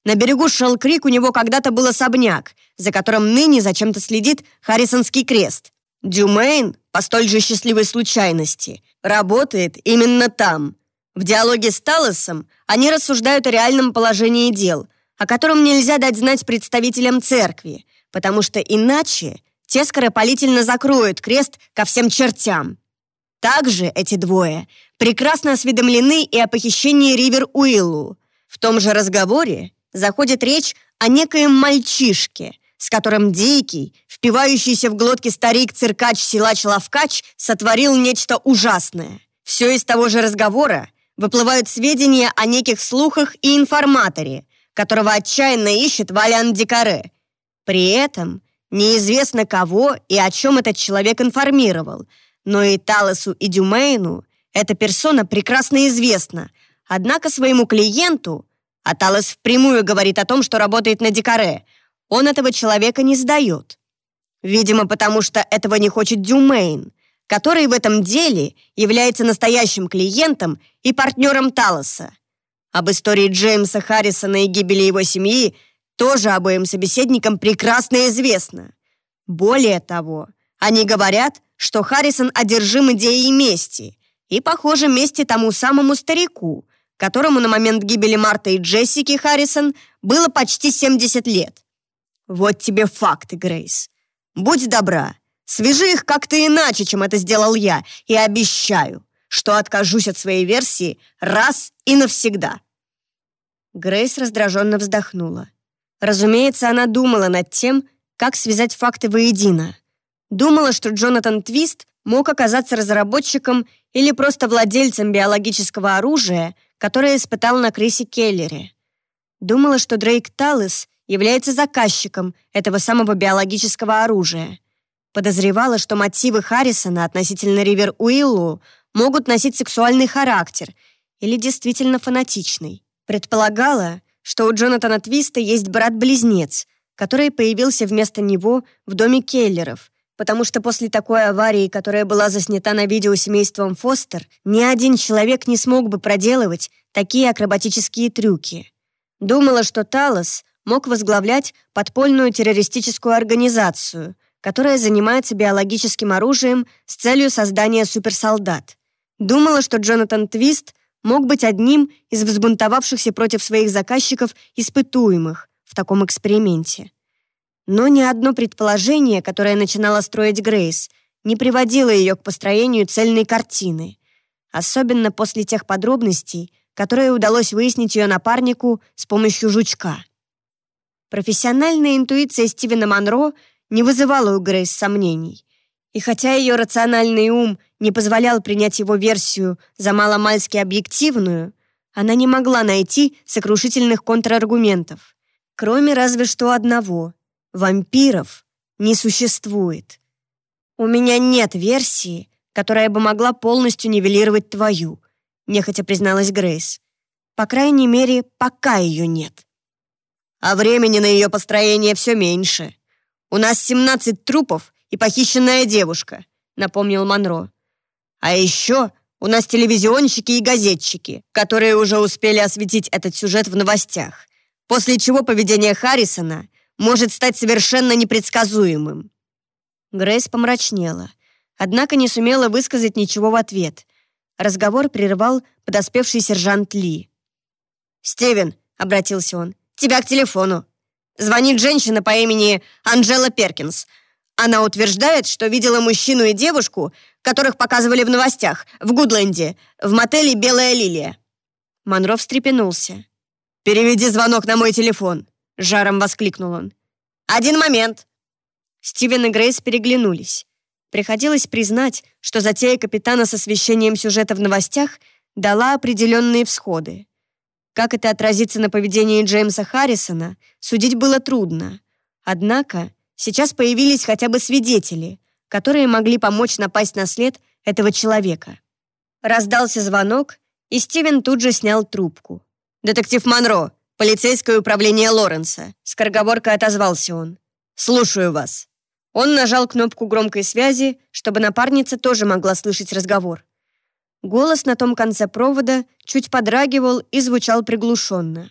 На берегу Шелкрик у него когда-то был особняк, за которым ныне зачем-то следит Харрисонский крест. Дюмейн, по столь же счастливой случайности, работает именно там. В диалоге с Талосом они рассуждают о реальном положении дел, о котором нельзя дать знать представителям церкви, потому что иначе те скоропалительно закроют крест ко всем чертям. Также эти двое прекрасно осведомлены и о похищении Ривер Уиллу. В том же разговоре заходит речь о некоем мальчишке, с которым дикий, впивающийся в глотки старик-циркач-силач-лавкач сотворил нечто ужасное. Все из того же разговора выплывают сведения о неких слухах и информаторе, которого отчаянно ищет Валян Дикаре. При этом неизвестно кого и о чем этот человек информировал, но и Талосу и Дюмейну эта персона прекрасно известна, однако своему клиенту, а Талос впрямую говорит о том, что работает на Дикаре – он этого человека не сдает. Видимо, потому что этого не хочет Дюмейн, который в этом деле является настоящим клиентом и партнером Талоса. Об истории Джеймса Харрисона и гибели его семьи тоже обоим собеседникам прекрасно известно. Более того, они говорят, что Харрисон одержим идеей мести и, похоже, мести тому самому старику, которому на момент гибели Марта и Джессики Харрисон было почти 70 лет. Вот тебе факты, Грейс. Будь добра, свяжи их как-то иначе, чем это сделал я, и обещаю, что откажусь от своей версии раз и навсегда». Грейс раздраженно вздохнула. Разумеется, она думала над тем, как связать факты воедино. Думала, что Джонатан Твист мог оказаться разработчиком или просто владельцем биологического оружия, которое испытал на Крисе Келлере. Думала, что Дрейк Таллес является заказчиком этого самого биологического оружия. Подозревала, что мотивы Харрисона относительно Ривер Уиллу могут носить сексуальный характер или действительно фанатичный. Предполагала, что у Джонатана Твиста есть брат-близнец, который появился вместо него в доме Келлеров, потому что после такой аварии, которая была заснята на видео семейством Фостер, ни один человек не смог бы проделывать такие акробатические трюки. Думала, что Талос мог возглавлять подпольную террористическую организацию, которая занимается биологическим оружием с целью создания суперсолдат. Думала, что Джонатан Твист мог быть одним из взбунтовавшихся против своих заказчиков испытуемых в таком эксперименте. Но ни одно предположение, которое начинала строить Грейс, не приводило ее к построению цельной картины, особенно после тех подробностей, которые удалось выяснить ее напарнику с помощью жучка. Профессиональная интуиция Стивена Монро не вызывала у Грейс сомнений. И хотя ее рациональный ум не позволял принять его версию за маломальски объективную, она не могла найти сокрушительных контраргументов. Кроме разве что одного — вампиров не существует. «У меня нет версии, которая бы могла полностью нивелировать твою», нехотя призналась Грейс. «По крайней мере, пока ее нет» а времени на ее построение все меньше. У нас 17 трупов и похищенная девушка», — напомнил Монро. «А еще у нас телевизионщики и газетчики, которые уже успели осветить этот сюжет в новостях, после чего поведение Харрисона может стать совершенно непредсказуемым». Грейс помрачнела, однако не сумела высказать ничего в ответ. Разговор прервал подоспевший сержант Ли. «Стивен», — обратился он, тебя к телефону. Звонит женщина по имени Анжела Перкинс. Она утверждает, что видела мужчину и девушку, которых показывали в новостях, в Гудленде, в мотеле «Белая лилия». Монро встрепенулся. «Переведи звонок на мой телефон», — жаром воскликнул он. «Один момент». Стивен и Грейс переглянулись. Приходилось признать, что затея капитана с освещением сюжета в новостях дала определенные всходы. Как это отразится на поведении Джеймса Харрисона, судить было трудно. Однако сейчас появились хотя бы свидетели, которые могли помочь напасть на след этого человека. Раздался звонок, и Стивен тут же снял трубку. «Детектив Монро, полицейское управление Лоренса», — скороговоркой отозвался он. «Слушаю вас». Он нажал кнопку громкой связи, чтобы напарница тоже могла слышать разговор. Голос на том конце провода чуть подрагивал и звучал приглушенно.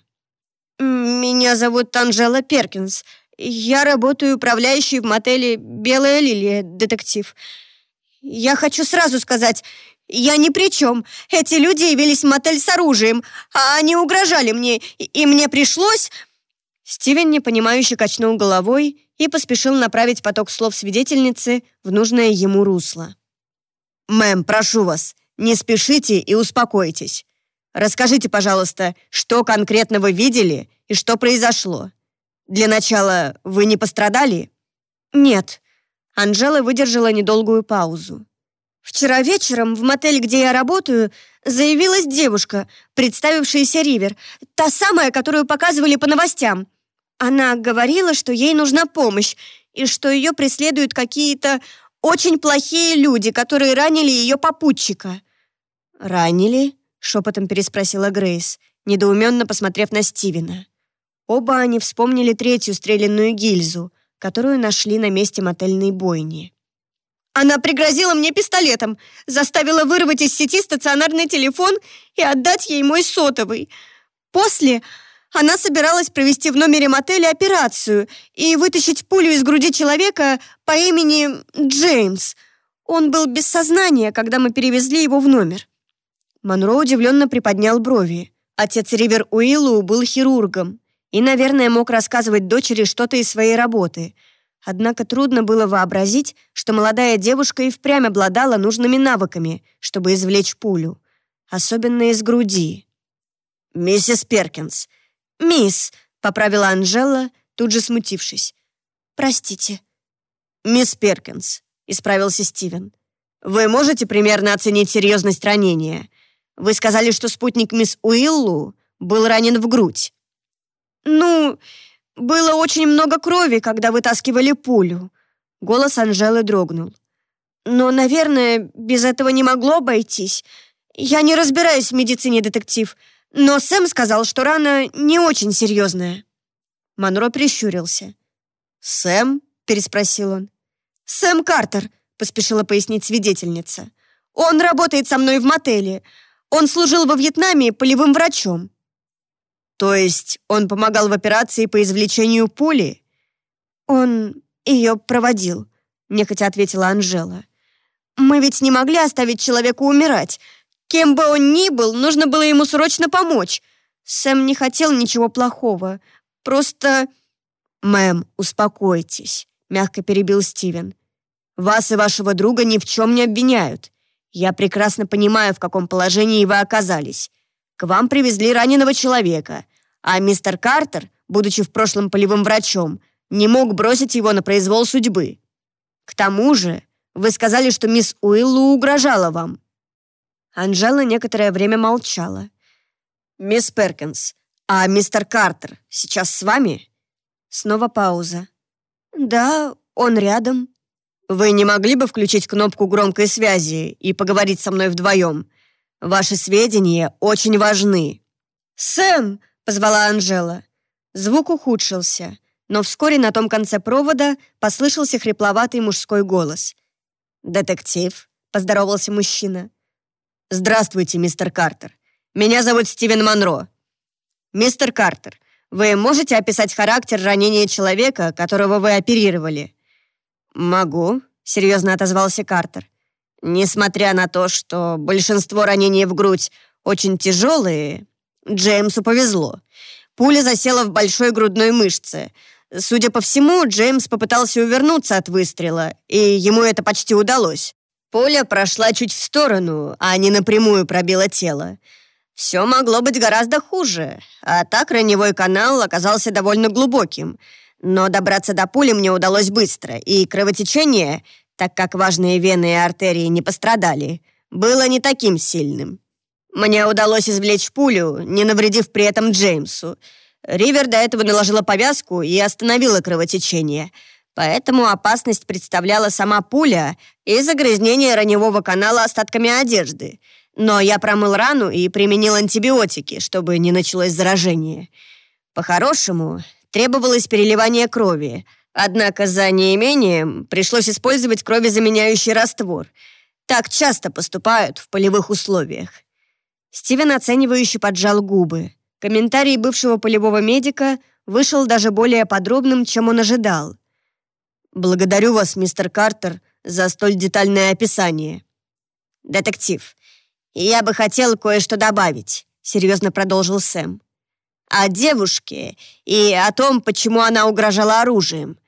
«Меня зовут Анжела Перкинс. Я работаю управляющей в мотеле «Белая лилия», детектив. Я хочу сразу сказать, я ни при чем. Эти люди явились в мотель с оружием, а они угрожали мне, и мне пришлось...» Стивен непонимающе качнул головой и поспешил направить поток слов свидетельницы в нужное ему русло. «Мэм, прошу вас, не спешите и успокойтесь. Расскажите, пожалуйста, что конкретно вы видели и что произошло. Для начала, вы не пострадали?» «Нет». Анжела выдержала недолгую паузу. Вчера вечером в мотель, где я работаю, заявилась девушка, представившаяся Ривер, та самая, которую показывали по новостям. Она говорила, что ей нужна помощь и что ее преследуют какие-то очень плохие люди, которые ранили ее попутчика. «Ранили?» — шепотом переспросила Грейс, недоуменно посмотрев на Стивена. Оба они вспомнили третью стрелянную гильзу, которую нашли на месте мотельной бойни. Она пригрозила мне пистолетом, заставила вырвать из сети стационарный телефон и отдать ей мой сотовый. После она собиралась провести в номере мотеля операцию и вытащить пулю из груди человека по имени Джеймс. Он был без сознания, когда мы перевезли его в номер. Монро удивленно приподнял брови. Отец Ривер Уиллу был хирургом и, наверное, мог рассказывать дочери что-то из своей работы — Однако трудно было вообразить, что молодая девушка и впрямь обладала нужными навыками, чтобы извлечь пулю, особенно из груди. «Миссис Перкинс». «Мисс», — поправила Анжела, тут же смутившись. «Простите». «Мисс Перкинс», — исправился Стивен. «Вы можете примерно оценить серьезность ранения? Вы сказали, что спутник мисс Уиллу был ранен в грудь». «Ну, было очень много крови, когда вытаскивали пулю». Голос Анжелы дрогнул. «Но, наверное, без этого не могло обойтись. Я не разбираюсь в медицине, детектив, но Сэм сказал, что рана не очень серьезная». Монро прищурился. «Сэм?» — переспросил он. «Сэм Картер», — поспешила пояснить свидетельница. «Он работает со мной в мотеле. Он служил во Вьетнаме полевым врачом». То есть он помогал в операции по извлечению пули? Он ее проводил, нехотя ответила Анжела. Мы ведь не могли оставить человека умирать. Кем бы он ни был, нужно было ему срочно помочь. Сэм не хотел ничего плохого. Просто... «Мэм, успокойтесь», — мягко перебил Стивен. «Вас и вашего друга ни в чем не обвиняют. Я прекрасно понимаю, в каком положении вы оказались. К вам привезли раненого человека, а мистер Картер, будучи в прошлом полевым врачом, не мог бросить его на произвол судьбы. К тому же, вы сказали, что мисс Уиллу угрожала вам». Анжела некоторое время молчала. «Мисс Перкинс, а мистер Картер сейчас с вами?» Снова пауза. «Да, он рядом». «Вы не могли бы включить кнопку громкой связи и поговорить со мной вдвоем? Ваши сведения очень важны». «Сэм!» — позвала Анжела. Звук ухудшился, но вскоре на том конце провода послышался хрипловатый мужской голос. «Детектив», — поздоровался мужчина. «Здравствуйте, мистер Картер. Меня зовут Стивен Монро. Мистер Картер, вы можете описать характер ранения человека, которого вы оперировали?» «Могу», — серьезно отозвался Картер. Несмотря на то, что большинство ранений в грудь очень тяжелые, Джеймсу повезло. Пуля засела в большой грудной мышце. Судя по всему, Джеймс попытался увернуться от выстрела, и ему это почти удалось. Пуля прошла чуть в сторону, а не напрямую пробила тело. Все могло быть гораздо хуже, а так раневой канал оказался довольно глубоким. Но добраться до пули мне удалось быстро, и кровотечение так как важные вены и артерии не пострадали, было не таким сильным. Мне удалось извлечь пулю, не навредив при этом Джеймсу. Ривер до этого наложила повязку и остановила кровотечение, поэтому опасность представляла сама пуля и загрязнение раневого канала остатками одежды. Но я промыл рану и применил антибиотики, чтобы не началось заражение. По-хорошему, требовалось переливание крови, однако за неимением пришлось использовать кровезаменяющий раствор. Так часто поступают в полевых условиях. Стивен оценивающе поджал губы. Комментарий бывшего полевого медика вышел даже более подробным, чем он ожидал. «Благодарю вас, мистер Картер, за столь детальное описание». «Детектив, я бы хотел кое-что добавить», — серьезно продолжил Сэм. «О девушке и о том, почему она угрожала оружием.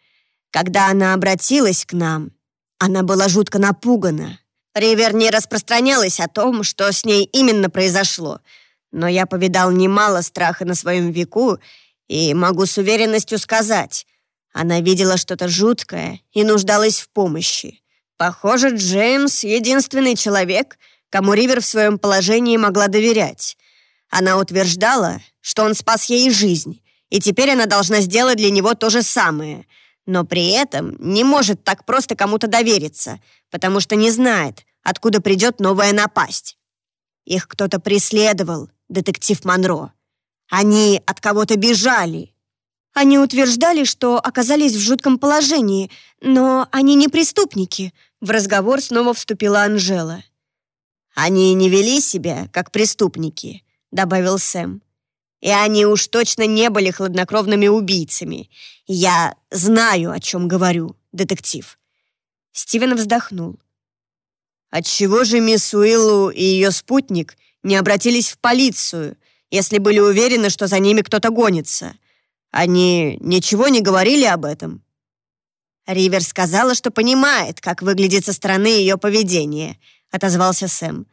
Когда она обратилась к нам, она была жутко напугана. Ривер не распространялась о том, что с ней именно произошло, но я повидал немало страха на своем веку и могу с уверенностью сказать, она видела что-то жуткое и нуждалась в помощи. Похоже, Джеймс — единственный человек, кому Ривер в своем положении могла доверять. Она утверждала, что он спас ей жизнь, и теперь она должна сделать для него то же самое, но при этом не может так просто кому-то довериться, потому что не знает, откуда придет новая напасть. Их кто-то преследовал, детектив Монро. Они от кого-то бежали. Они утверждали, что оказались в жутком положении, но они не преступники. В разговор снова вступила Анжела. «Они не вели себя, как преступники», — добавил Сэм. «И они уж точно не были хладнокровными убийцами. Я знаю, о чем говорю, детектив». Стивен вздохнул. «Отчего же мисс Уиллу и ее спутник не обратились в полицию, если были уверены, что за ними кто-то гонится. Они ничего не говорили об этом?» «Ривер сказала, что понимает, как выглядит со стороны ее поведение», — отозвался Сэм.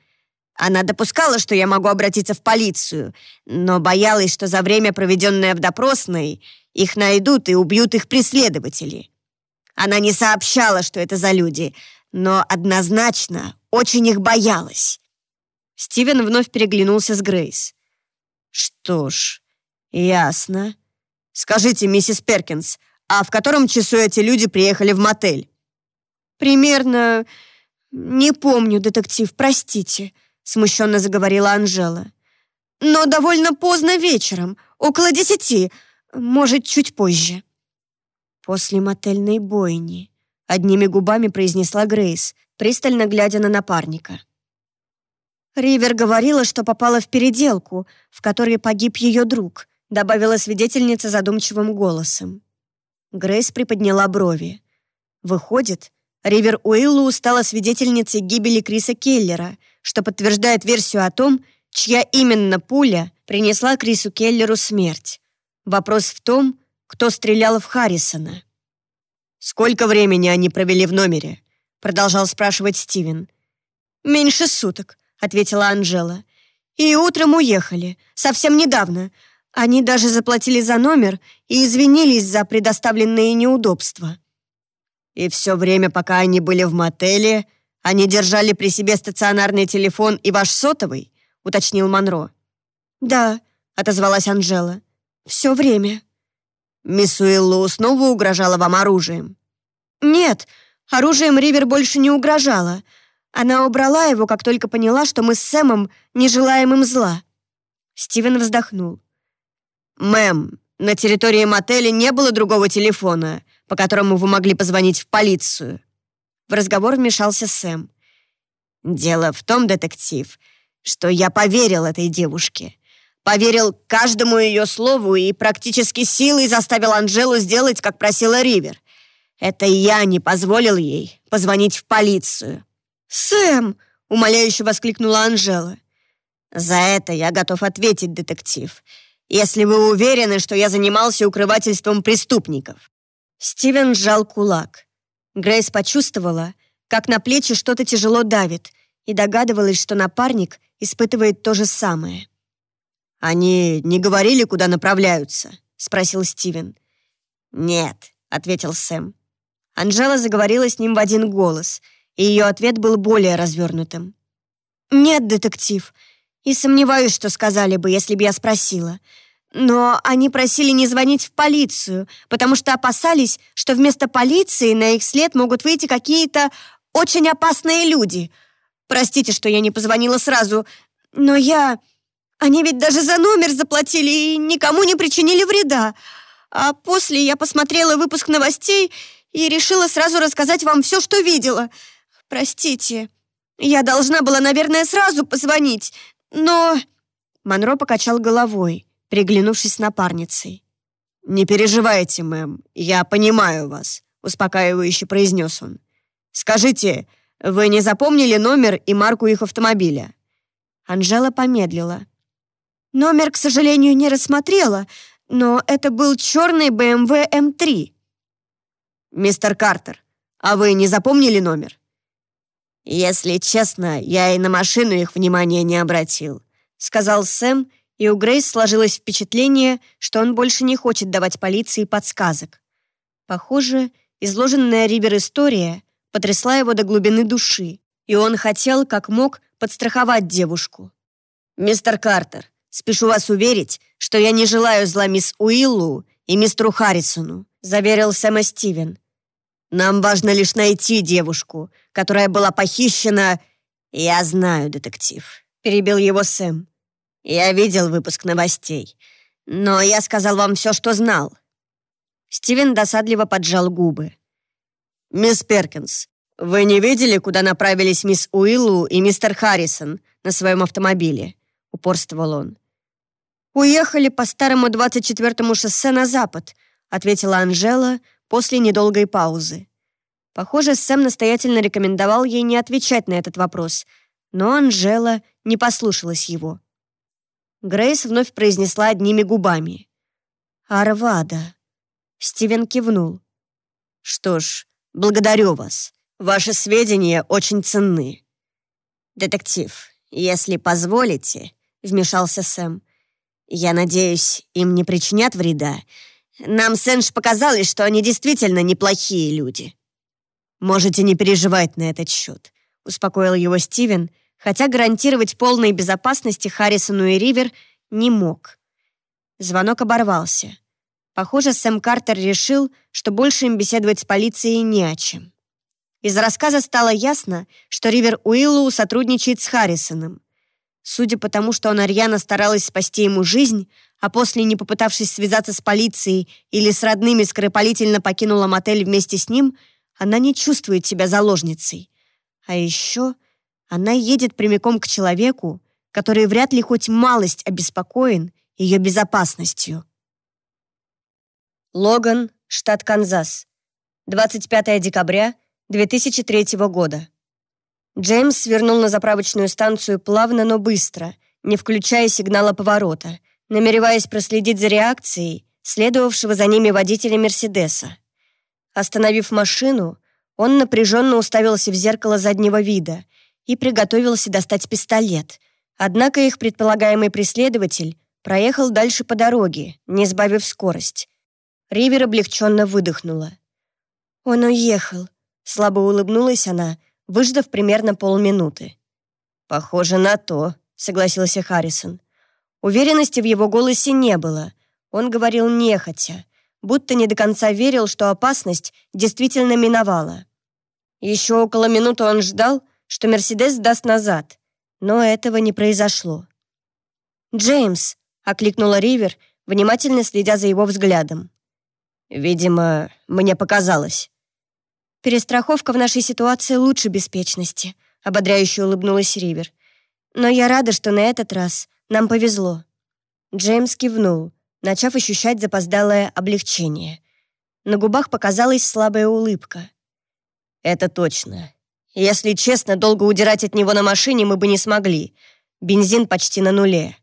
«Она допускала, что я могу обратиться в полицию, но боялась, что за время, проведенное в допросной, их найдут и убьют их преследователи. Она не сообщала, что это за люди, но однозначно очень их боялась». Стивен вновь переглянулся с Грейс. «Что ж, ясно. Скажите, миссис Перкинс, а в котором часу эти люди приехали в мотель?» «Примерно... Не помню, детектив, простите», — смущенно заговорила Анжела. «Но довольно поздно вечером, около десяти, может, чуть позже». «После мотельной бойни», — одними губами произнесла Грейс, пристально глядя на напарника. Ривер говорила, что попала в переделку, в которой погиб ее друг, добавила свидетельница задумчивым голосом. Грейс приподняла брови. Выходит, Ривер Уиллу стала свидетельницей гибели Криса Келлера, что подтверждает версию о том, чья именно пуля принесла Крису Келлеру смерть. Вопрос в том, кто стрелял в Харрисона. «Сколько времени они провели в номере?» продолжал спрашивать Стивен. «Меньше суток. — ответила Анжела. «И утром уехали. Совсем недавно. Они даже заплатили за номер и извинились за предоставленные неудобства». «И все время, пока они были в мотеле, они держали при себе стационарный телефон и ваш сотовый?» — уточнил Монро. «Да», — отозвалась Анжела. «Все время». «Мисс Уиллу снова угрожала вам оружием?» «Нет, оружием Ривер больше не угрожала. Она убрала его, как только поняла, что мы с Сэмом не желаем им зла. Стивен вздохнул. «Мэм, на территории мотеля не было другого телефона, по которому вы могли позвонить в полицию». В разговор вмешался Сэм. «Дело в том, детектив, что я поверил этой девушке. Поверил каждому ее слову и практически силой заставил Анжелу сделать, как просила Ривер. Это я не позволил ей позвонить в полицию. «Сэм!» — умоляюще воскликнула Анжела. «За это я готов ответить, детектив, если вы уверены, что я занимался укрывательством преступников». Стивен сжал кулак. Грейс почувствовала, как на плечи что-то тяжело давит, и догадывалась, что напарник испытывает то же самое. «Они не говорили, куда направляются?» — спросил Стивен. «Нет», — ответил Сэм. Анжела заговорила с ним в один голос — и ее ответ был более развернутым. «Нет, детектив, и сомневаюсь, что сказали бы, если бы я спросила. Но они просили не звонить в полицию, потому что опасались, что вместо полиции на их след могут выйти какие-то очень опасные люди. Простите, что я не позвонила сразу, но я... Они ведь даже за номер заплатили и никому не причинили вреда. А после я посмотрела выпуск новостей и решила сразу рассказать вам все, что видела. Простите, я должна была, наверное, сразу позвонить, но...» Монро покачал головой, приглянувшись напарницей. «Не переживайте, мэм, я понимаю вас», — успокаивающе произнес он. «Скажите, вы не запомнили номер и марку их автомобиля?» Анжела помедлила. «Номер, к сожалению, не рассмотрела, но это был черный BMW M3». «Мистер Картер, а вы не запомнили номер?» «Если честно, я и на машину их внимания не обратил», сказал Сэм, и у Грейс сложилось впечатление, что он больше не хочет давать полиции подсказок. Похоже, изложенная Ривер история потрясла его до глубины души, и он хотел, как мог, подстраховать девушку. «Мистер Картер, спешу вас уверить, что я не желаю зла мисс Уиллу и мистеру Харрисону», заверил Сэма Стивен. «Нам важно лишь найти девушку, которая была похищена...» «Я знаю, детектив», — перебил его Сэм. «Я видел выпуск новостей, но я сказал вам все, что знал». Стивен досадливо поджал губы. «Мисс Перкинс, вы не видели, куда направились мисс Уиллу и мистер Харрисон на своем автомобиле?» — упорствовал он. «Уехали по старому 24-му шоссе на запад», — ответила Анжела после недолгой паузы. Похоже, Сэм настоятельно рекомендовал ей не отвечать на этот вопрос, но Анжела не послушалась его. Грейс вновь произнесла одними губами. «Арвада». Стивен кивнул. «Что ж, благодарю вас. Ваши сведения очень ценны». «Детектив, если позволите», — вмешался Сэм, «я надеюсь, им не причинят вреда. Нам с Энж показалось, что они действительно неплохие люди». «Можете не переживать на этот счет», — успокоил его Стивен, хотя гарантировать полной безопасности Харрисону и Ривер не мог. Звонок оборвался. Похоже, Сэм Картер решил, что больше им беседовать с полицией не о чем. Из рассказа стало ясно, что Ривер Уиллоу сотрудничает с Харрисоном. Судя по тому, что она рьяно старалась спасти ему жизнь, а после, не попытавшись связаться с полицией или с родными, скоропалительно покинула мотель вместе с ним, она не чувствует себя заложницей. А еще она едет прямиком к человеку, который вряд ли хоть малость обеспокоен ее безопасностью. Логан, штат Канзас. 25 декабря 2003 года. Джеймс свернул на заправочную станцию плавно, но быстро, не включая сигнала поворота, намереваясь проследить за реакцией следовавшего за ними водителя Мерседеса. Остановив машину, он напряженно уставился в зеркало заднего вида и приготовился достать пистолет. Однако их предполагаемый преследователь проехал дальше по дороге, не сбавив скорость. Ривер облегченно выдохнула. «Он уехал», — слабо улыбнулась она, выждав примерно полминуты. «Похоже на то», — согласился Харрисон. Уверенности в его голосе не было. Он говорил нехотя, будто не до конца верил, что опасность действительно миновала. Еще около минуты он ждал, что Мерседес даст назад, но этого не произошло. «Джеймс», — окликнула Ривер, внимательно следя за его взглядом. Видимо, мне показалось. Перестраховка в нашей ситуации лучше беспечности, ободряюще улыбнулась Ривер. Но я рада, что на этот раз нам повезло. Джеймс кивнул, начав ощущать запоздалое облегчение. На губах показалась слабая улыбка. «Это точно. Если честно, долго удирать от него на машине мы бы не смогли. Бензин почти на нуле.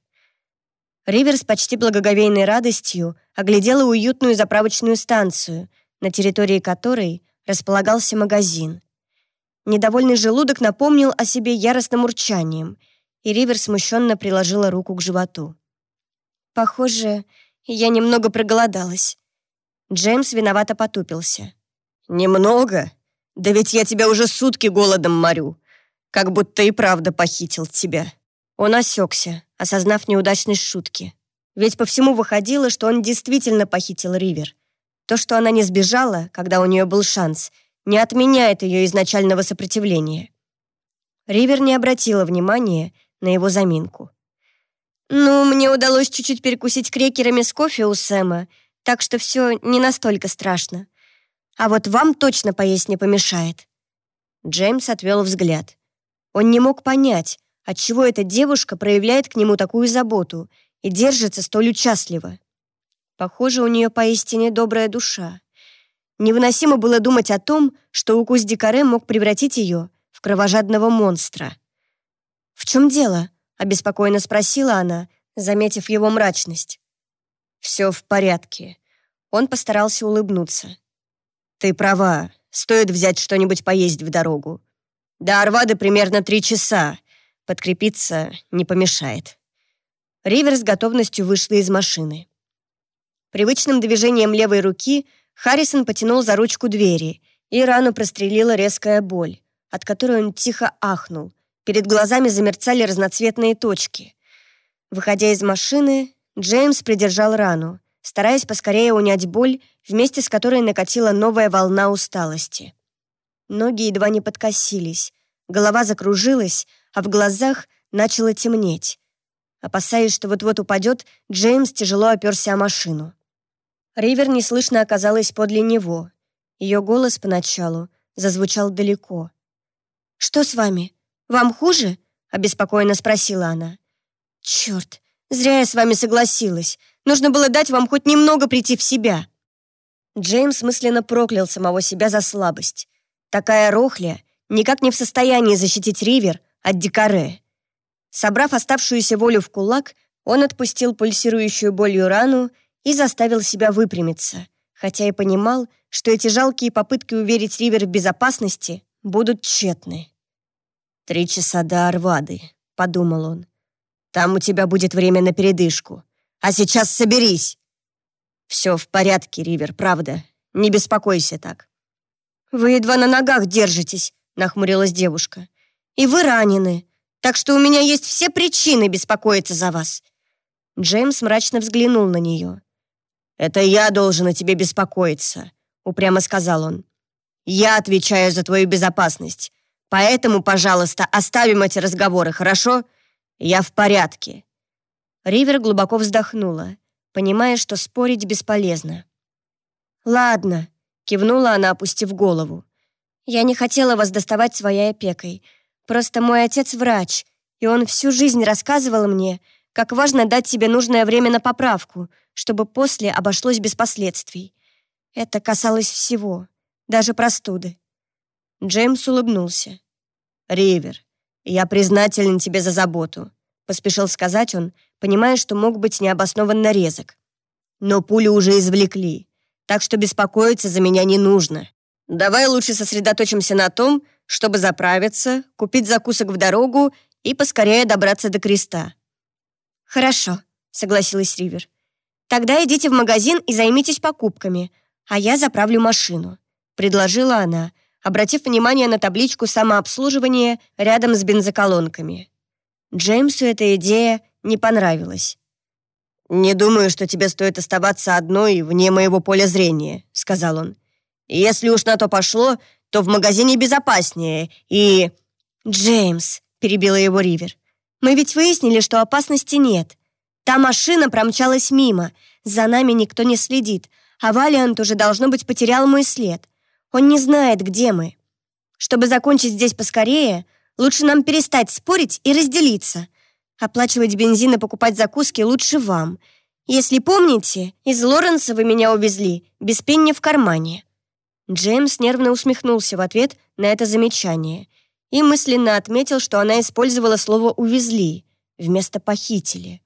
Ривер с почти благоговейной радостью оглядела уютную заправочную станцию, на территории которой располагался магазин. Недовольный желудок напомнил о себе яростным урчанием, и Ривер смущенно приложила руку к животу. «Похоже, я немного проголодалась». Джеймс виновато потупился. «Немного? Да ведь я тебя уже сутки голодом морю. Как будто и правда похитил тебя». Он осекся, осознав неудачность шутки. Ведь по всему выходило, что он действительно похитил Ривер. То, что она не сбежала, когда у нее был шанс, не отменяет ее изначального сопротивления. Ривер не обратила внимания на его заминку. «Ну, мне удалось чуть-чуть перекусить крекерами с кофе у Сэма, так что все не настолько страшно. А вот вам точно поесть не помешает». Джеймс отвел взгляд. Он не мог понять, отчего эта девушка проявляет к нему такую заботу и держится столь участливо. Похоже, у нее поистине добрая душа. Невыносимо было думать о том, что укус дикаре мог превратить ее в кровожадного монстра. «В чем дело?» — обеспокоенно спросила она, заметив его мрачность. «Все в порядке». Он постарался улыбнуться. «Ты права, стоит взять что-нибудь поесть в дорогу. До Арвады примерно три часа. Подкрепиться не помешает». Ривер с готовностью вышла из машины. Привычным движением левой руки Харрисон потянул за ручку двери, и рану прострелила резкая боль, от которой он тихо ахнул. Перед глазами замерцали разноцветные точки. Выходя из машины, Джеймс придержал рану, стараясь поскорее унять боль, вместе с которой накатила новая волна усталости. Ноги едва не подкосились, голова закружилась, а в глазах начало темнеть. Опасаясь, что вот-вот упадет, Джеймс тяжело оперся о машину. Ривер неслышно оказалась подле него. Ее голос поначалу зазвучал далеко. «Что с вами? Вам хуже?» — обеспокоенно спросила она. «Черт, зря я с вами согласилась. Нужно было дать вам хоть немного прийти в себя». Джеймс мысленно проклял самого себя за слабость. Такая рохля никак не в состоянии защитить Ривер от дикаре. Собрав оставшуюся волю в кулак, он отпустил пульсирующую болью рану и заставил себя выпрямиться, хотя и понимал, что эти жалкие попытки уверить Ривер в безопасности будут тщетны. «Три часа до Арвады», — подумал он. «Там у тебя будет время на передышку. А сейчас соберись!» «Все в порядке, Ривер, правда. Не беспокойся так». «Вы едва на ногах держитесь», — нахмурилась девушка. «И вы ранены, так что у меня есть все причины беспокоиться за вас». Джеймс мрачно взглянул на нее. «Это я должен о тебе беспокоиться», — упрямо сказал он. «Я отвечаю за твою безопасность. Поэтому, пожалуйста, оставим эти разговоры, хорошо? Я в порядке». Ривер глубоко вздохнула, понимая, что спорить бесполезно. «Ладно», — кивнула она, опустив голову. «Я не хотела вас доставать своей опекой. Просто мой отец врач, и он всю жизнь рассказывал мне, как важно дать себе нужное время на поправку — чтобы после обошлось без последствий. Это касалось всего, даже простуды. Джеймс улыбнулся. «Ривер, я признателен тебе за заботу», — поспешил сказать он, понимая, что мог быть необоснованно резок. «Но пулю уже извлекли, так что беспокоиться за меня не нужно. Давай лучше сосредоточимся на том, чтобы заправиться, купить закусок в дорогу и поскорее добраться до креста». «Хорошо», — согласилась Ривер. «Тогда идите в магазин и займитесь покупками, а я заправлю машину», — предложила она, обратив внимание на табличку самообслуживания рядом с бензоколонками. Джеймсу эта идея не понравилась. «Не думаю, что тебе стоит оставаться одной вне моего поля зрения», — сказал он. «Если уж на то пошло, то в магазине безопаснее и...» «Джеймс», — перебила его Ривер, «мы ведь выяснили, что опасности нет. Та машина промчалась мимо. За нами никто не следит. А Валиант уже, должно быть, потерял мой след. Он не знает, где мы. Чтобы закончить здесь поскорее, лучше нам перестать спорить и разделиться. Оплачивать бензин и покупать закуски лучше вам. Если помните, из Лоренса вы меня увезли, без пенни в кармане». Джеймс нервно усмехнулся в ответ на это замечание и мысленно отметил, что она использовала слово «увезли» вместо «похитили».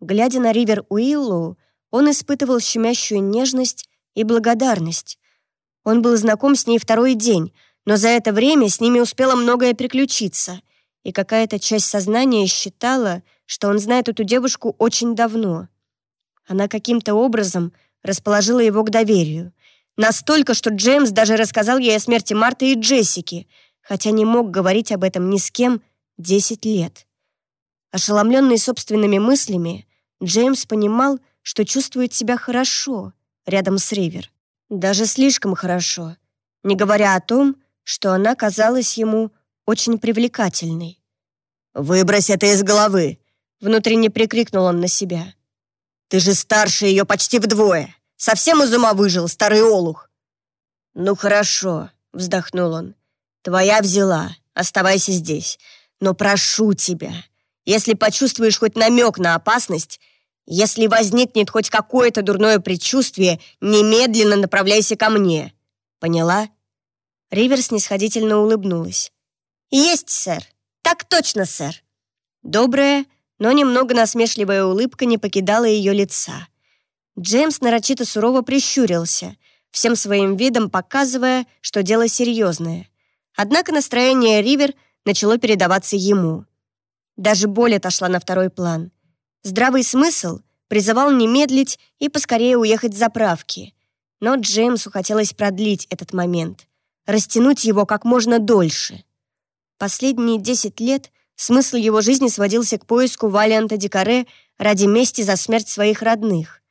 Глядя на Ривер Уиллоу, он испытывал щемящую нежность и благодарность. Он был знаком с ней второй день, но за это время с ними успело многое приключиться, и какая-то часть сознания считала, что он знает эту девушку очень давно. Она каким-то образом расположила его к доверию. Настолько, что Джеймс даже рассказал ей о смерти Марты и Джессики, хотя не мог говорить об этом ни с кем 10 лет. Ошеломленный собственными мыслями, Джеймс понимал, что чувствует себя хорошо рядом с Ривер. Даже слишком хорошо, не говоря о том, что она казалась ему очень привлекательной. «Выбрось это из головы!» Внутренне прикрикнул он на себя. «Ты же старше ее почти вдвое! Совсем из ума выжил, старый олух!» «Ну хорошо», — вздохнул он. «Твоя взяла, оставайся здесь. Но прошу тебя, если почувствуешь хоть намек на опасность, если возникнет хоть какое-то дурное предчувствие, немедленно направляйся ко мне. Поняла?» Ривер снисходительно улыбнулась. «Есть, сэр. Так точно, сэр». Добрая, но немного насмешливая улыбка не покидала ее лица. Джеймс нарочито сурово прищурился, всем своим видом показывая, что дело серьезное. Однако настроение Ривер начало передаваться ему. Даже боль отошла на второй план. Здравый смысл призывал не медлить и поскорее уехать с заправки. Но Джеймсу хотелось продлить этот момент, растянуть его как можно дольше. Последние десять лет смысл его жизни сводился к поиску Валианта Дикаре ради мести за смерть своих родных.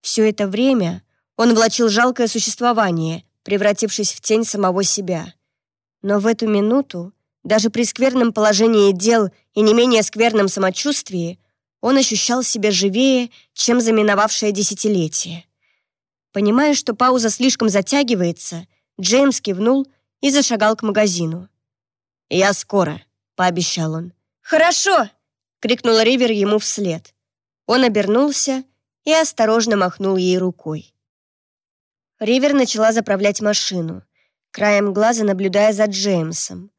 Все это время он влачил жалкое существование, превратившись в тень самого себя. Но в эту минуту, даже при скверном положении дел и не менее скверном самочувствии, он ощущал себя живее, чем заминовавшее десятилетие. Понимая, что пауза слишком затягивается, Джеймс кивнул и зашагал к магазину. «Я скоро», — пообещал он. «Хорошо!» — крикнула Ривер ему вслед. Он обернулся и осторожно махнул ей рукой. Ривер начала заправлять машину, краем глаза наблюдая за Джеймсом.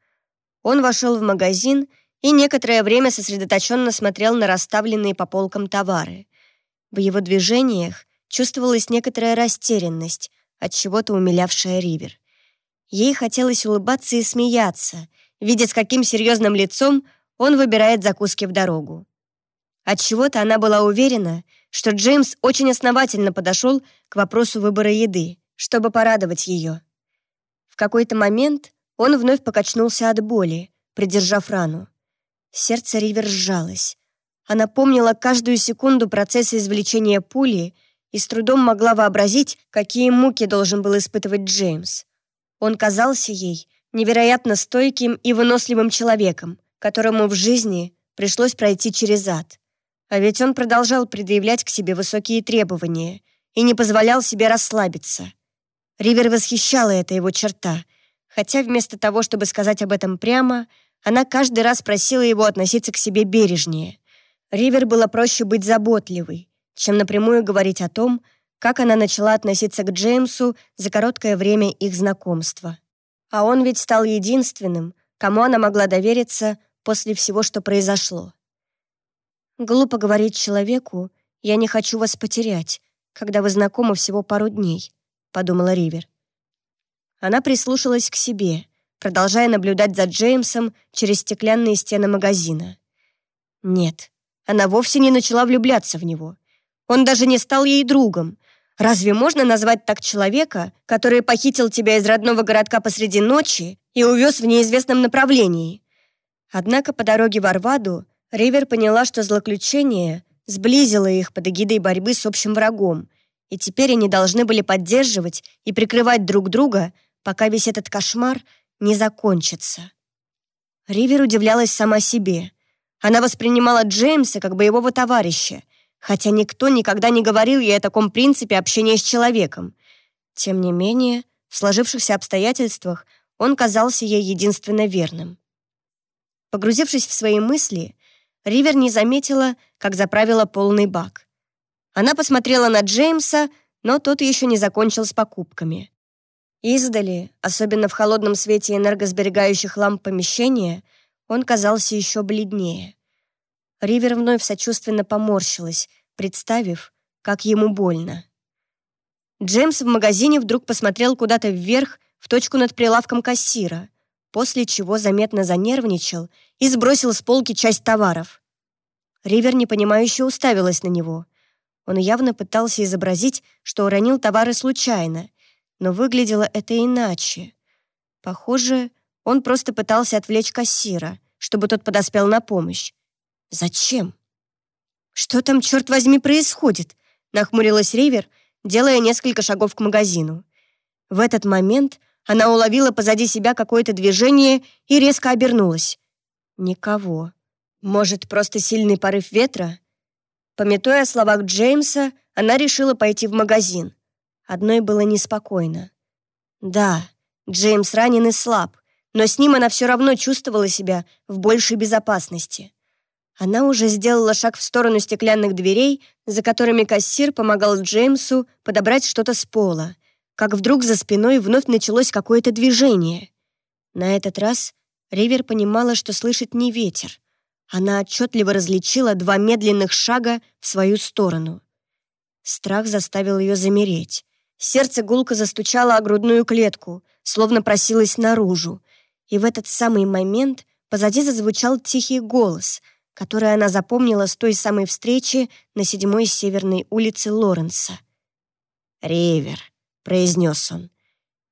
Он вошел в магазин и некоторое время сосредоточенно смотрел на расставленные по полкам товары. В его движениях чувствовалась некоторая растерянность, от чего-то умилявшая Ривер. Ей хотелось улыбаться и смеяться, видя, с каким серьезным лицом он выбирает закуски в дорогу. От чего-то она была уверена, что Джеймс очень основательно подошел к вопросу выбора еды, чтобы порадовать ее. В какой-то момент он вновь покачнулся от боли, придержав рану. Сердце Ривер сжалось. Она помнила каждую секунду процесса извлечения пули и с трудом могла вообразить, какие муки должен был испытывать Джеймс. Он казался ей невероятно стойким и выносливым человеком, которому в жизни пришлось пройти через ад. А ведь он продолжал предъявлять к себе высокие требования и не позволял себе расслабиться. Ривер восхищала эта его черта, хотя вместо того, чтобы сказать об этом прямо, она каждый раз просила его относиться к себе бережнее. Ривер было проще быть заботливой, чем напрямую говорить о том, как она начала относиться к Джеймсу за короткое время их знакомства. А он ведь стал единственным, кому она могла довериться после всего, что произошло. Глупо говорить человеку, «Я не хочу вас потерять», когда вы знакомы всего пару дней, подумала Ривер. Она прислушалась к себе, продолжая наблюдать за Джеймсом через стеклянные стены магазина. Нет, она вовсе не начала влюбляться в него. Он даже не стал ей другом. Разве можно назвать так человека, который похитил тебя из родного городка посреди ночи и увез в неизвестном направлении? Однако по дороге в Арваду Ривер поняла, что злоключение сблизило их под эгидой борьбы с общим врагом, и теперь они должны были поддерживать и прикрывать друг друга, пока весь этот кошмар не закончится. Ривер удивлялась сама себе. Она воспринимала Джеймса как боевого товарища, хотя никто никогда не говорил ей о таком принципе общения с человеком. Тем не менее, в сложившихся обстоятельствах он казался ей единственно верным. Погрузившись в свои мысли, Ривер не заметила, как заправила полный бак. Она посмотрела на Джеймса, но тот еще не закончил с покупками. Издали, особенно в холодном свете энергосберегающих ламп помещения, он казался еще бледнее. Ривер вновь сочувственно поморщилась, представив, как ему больно. Джеймс в магазине вдруг посмотрел куда-то вверх, в точку над прилавком кассира, после чего заметно занервничал и сбросил с полки часть товаров. Ривер непонимающе уставилась на него. Он явно пытался изобразить, что уронил товары случайно, но выглядело это иначе. Похоже, он просто пытался отвлечь кассира, чтобы тот подоспел на помощь. Зачем? Что там, черт возьми, происходит? Нахмурилась Ривер, делая несколько шагов к магазину. В этот момент Она уловила позади себя какое-то движение и резко обернулась. Никого. Может, просто сильный порыв ветра? Пометуя о словах Джеймса, она решила пойти в магазин. Одной было неспокойно. Да, Джеймс ранен и слаб, но с ним она все равно чувствовала себя в большей безопасности. Она уже сделала шаг в сторону стеклянных дверей, за которыми кассир помогал Джеймсу подобрать что-то с пола, как вдруг за спиной вновь началось какое-то движение. На этот раз Ривер понимала, что слышит не ветер. Она отчетливо различила два медленных шага в свою сторону. Страх заставил ее замереть. Сердце гулко застучало о грудную клетку, словно просилось наружу. И в этот самый момент позади зазвучал тихий голос, который она запомнила с той самой встречи на седьмой северной улице Лоренса. «Ривер», — произнес он.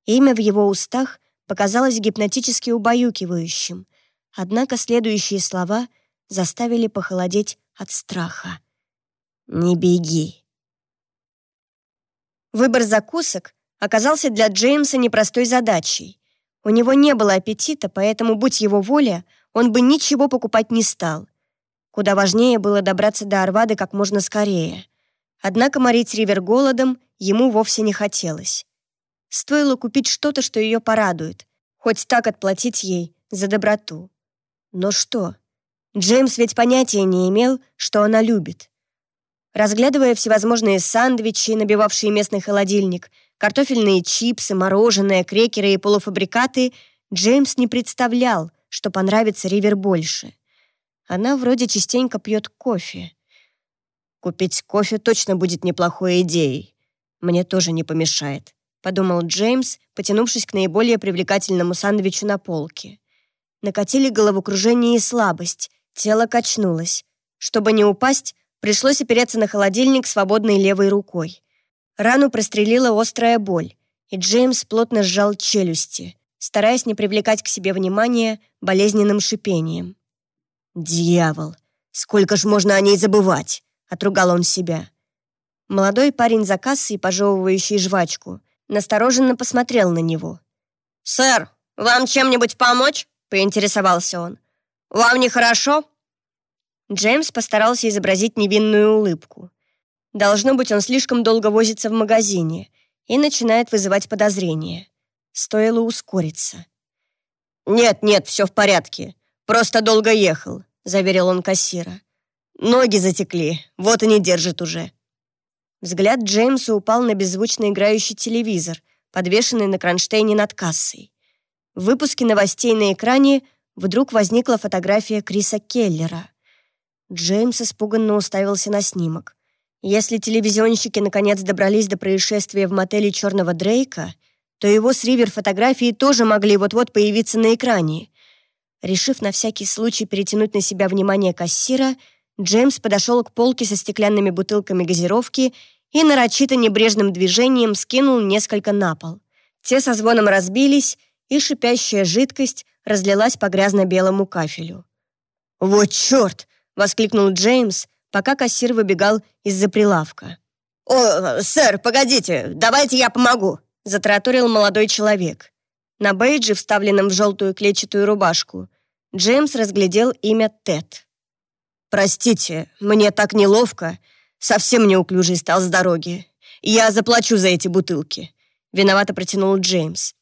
Имя в его устах показалось гипнотически убаюкивающим, однако следующие слова заставили похолодеть от страха. «Не беги». Выбор закусок оказался для Джеймса непростой задачей. У него не было аппетита, поэтому, будь его воля, он бы ничего покупать не стал. Куда важнее было добраться до Арвады как можно скорее. Однако морить Ривер голодом ему вовсе не хотелось. Стоило купить что-то, что ее порадует, хоть так отплатить ей за доброту. Но что? Джеймс ведь понятия не имел, что она любит. Разглядывая всевозможные сандвичи, набивавшие местный холодильник, картофельные чипсы, мороженое, крекеры и полуфабрикаты, Джеймс не представлял, что понравится Ривер больше. Она вроде частенько пьет кофе. Купить кофе точно будет неплохой идеей. Мне тоже не помешает, подумал Джеймс, потянувшись к наиболее привлекательному сандвичу на полке. Накатили головокружение и слабость, тело качнулось. Чтобы не упасть, пришлось опереться на холодильник свободной левой рукой. Рану прострелила острая боль, и Джеймс плотно сжал челюсти, стараясь не привлекать к себе внимания болезненным шипением. «Дьявол! Сколько ж можно о ней забывать?» — отругал он себя. Молодой парень за кассой, пожевывающий жвачку, настороженно посмотрел на него. «Сэр, вам чем-нибудь помочь?» — поинтересовался он. «Вам нехорошо?» Джеймс постарался изобразить невинную улыбку. Должно быть, он слишком долго возится в магазине и начинает вызывать подозрения. Стоило ускориться. «Нет, нет, все в порядке. Просто долго ехал», — заверил он кассира. «Ноги затекли, вот и не держит уже». Взгляд Джеймса упал на беззвучно играющий телевизор, подвешенный на кронштейне над кассой. В выпуске новостей на экране вдруг возникла фотография Криса Келлера. Джеймс испуганно уставился на снимок. Если телевизионщики наконец добрались до происшествия в мотеле «Черного Дрейка», то его с Ривер фотографии тоже могли вот-вот появиться на экране. Решив на всякий случай перетянуть на себя внимание кассира, Джеймс подошел к полке со стеклянными бутылками газировки и нарочито небрежным движением скинул несколько на пол. Те со звоном разбились, и шипящая жидкость разлилась по грязно-белому кафелю. «Вот черт!» — воскликнул Джеймс, пока кассир выбегал из-за прилавка. «О, сэр, погодите, давайте я помогу», — затраторил молодой человек. На бейджи, вставленном в желтую клетчатую рубашку, Джеймс разглядел имя Тед. «Простите, мне так неловко. Совсем неуклюжий стал с дороги. Я заплачу за эти бутылки», — виновато протянул Джеймс.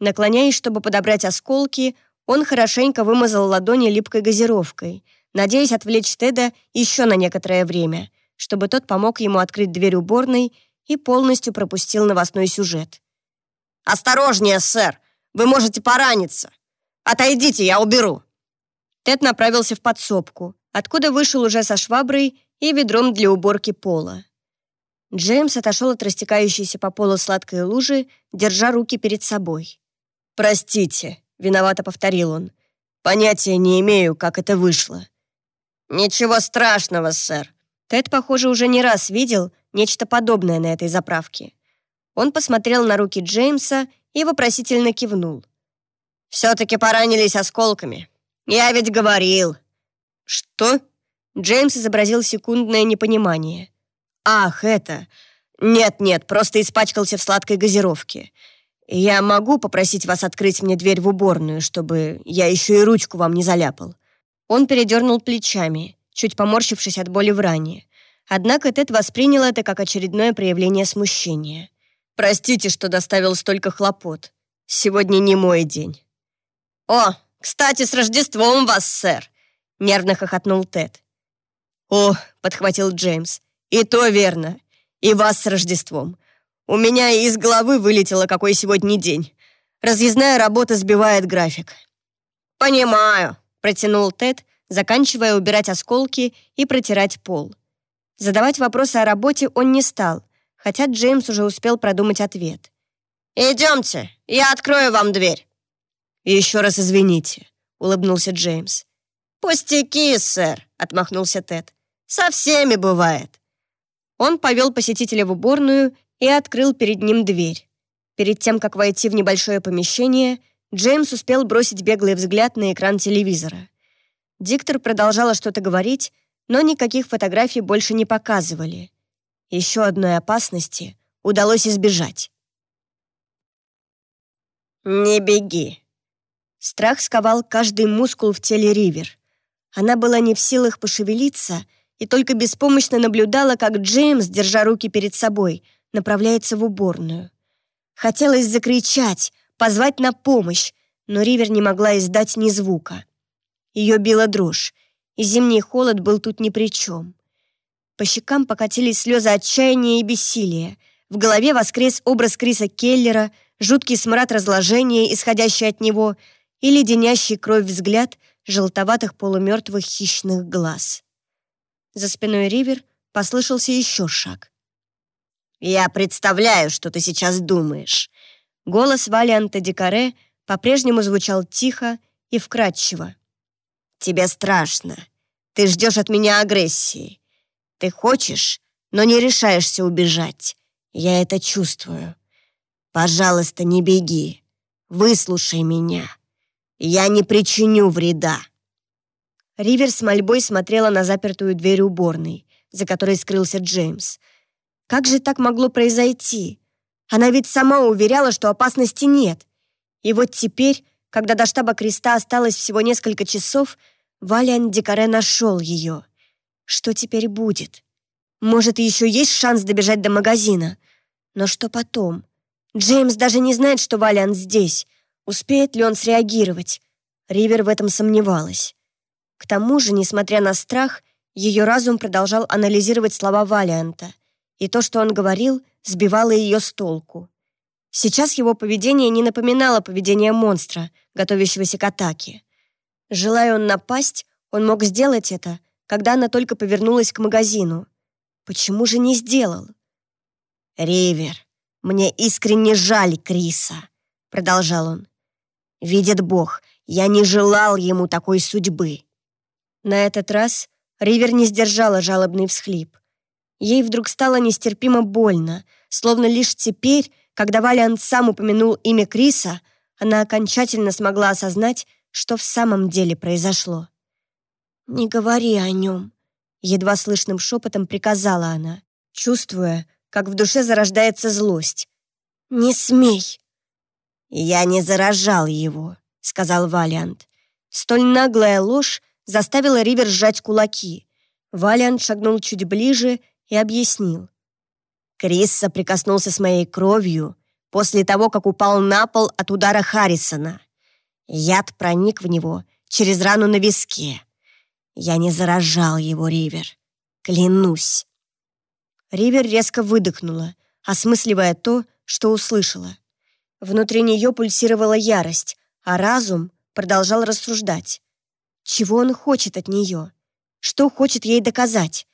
Наклоняясь, чтобы подобрать осколки, он хорошенько вымазал ладони липкой газировкой — надеясь отвлечь Теда еще на некоторое время, чтобы тот помог ему открыть дверь уборной и полностью пропустил новостной сюжет. «Осторожнее, сэр! Вы можете пораниться! Отойдите, я уберу!» Тед направился в подсобку, откуда вышел уже со шваброй и ведром для уборки пола. Джеймс отошел от растекающейся по полу сладкой лужи, держа руки перед собой. «Простите», — виновато повторил он. «Понятия не имею, как это вышло. «Ничего страшного, сэр». Тед, похоже, уже не раз видел нечто подобное на этой заправке. Он посмотрел на руки Джеймса и вопросительно кивнул. «Все-таки поранились осколками. Я ведь говорил». «Что?» Джеймс изобразил секундное непонимание. «Ах, это... Нет-нет, просто испачкался в сладкой газировке. «Я могу попросить вас открыть мне дверь в уборную, чтобы я еще и ручку вам не заляпал?» Он передернул плечами, чуть поморщившись от боли в ране. Однако Тед воспринял это как очередное проявление смущения. «Простите, что доставил столько хлопот. Сегодня не мой день». «О, кстати, с Рождеством вас, сэр!» — нервно хохотнул Тед. «О!» — подхватил Джеймс. «И то верно. И вас с Рождеством. У меня из головы вылетело, какой сегодня день. Разъездная работа сбивает график». «Понимаю», — протянул Тед, заканчивая убирать осколки и протирать пол. Задавать вопросы о работе он не стал, хотя Джеймс уже успел продумать ответ. «Идемте, я открою вам дверь». «Еще раз извините», — улыбнулся Джеймс. «Пустяки, сэр», — отмахнулся Тед. «Со всеми бывает». Он повел посетителя в уборную и открыл перед ним дверь. Перед тем, как войти в небольшое помещение, Джеймс успел бросить беглый взгляд на экран телевизора. Диктор продолжала что-то говорить, но никаких фотографий больше не показывали. Еще одной опасности удалось избежать. «Не беги!» Страх сковал каждый мускул в теле Ривер. Она была не в силах пошевелиться и только беспомощно наблюдала, как Джеймс, держа руки перед собой, направляется в уборную. Хотелось закричать, позвать на помощь, но Ривер не могла издать ни звука. Ее била дрожь, и зимний холод был тут ни при чем. По щекам покатились слезы отчаяния и бессилия. В голове воскрес образ Криса Келлера, жуткий смрад разложения, исходящий от него, и леденящий кровь взгляд желтоватых полумертвых хищных глаз. За спиной Ривер послышался еще шаг. «Я представляю, что ты сейчас думаешь». Голос Валианта Дикаре по-прежнему звучал тихо и вкрадчиво. «Тебе страшно. Ты ждешь от меня агрессии. Ты хочешь, но не решаешься убежать. Я это чувствую. Пожалуйста, не беги. Выслушай меня. Я не причиню вреда». Ривер с мольбой смотрела на запертую дверь уборной, за которой скрылся Джеймс — как же так могло произойти? Она ведь сама уверяла, что опасности нет. И вот теперь, когда до штаба Креста осталось всего несколько часов, Валиан Дикаре нашел ее. Что теперь будет? Может, еще есть шанс добежать до магазина? Но что потом? Джеймс даже не знает, что Валиан здесь. Успеет ли он среагировать? Ривер в этом сомневалась. К тому же, несмотря на страх, ее разум продолжал анализировать слова Валианта и то, что он говорил, сбивало ее с толку. Сейчас его поведение не напоминало поведение монстра, готовящегося к атаке. Желая он напасть, он мог сделать это, когда она только повернулась к магазину. Почему же не сделал? «Ривер, мне искренне жаль Криса», — продолжал он. «Видит Бог, я не желал ему такой судьбы». На этот раз Ривер не сдержала жалобный всхлип. Ей вдруг стало нестерпимо больно, словно лишь теперь, когда Валиант сам упомянул имя Криса, она окончательно смогла осознать, что в самом деле произошло. «Не говори о нем», — едва слышным шепотом приказала она, чувствуя, как в душе зарождается злость. «Не смей!» «Я не заражал его», — сказал Валиант. Столь наглая ложь заставила Ривер сжать кулаки. Валиант шагнул чуть ближе и объяснил. Крис соприкоснулся с моей кровью после того, как упал на пол от удара Харрисона. Яд проник в него через рану на виске. Я не заражал его, Ривер. Клянусь. Ривер резко выдохнула, осмысливая то, что услышала. Внутри нее пульсировала ярость, а разум продолжал рассуждать. Чего он хочет от нее? Что хочет ей доказать?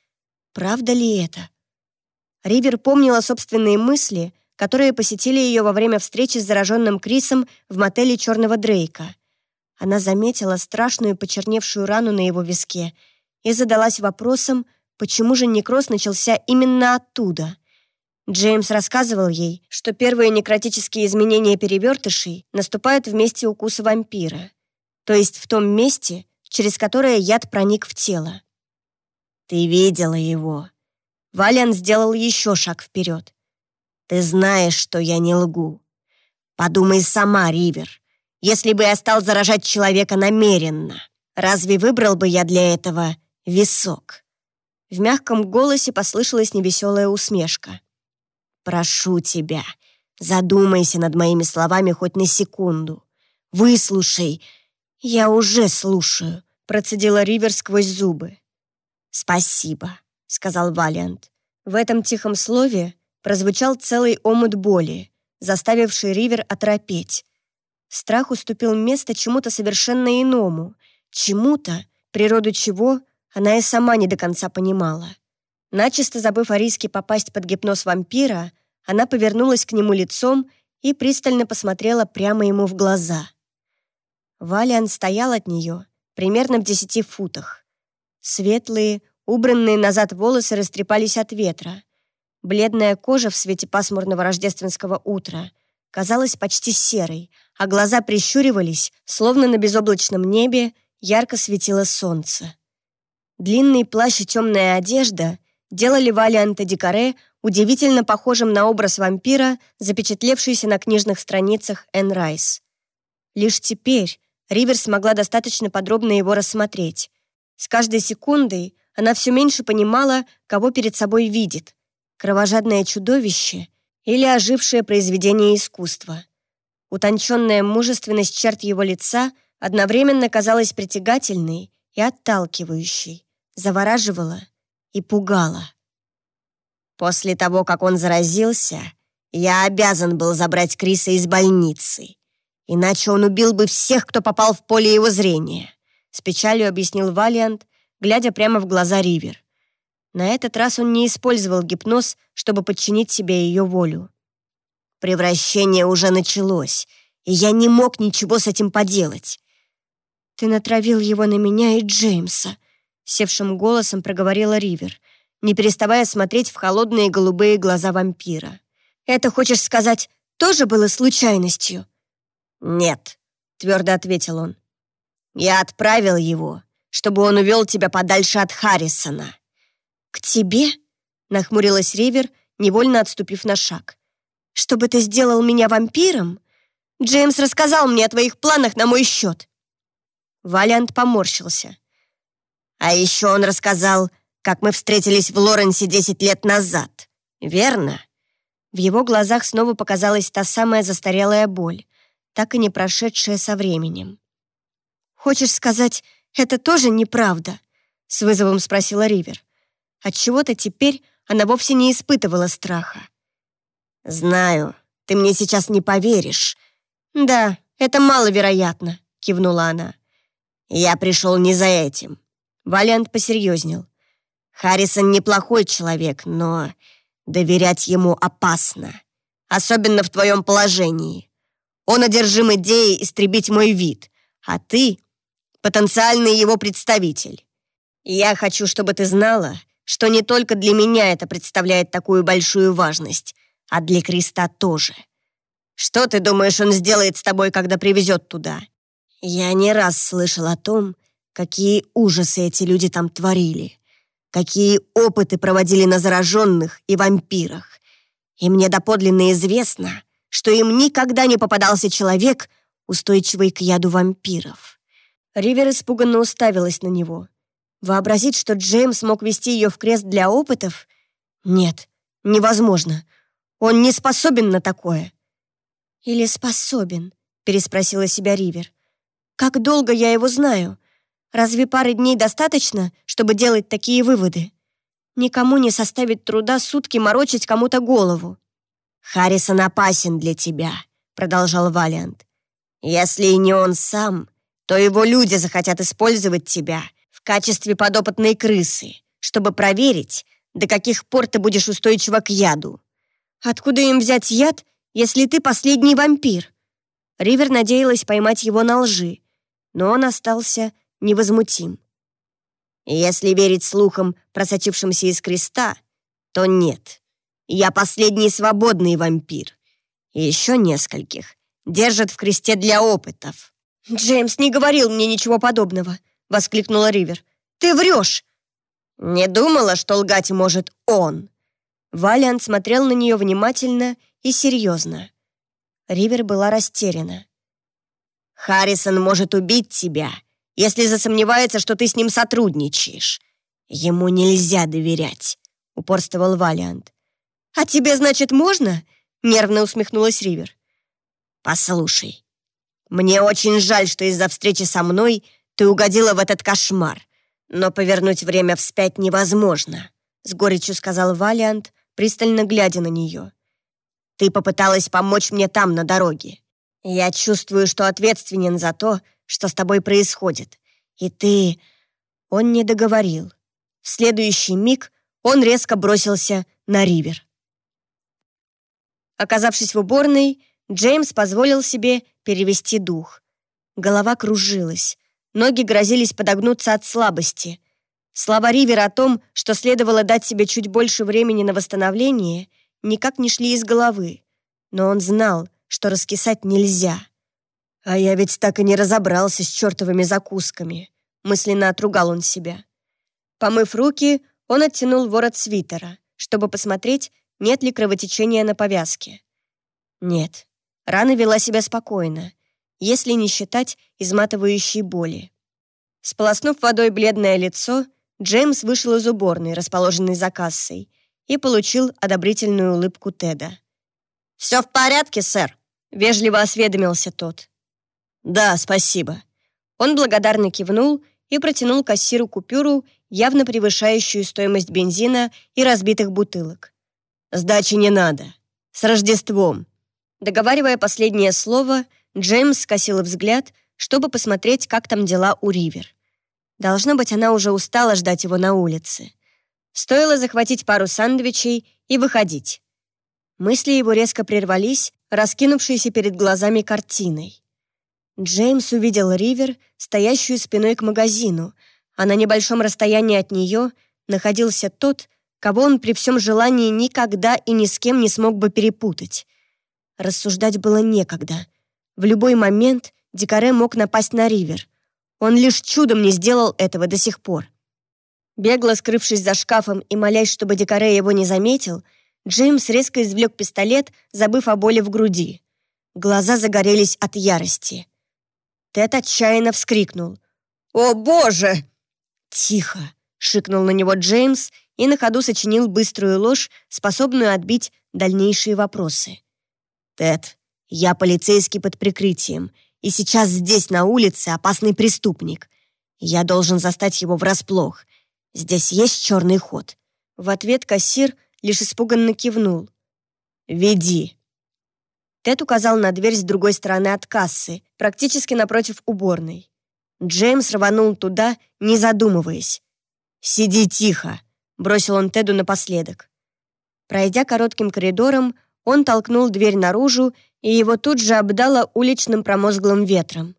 Правда ли это? Ривер помнила собственные мысли, которые посетили ее во время встречи с зараженным Крисом в мотеле «Черного Дрейка». Она заметила страшную почерневшую рану на его виске и задалась вопросом, почему же некроз начался именно оттуда. Джеймс рассказывал ей, что первые некротические изменения перевертышей наступают в месте укуса вампира, то есть в том месте, через которое яд проник в тело. Ты видела его. Валиан сделал еще шаг вперед. Ты знаешь, что я не лгу. Подумай сама, Ривер. Если бы я стал заражать человека намеренно, разве выбрал бы я для этого висок?» В мягком голосе послышалась невеселая усмешка. «Прошу тебя, задумайся над моими словами хоть на секунду. Выслушай. Я уже слушаю», — процедила Ривер сквозь зубы. «Спасибо», — сказал Валиант. В этом тихом слове прозвучал целый омут боли, заставивший Ривер оторопеть. Страх уступил место чему-то совершенно иному, чему-то, природу чего она и сама не до конца понимала. Начисто забыв о риске попасть под гипноз вампира, она повернулась к нему лицом и пристально посмотрела прямо ему в глаза. Валиан стоял от нее примерно в десяти футах. Светлые, убранные назад волосы растрепались от ветра. Бледная кожа в свете пасмурного рождественского утра казалась почти серой, а глаза прищуривались, словно на безоблачном небе ярко светило солнце. Длинный плащ и темная одежда делали Валианта Дикаре удивительно похожим на образ вампира, запечатлевшийся на книжных страницах Энн Райс. Лишь теперь Ривер смогла достаточно подробно его рассмотреть. С каждой секундой она все меньше понимала, кого перед собой видит — кровожадное чудовище или ожившее произведение искусства. Утонченная мужественность черт его лица одновременно казалась притягательной и отталкивающей завораживала и пугала. После того, как он заразился, я обязан был забрать Криса из больницы. Иначе он убил бы всех, кто попал в поле его зрения. С печалью объяснил Валиант, глядя прямо в глаза Ривер. На этот раз он не использовал гипноз, чтобы подчинить себе ее волю. Превращение уже началось, и я не мог ничего с этим поделать. «Ты натравил его на меня и Джеймса», севшим голосом проговорила Ривер, не переставая смотреть в холодные голубые глаза вампира. «Это, хочешь сказать, тоже было случайностью?» «Нет», — твердо ответил он. «Я отправил его, чтобы он увел тебя подальше от Харрисона». «К тебе?» — нахмурилась Ривер, невольно отступив на шаг. «Чтобы ты сделал меня вампиром? Джеймс рассказал мне о твоих планах на мой счет». Валиант поморщился. А еще он рассказал, как мы встретились в Лоренсе 10 лет назад. Верно?» В его глазах снова показалась та самая застарелая боль, так и не прошедшая со временем. «Хочешь сказать, это тоже неправда?» — с вызовом спросила Ривер. Отчего-то теперь она вовсе не испытывала страха. «Знаю, ты мне сейчас не поверишь». «Да, это маловероятно», — кивнула она. «Я пришел не за этим. Валиант посерьезнел. «Харрисон неплохой человек, но доверять ему опасно. Особенно в твоем положении. Он одержим идеей истребить мой вид, а ты — потенциальный его представитель. Я хочу, чтобы ты знала, что не только для меня это представляет такую большую важность, а для Креста тоже. Что ты думаешь, он сделает с тобой, когда привезет туда? Я не раз слышал о том, Какие ужасы эти люди там творили. Какие опыты проводили на зараженных и вампирах. И мне доподлинно известно, что им никогда не попадался человек, устойчивый к яду вампиров. Ривер испуганно уставилась на него. Вообразить, что Джеймс мог вести ее в крест для опытов? Нет, невозможно. Он не способен на такое. «Или способен?» — переспросила себя Ривер. «Как долго я его знаю? Разве пары дней достаточно, чтобы делать такие выводы? Никому не составит труда сутки морочить кому-то голову. «Харрисон опасен для тебя», — продолжал Валиант. «Если и не он сам, то его люди захотят использовать тебя в качестве подопытной крысы, чтобы проверить, до каких пор ты будешь устойчива к яду». «Откуда им взять яд, если ты последний вампир?» Ривер надеялась поймать его на лжи, но он остался невозмутим. Если верить слухам, просочившимся из креста, то нет. Я последний свободный вампир. И еще нескольких держат в кресте для опытов. «Джеймс не говорил мне ничего подобного», — воскликнула Ривер. «Ты врешь!» Не думала, что лгать может он. Валиант смотрел на нее внимательно и серьезно. Ривер была растеряна. «Харрисон может убить тебя, если засомневается, что ты с ним сотрудничаешь. Ему нельзя доверять», — упорствовал Валиант. «А тебе, значит, можно?» — нервно усмехнулась Ривер. «Послушай, мне очень жаль, что из-за встречи со мной ты угодила в этот кошмар, но повернуть время вспять невозможно», — с горечью сказал Валиант, пристально глядя на нее. «Ты попыталась помочь мне там, на дороге. Я чувствую, что ответственен за то, что с тобой происходит. И ты...» Он не договорил. В следующий миг он резко бросился на ривер. Оказавшись в уборной, Джеймс позволил себе перевести дух. Голова кружилась, ноги грозились подогнуться от слабости. Слова Ривера о том, что следовало дать себе чуть больше времени на восстановление, никак не шли из головы. Но он знал, что раскисать нельзя. «А я ведь так и не разобрался с чертовыми закусками», мысленно отругал он себя. Помыв руки, он оттянул ворот свитера, чтобы посмотреть, нет ли кровотечения на повязке. Нет, рана вела себя спокойно, если не считать изматывающей боли. Сполоснув водой бледное лицо, Джеймс вышел из уборной, расположенной за кассой, и получил одобрительную улыбку Теда. «Все в порядке, сэр», — вежливо осведомился тот. «Да, спасибо». Он благодарно кивнул и протянул кассиру купюру, явно превышающую стоимость бензина и разбитых бутылок. «Сдачи не надо. С Рождеством!» Договаривая последнее слово, Джеймс скосил взгляд, чтобы посмотреть, как там дела у Ривер. Должно быть, она уже устала ждать его на улице. Стоило захватить пару сандвичей и выходить. Мысли его резко прервались, раскинувшиеся перед глазами картиной. Джеймс увидел Ривер, стоящую спиной к магазину, а на небольшом расстоянии от нее находился тот, кого он при всем желании никогда и ни с кем не смог бы перепутать. Рассуждать было некогда. В любой момент Дикаре мог напасть на Ривер. Он лишь чудом не сделал этого до сих пор. Бегло скрывшись за шкафом и молясь, чтобы Дикаре его не заметил, Джеймс резко извлек пистолет, забыв о боли в груди. Глаза загорелись от ярости. Тед отчаянно вскрикнул. «О, боже!» «Тихо!» — шикнул на него Джеймс и на ходу сочинил быструю ложь, способную отбить дальнейшие вопросы. «Тед, я полицейский под прикрытием, и сейчас здесь, на улице, опасный преступник. Я должен застать его врасплох. Здесь есть черный ход». В ответ кассир лишь испуганно кивнул. «Веди». Тед указал на дверь с другой стороны от кассы, практически напротив уборной. Джеймс рванул туда, не задумываясь. «Сиди тихо», — бросил он Теду напоследок. Пройдя коротким коридором, он толкнул дверь наружу, и его тут же обдало уличным промозглым ветром.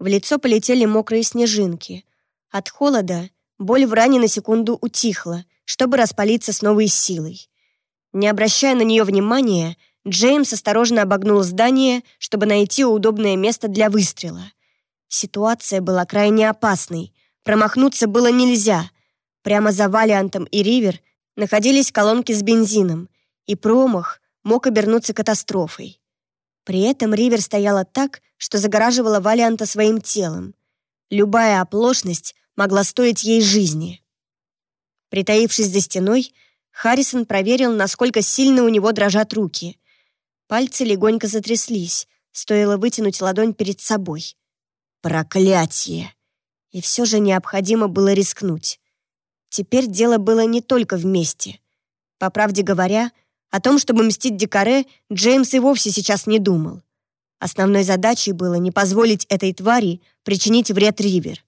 В лицо полетели мокрые снежинки. От холода боль в ране на секунду утихла, чтобы распалиться с новой силой. Не обращая на нее внимания, Джеймс осторожно обогнул здание, чтобы найти удобное место для выстрела. Ситуация была крайне опасной. Промахнуться было нельзя. Прямо за Валиантом и Ривер находились колонки с бензином, и промах мог обернуться катастрофой. При этом Ривер стояла так, что загораживала Валианта своим телом. Любая оплошность могла стоить ей жизни. Притаившись за стеной, Харрисон проверил, насколько сильно у него дрожат руки. Пальцы легонько затряслись, стоило вытянуть ладонь перед собой. Проклятие! И все же необходимо было рискнуть. Теперь дело было не только вместе. По правде говоря, о том, чтобы мстить Дикаре, Джеймс и вовсе сейчас не думал. Основной задачей было не позволить этой твари причинить вред Ривер.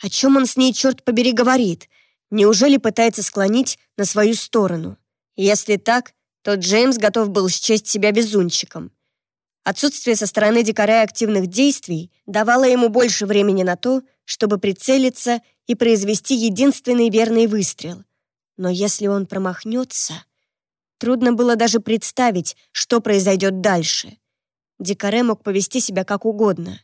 О чем он с ней, черт побери, говорит? Неужели пытается склонить на свою сторону? Если так, то Джеймс готов был счесть себя безумчиком. Отсутствие со стороны дикаря активных действий давало ему больше времени на то, чтобы прицелиться и произвести единственный верный выстрел. Но если он промахнется... Трудно было даже представить, что произойдет дальше. Дикаре мог повести себя как угодно.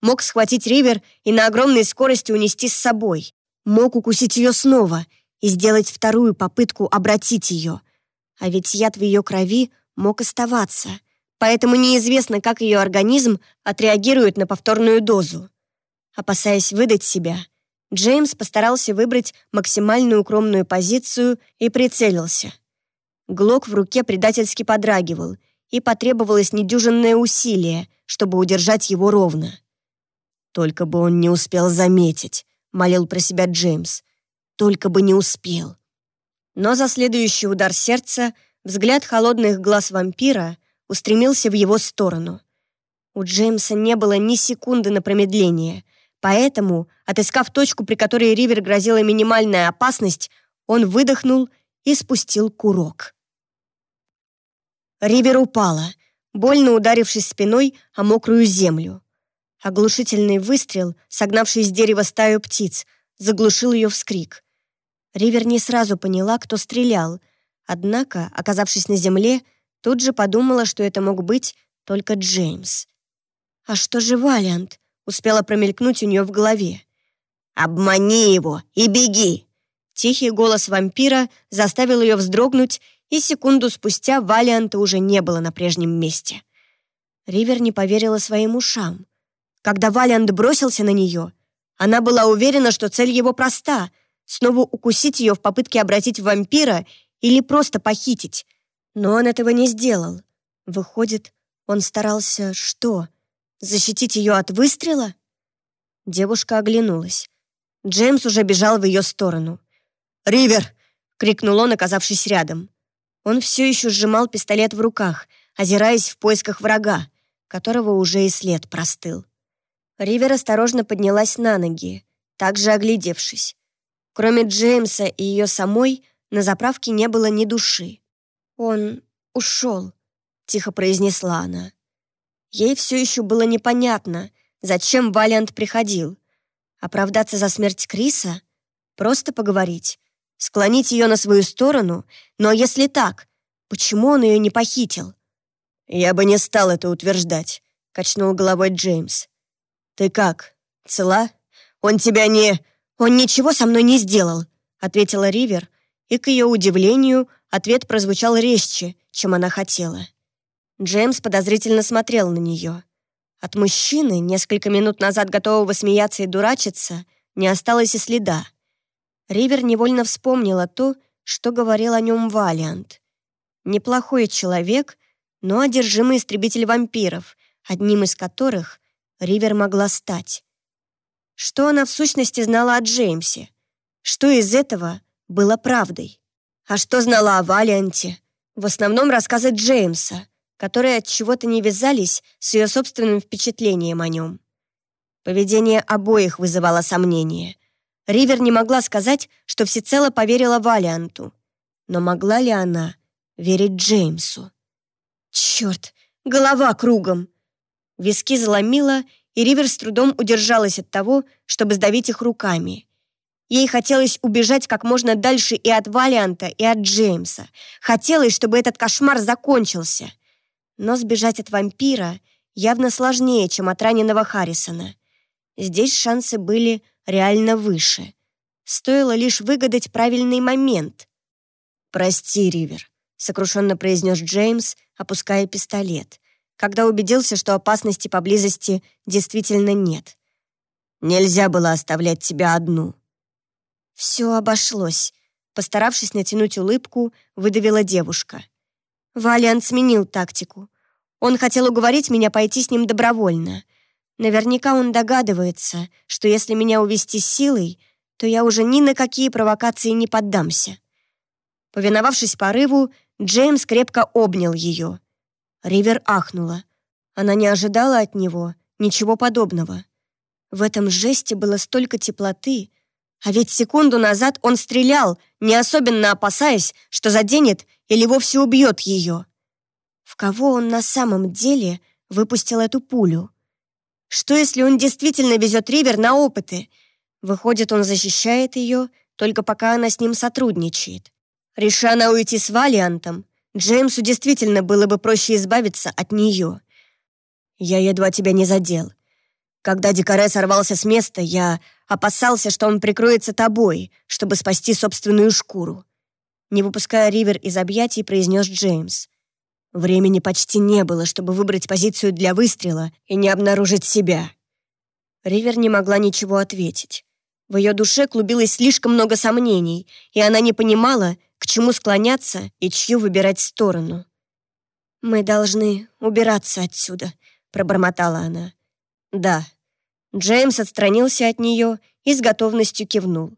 Мог схватить Ривер и на огромной скорости унести с собой. Мог укусить ее снова и сделать вторую попытку обратить ее — а ведь яд в ее крови мог оставаться, поэтому неизвестно, как ее организм отреагирует на повторную дозу. Опасаясь выдать себя, Джеймс постарался выбрать максимально укромную позицию и прицелился. Глок в руке предательски подрагивал, и потребовалось недюжинное усилие, чтобы удержать его ровно. «Только бы он не успел заметить», — молил про себя Джеймс. «Только бы не успел». Но за следующий удар сердца взгляд холодных глаз вампира устремился в его сторону. У Джеймса не было ни секунды на промедление, поэтому, отыскав точку, при которой Ривер грозила минимальная опасность, он выдохнул и спустил курок. Ривер упала, больно ударившись спиной о мокрую землю. Оглушительный выстрел, согнавший с дерева стаю птиц, заглушил ее вскрик. Ривер не сразу поняла, кто стрелял, однако, оказавшись на земле, тут же подумала, что это мог быть только Джеймс. «А что же Валиант?» — успела промелькнуть у нее в голове. «Обмани его и беги!» Тихий голос вампира заставил ее вздрогнуть, и секунду спустя Валианта уже не было на прежнем месте. Ривер не поверила своим ушам. Когда Валиант бросился на нее, она была уверена, что цель его проста — снова укусить ее в попытке обратить в вампира или просто похитить. Но он этого не сделал. Выходит, он старался что? Защитить ее от выстрела? Девушка оглянулась. Джеймс уже бежал в ее сторону. «Ривер!» — крикнул он, оказавшись рядом. Он все еще сжимал пистолет в руках, озираясь в поисках врага, которого уже и след простыл. Ривер осторожно поднялась на ноги, также оглядевшись. Кроме Джеймса и ее самой, на заправке не было ни души. «Он ушел», — тихо произнесла она. Ей все еще было непонятно, зачем Валиант приходил. Оправдаться за смерть Криса? Просто поговорить? Склонить ее на свою сторону? Но если так, почему он ее не похитил? «Я бы не стал это утверждать», — качнул головой Джеймс. «Ты как? Цела? Он тебя не...» «Он ничего со мной не сделал», — ответила Ривер, и, к ее удивлению, ответ прозвучал резче, чем она хотела. Джеймс подозрительно смотрел на нее. От мужчины, несколько минут назад готового смеяться и дурачиться, не осталось и следа. Ривер невольно вспомнила то, что говорил о нем Валиант. Неплохой человек, но одержимый истребитель вампиров, одним из которых Ривер могла стать. Что она в сущности знала о Джеймсе? Что из этого было правдой? А что знала о Валианте? В основном рассказы Джеймса, которые от чего-то не вязались с ее собственным впечатлением о нем. Поведение обоих вызывало сомнения. Ривер не могла сказать, что всецело поверила Валианту. Но могла ли она верить Джеймсу? Черт, голова кругом! Виски заломила, и Ривер с трудом удержалась от того, чтобы сдавить их руками. Ей хотелось убежать как можно дальше и от Валианта, и от Джеймса. Хотелось, чтобы этот кошмар закончился. Но сбежать от вампира явно сложнее, чем от раненого Харрисона. Здесь шансы были реально выше. Стоило лишь выгадать правильный момент. «Прости, Ривер», — сокрушенно произнес Джеймс, опуская пистолет когда убедился, что опасности поблизости действительно нет. Нельзя было оставлять тебя одну. Все обошлось. Постаравшись натянуть улыбку, выдавила девушка. Валиант сменил тактику. Он хотел уговорить меня пойти с ним добровольно. Наверняка он догадывается, что если меня увести силой, то я уже ни на какие провокации не поддамся. Повиновавшись порыву, Джеймс крепко обнял ее. Ривер ахнула. Она не ожидала от него ничего подобного. В этом жесте было столько теплоты, а ведь секунду назад он стрелял, не особенно опасаясь, что заденет или вовсе убьет ее. В кого он на самом деле выпустил эту пулю? Что, если он действительно везет Ривер на опыты? Выходит, он защищает ее, только пока она с ним сотрудничает. Реша она уйти с Валиантом, Джеймсу действительно было бы проще избавиться от нее. Я едва тебя не задел. Когда Дикаре сорвался с места, я опасался, что он прикроется тобой, чтобы спасти собственную шкуру. Не выпуская Ривер из объятий, произнес Джеймс. Времени почти не было, чтобы выбрать позицию для выстрела и не обнаружить себя. Ривер не могла ничего ответить. В ее душе клубилось слишком много сомнений, и она не понимала, к чему склоняться и чью выбирать сторону. «Мы должны убираться отсюда», — пробормотала она. «Да». Джеймс отстранился от нее и с готовностью кивнул.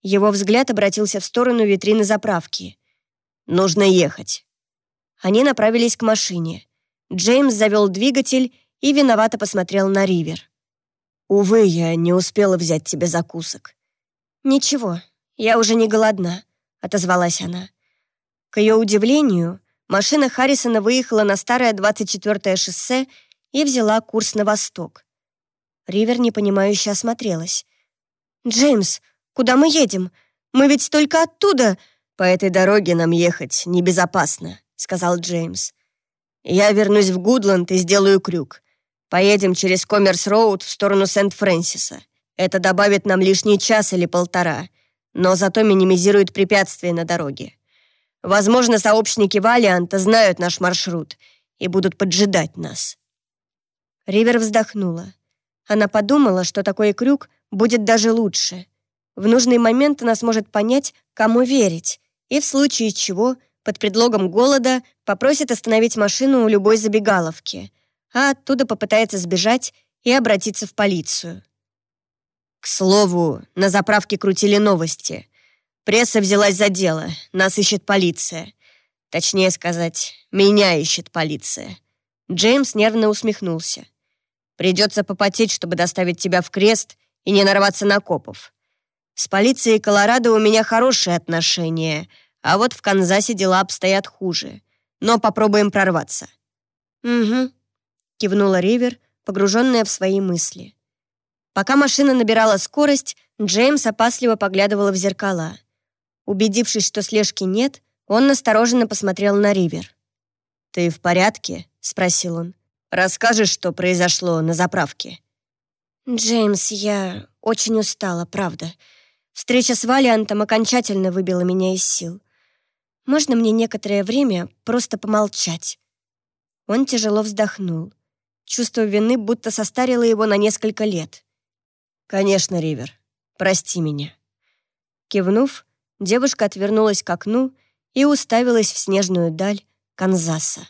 Его взгляд обратился в сторону витрины заправки. «Нужно ехать». Они направились к машине. Джеймс завел двигатель и виновато посмотрел на Ривер. «Увы, я не успела взять тебе закусок». «Ничего, я уже не голодна», — отозвалась она. К ее удивлению, машина Харрисона выехала на старое 24-е шоссе и взяла курс на восток. Ривер непонимающе осмотрелась. «Джеймс, куда мы едем? Мы ведь только оттуда...» «По этой дороге нам ехать небезопасно», — сказал Джеймс. «Я вернусь в Гудланд и сделаю крюк. Поедем через Коммерс-Роуд в сторону Сент-Фрэнсиса. Это добавит нам лишний час или полтора, но зато минимизирует препятствия на дороге. Возможно, сообщники Валианта знают наш маршрут и будут поджидать нас». Ривер вздохнула. Она подумала, что такой крюк будет даже лучше. В нужный момент она сможет понять, кому верить, и в случае чего, под предлогом голода, попросит остановить машину у любой забегаловки — а оттуда попытается сбежать и обратиться в полицию. К слову, на заправке крутили новости. Пресса взялась за дело, нас ищет полиция. Точнее сказать, меня ищет полиция. Джеймс нервно усмехнулся. Придется попотеть, чтобы доставить тебя в крест и не нарваться на копов. С полицией Колорадо у меня хорошие отношения, а вот в Канзасе дела обстоят хуже. Но попробуем прорваться. Угу кивнула Ривер, погруженная в свои мысли. Пока машина набирала скорость, Джеймс опасливо поглядывала в зеркала. Убедившись, что слежки нет, он настороженно посмотрел на Ривер. «Ты в порядке?» — спросил он. «Расскажешь, что произошло на заправке?» «Джеймс, я очень устала, правда. Встреча с Валиантом окончательно выбила меня из сил. Можно мне некоторое время просто помолчать?» Он тяжело вздохнул. Чувство вины будто состарило его на несколько лет. «Конечно, Ривер, прости меня». Кивнув, девушка отвернулась к окну и уставилась в снежную даль Канзаса.